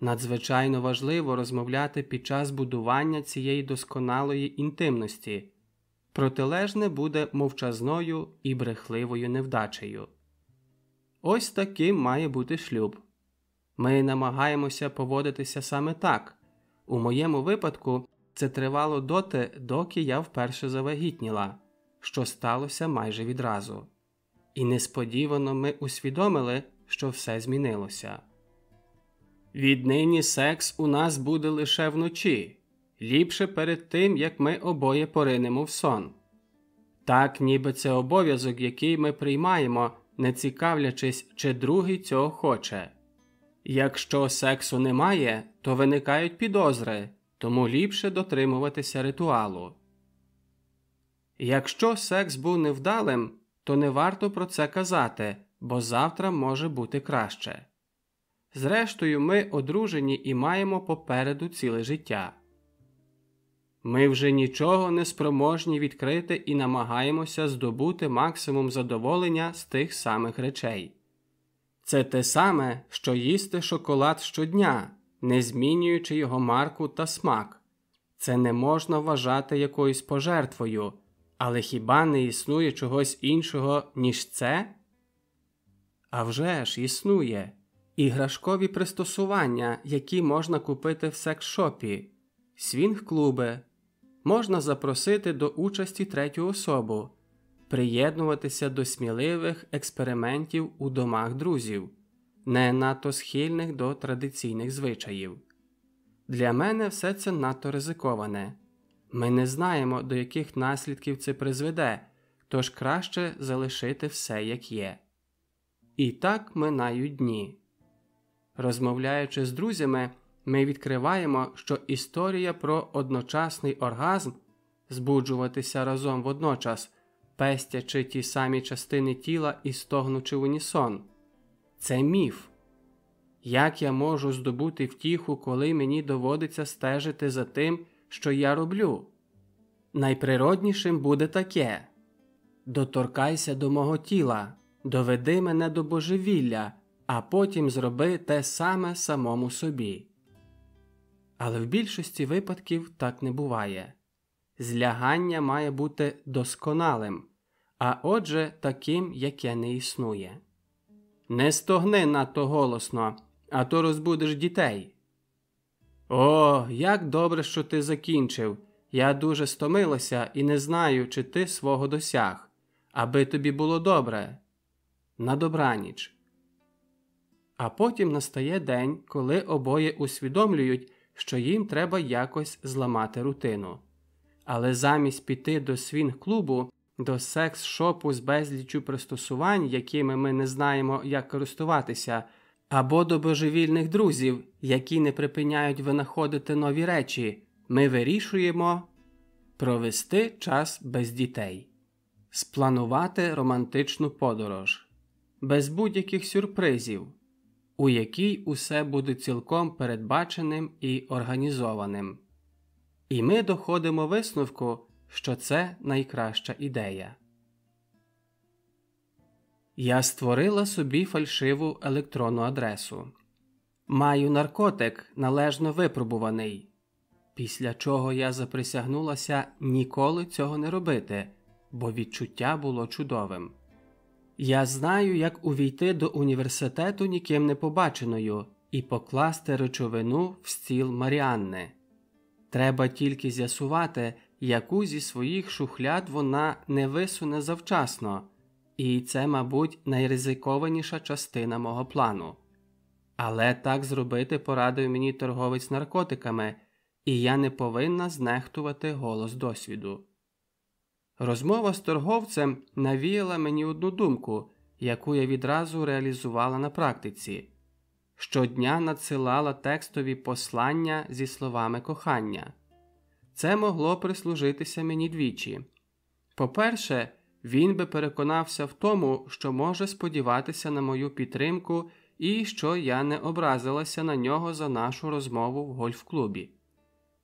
Надзвичайно важливо розмовляти під час будування цієї досконалої інтимності, протилежне буде мовчазною і брехливою невдачею. Ось таким має бути шлюб. Ми намагаємося поводитися саме так. У моєму випадку це тривало доти, доки я вперше завагітніла, що сталося майже відразу. І несподівано ми усвідомили, що все змінилося. Віднині секс у нас буде лише вночі, ліпше перед тим, як ми обоє поринемо в сон. Так, ніби це обов'язок, який ми приймаємо, не цікавлячись, чи другий цього хоче. Якщо сексу немає, то виникають підозри, тому ліпше дотримуватися ритуалу. Якщо секс був невдалим, то не варто про це казати, бо завтра може бути краще. Зрештою, ми одружені і маємо попереду ціле життя. Ми вже нічого не спроможні відкрити і намагаємося здобути максимум задоволення з тих самих речей. Це те саме, що їсти шоколад щодня, не змінюючи його марку та смак. Це не можна вважати якоюсь пожертвою, але хіба не існує чогось іншого, ніж це? А вже ж існує іграшкові пристосування, які можна купити в секс-шопі, свінг-клуби, можна запросити до участі третю особу, приєднуватися до сміливих експериментів у домах друзів, не надто схильних до традиційних звичаїв. Для мене все це надто ризиковане. Ми не знаємо, до яких наслідків це призведе, тож краще залишити все як є. І так минають дні. Розмовляючи з друзями, ми відкриваємо, що історія про одночасний оргазм збуджуватися разом водночас, пестячи ті самі частини тіла і стогнучи в унісон. Це міф. Як я можу здобути втіху, коли мені доводиться стежити за тим, що я роблю. Найприроднішим буде таке доторкайся до мого тіла, доведи мене до божевілля, а потім зроби те саме самому собі. Але в більшості випадків так не буває. Злягання має бути досконалим, а отже, таким, яке не існує. Не стогни надто голосно, а то розбудеш дітей. О, як добре, що ти закінчив. Я дуже стомилася і не знаю, чи ти свого досяг, аби тобі було добре. На добраніч. А потім настає день, коли обоє усвідомлюють, що їм треба якось зламати рутину. Але замість піти до свінг-клубу, до секс-шопу з безліччю пристосувань, якими ми не знаємо, як користуватися, або до божевільних друзів, які не припиняють винаходити нові речі, ми вирішуємо провести час без дітей, спланувати романтичну подорож, без будь-яких сюрпризів, у якій усе буде цілком передбаченим і організованим. І ми доходимо висновку, що це найкраща ідея. Я створила собі фальшиву електронну адресу. Маю наркотик належно випробуваний, після чого я заприсягнулася ніколи цього не робити, бо відчуття було чудовим. Я знаю, як увійти до університету ніким не побаченою і покласти речовину в стіл Маріанни. Треба тільки з'ясувати, яку зі своїх шухляд вона не висуне завчасно, і це, мабуть, найризикованіша частина мого плану. Але так зробити порадив мені торговець наркотиками, і я не повинна знехтувати голос досвіду. Розмова з торговцем навіяла мені одну думку, яку я відразу реалізувала на практиці щодня надсилала текстові послання зі словами кохання. Це могло прислужитися мені двічі. По-перше, він би переконався в тому, що може сподіватися на мою підтримку і що я не образилася на нього за нашу розмову в гольф-клубі.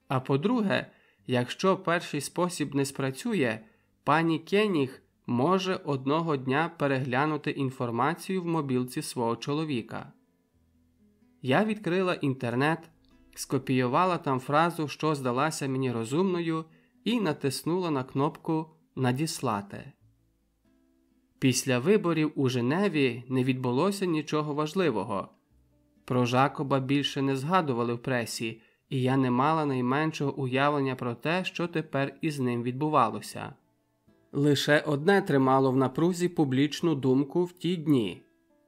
А по-друге, якщо перший спосіб не спрацює, пані Кеніг може одного дня переглянути інформацію в мобілці свого чоловіка. Я відкрила інтернет, скопіювала там фразу, що здалася мені розумною, і натиснула на кнопку Надіслати. Після виборів у Женеві не відбулося нічого важливого. Про Жакоба більше не згадували в пресі, і я не мала найменшого уявлення про те, що тепер із ним відбувалося. Лише одне тримало в напрузі публічну думку в ті дні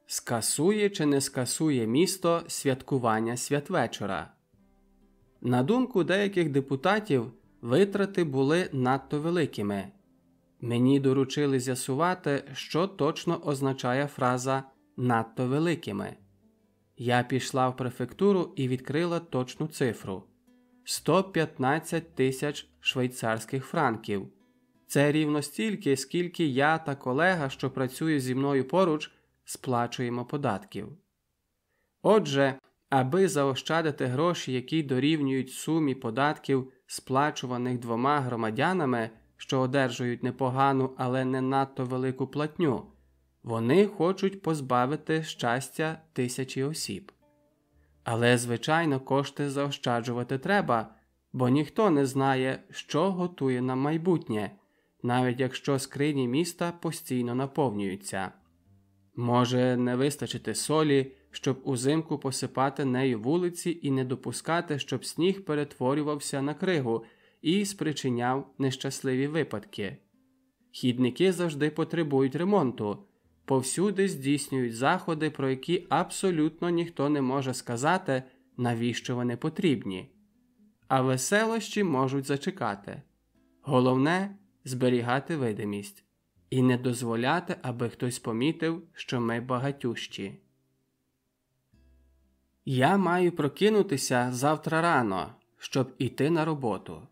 скасує чи не скасує місто святкування святвечора. На думку деяких депутатів, витрати були надто великими. Мені доручили з'ясувати, що точно означає фраза надто великими. Я пішла в префектуру і відкрила точну цифру 115 тисяч швейцарських франків. Це рівно стільки, скільки я та колега, що працює зі мною поруч, сплачуємо податків. Отже, аби заощадити гроші, які дорівнюють сумі податків, сплачуваних двома громадянами, що одержують непогану, але не надто велику платню, вони хочуть позбавити щастя тисячі осіб. Але, звичайно, кошти заощаджувати треба, бо ніхто не знає, що готує нам майбутнє, навіть якщо скрині міста постійно наповнюються. Може не вистачити солі, щоб узимку посипати нею вулиці і не допускати, щоб сніг перетворювався на кригу і спричиняв нещасливі випадки. Хідники завжди потребують ремонту, повсюди здійснюють заходи, про які абсолютно ніхто не може сказати, навіщо вони потрібні. А веселощі можуть зачекати. Головне зберігати видимість і не дозволяти, аби хтось помітив, що ми багатющі. Я маю прокинутися завтра рано, щоб іти на роботу.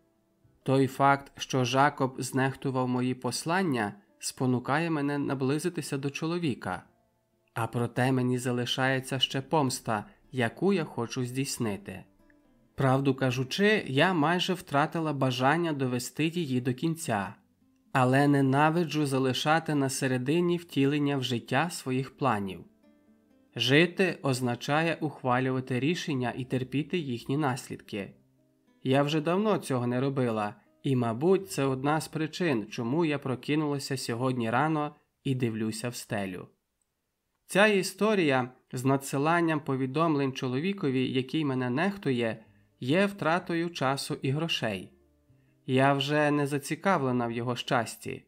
Той факт, що Жакоб знехтував мої послання, спонукає мене наблизитися до чоловіка, а проте мені залишається ще помста, яку я хочу здійснити. Правду кажучи, я майже втратила бажання довести її до кінця, але ненавиджу залишати на середині втілення в життя своїх планів. Жити означає ухвалювати рішення і терпіти їхні наслідки. Я вже давно цього не робила, і, мабуть, це одна з причин, чому я прокинулася сьогодні рано і дивлюся в стелю. Ця історія з надсиланням повідомлень чоловікові, який мене нехтує, є втратою часу і грошей. Я вже не зацікавлена в його щасті.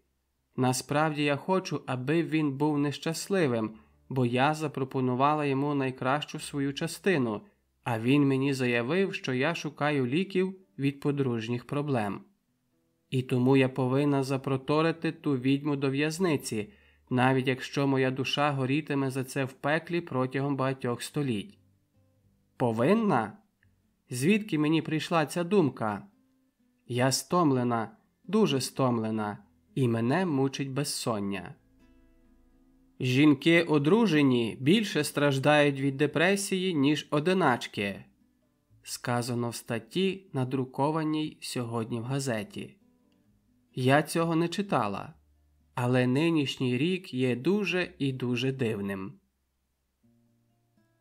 Насправді я хочу, аби він був нещасливим, бо я запропонувала йому найкращу свою частину, а він мені заявив, що я шукаю ліків від подружніх проблем. І тому я повинна запроторити ту відьму до в'язниці, навіть якщо моя душа горітиме за це в пеклі протягом багатьох століть. Повинна? Звідки мені прийшла ця думка? Я стомлена, дуже стомлена, і мене мучить безсоння. Жінки одружені більше страждають від депресії, ніж одиначки, сказано в статті, надрукованій сьогодні в газеті. Я цього не читала, але нинішній рік є дуже і дуже дивним.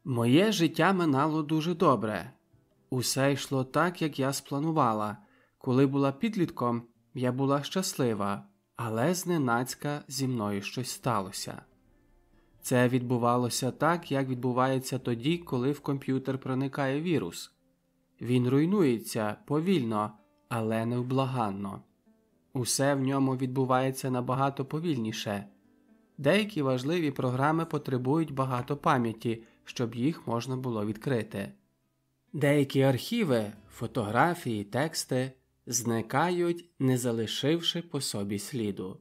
Моє життя минало дуже добре. Усе йшло так, як я спланувала. Коли була підлітком, я була щаслива, але зненацька зі мною щось сталося. Це відбувалося так, як відбувається тоді, коли в комп'ютер проникає вірус. Він руйнується повільно, але невблаганно. Усе в ньому відбувається набагато повільніше. Деякі важливі програми потребують багато пам'яті, щоб їх можна було відкрити. Деякі архіви, фотографії, тексти зникають, не залишивши по собі сліду.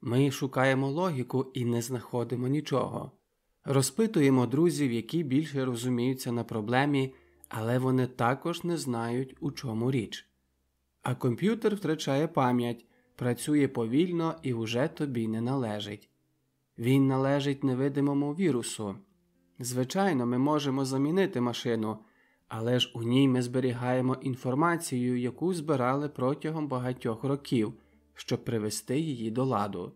Ми шукаємо логіку і не знаходимо нічого. Розпитуємо друзів, які більше розуміються на проблемі, але вони також не знають, у чому річ. А комп'ютер втрачає пам'ять, працює повільно і вже тобі не належить. Він належить невидимому вірусу. Звичайно, ми можемо замінити машину, але ж у ній ми зберігаємо інформацію, яку збирали протягом багатьох років щоб привести її до ладу.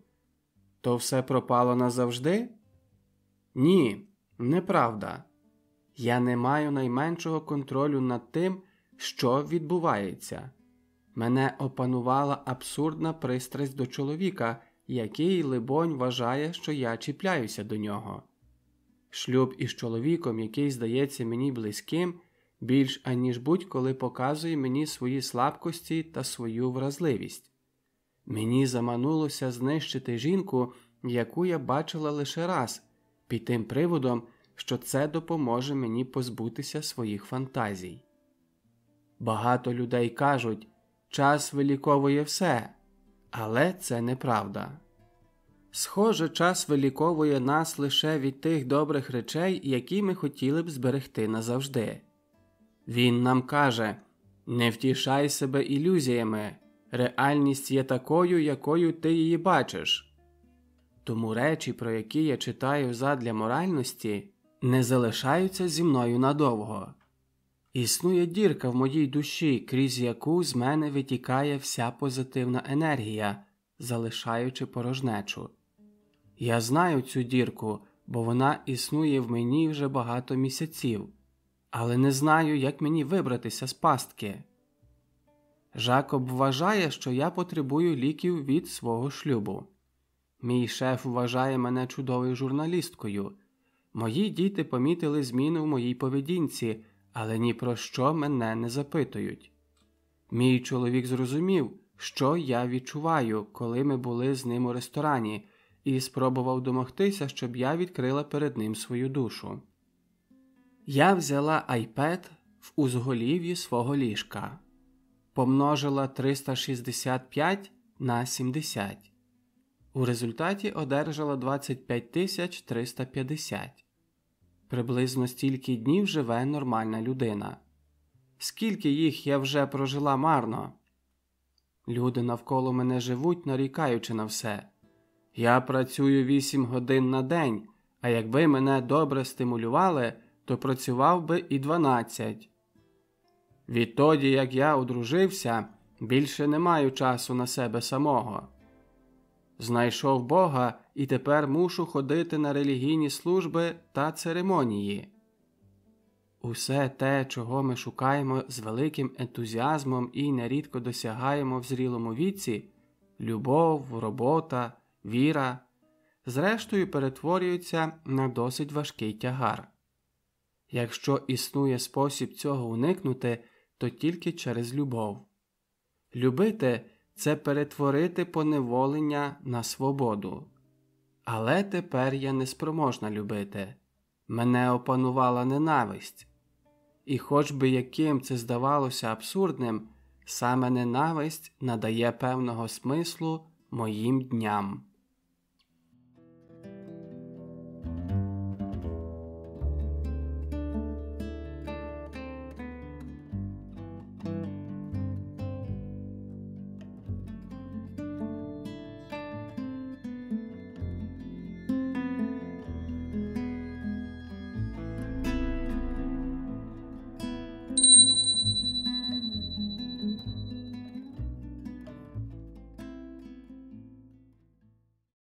То все пропало назавжди? Ні, неправда. Я не маю найменшого контролю над тим, що відбувається. Мене опанувала абсурдна пристрасть до чоловіка, який, либонь, вважає, що я чіпляюся до нього. Шлюб із чоловіком, який здається мені близьким, більш аніж будь-коли показує мені свої слабкості та свою вразливість. Мені заманулося знищити жінку, яку я бачила лише раз, під тим приводом, що це допоможе мені позбутися своїх фантазій. Багато людей кажуть, час виліковує все, але це неправда. Схоже, час виліковує нас лише від тих добрих речей, які ми хотіли б зберегти назавжди. Він нам каже не втішай себе ілюзіями реальність є такою, якою ти її бачиш. Тому речі, про які я читаю задля моральності, не залишаються зі мною надовго. Існує дірка в моїй душі, крізь яку з мене витікає вся позитивна енергія, залишаючи порожнечу. Я знаю цю дірку, бо вона існує в мені вже багато місяців, але не знаю, як мені вибратися з пастки. Жакоб вважає, що я потребую ліків від свого шлюбу. Мій шеф вважає мене чудовою журналісткою. Мої діти помітили зміну в моїй поведінці, але ні про що мене не запитують. Мій чоловік зрозумів, що я відчуваю, коли ми були з ним у ресторані, і спробував домогтися, щоб я відкрила перед ним свою душу. Я взяла айпед в узголів'ї свого ліжка помножила 365 на 70. У результаті одержала 25 350. Приблизно стільки днів живе нормальна людина. Скільки їх я вже прожила марно. Люди навколо мене живуть, нарікаючи на все. Я працюю 8 годин на день, а якби мене добре стимулювали, то працював би і 12. Відтоді, як я одружився, більше не маю часу на себе самого. Знайшов Бога і тепер мушу ходити на релігійні служби та церемонії. Усе те, чого ми шукаємо з великим ентузіазмом і нерідко досягаємо в зрілому віці любов, робота, віра, зрештою перетворюються на досить важкий тягар. Якщо існує спосіб цього уникнути, то тільки через любов. Любити це перетворити поневолення на свободу. Але тепер я неспроможна любити. Мене опанувала ненависть. І хоч би яким це здавалося абсурдним, саме ненависть надає певного смислу моїм дням.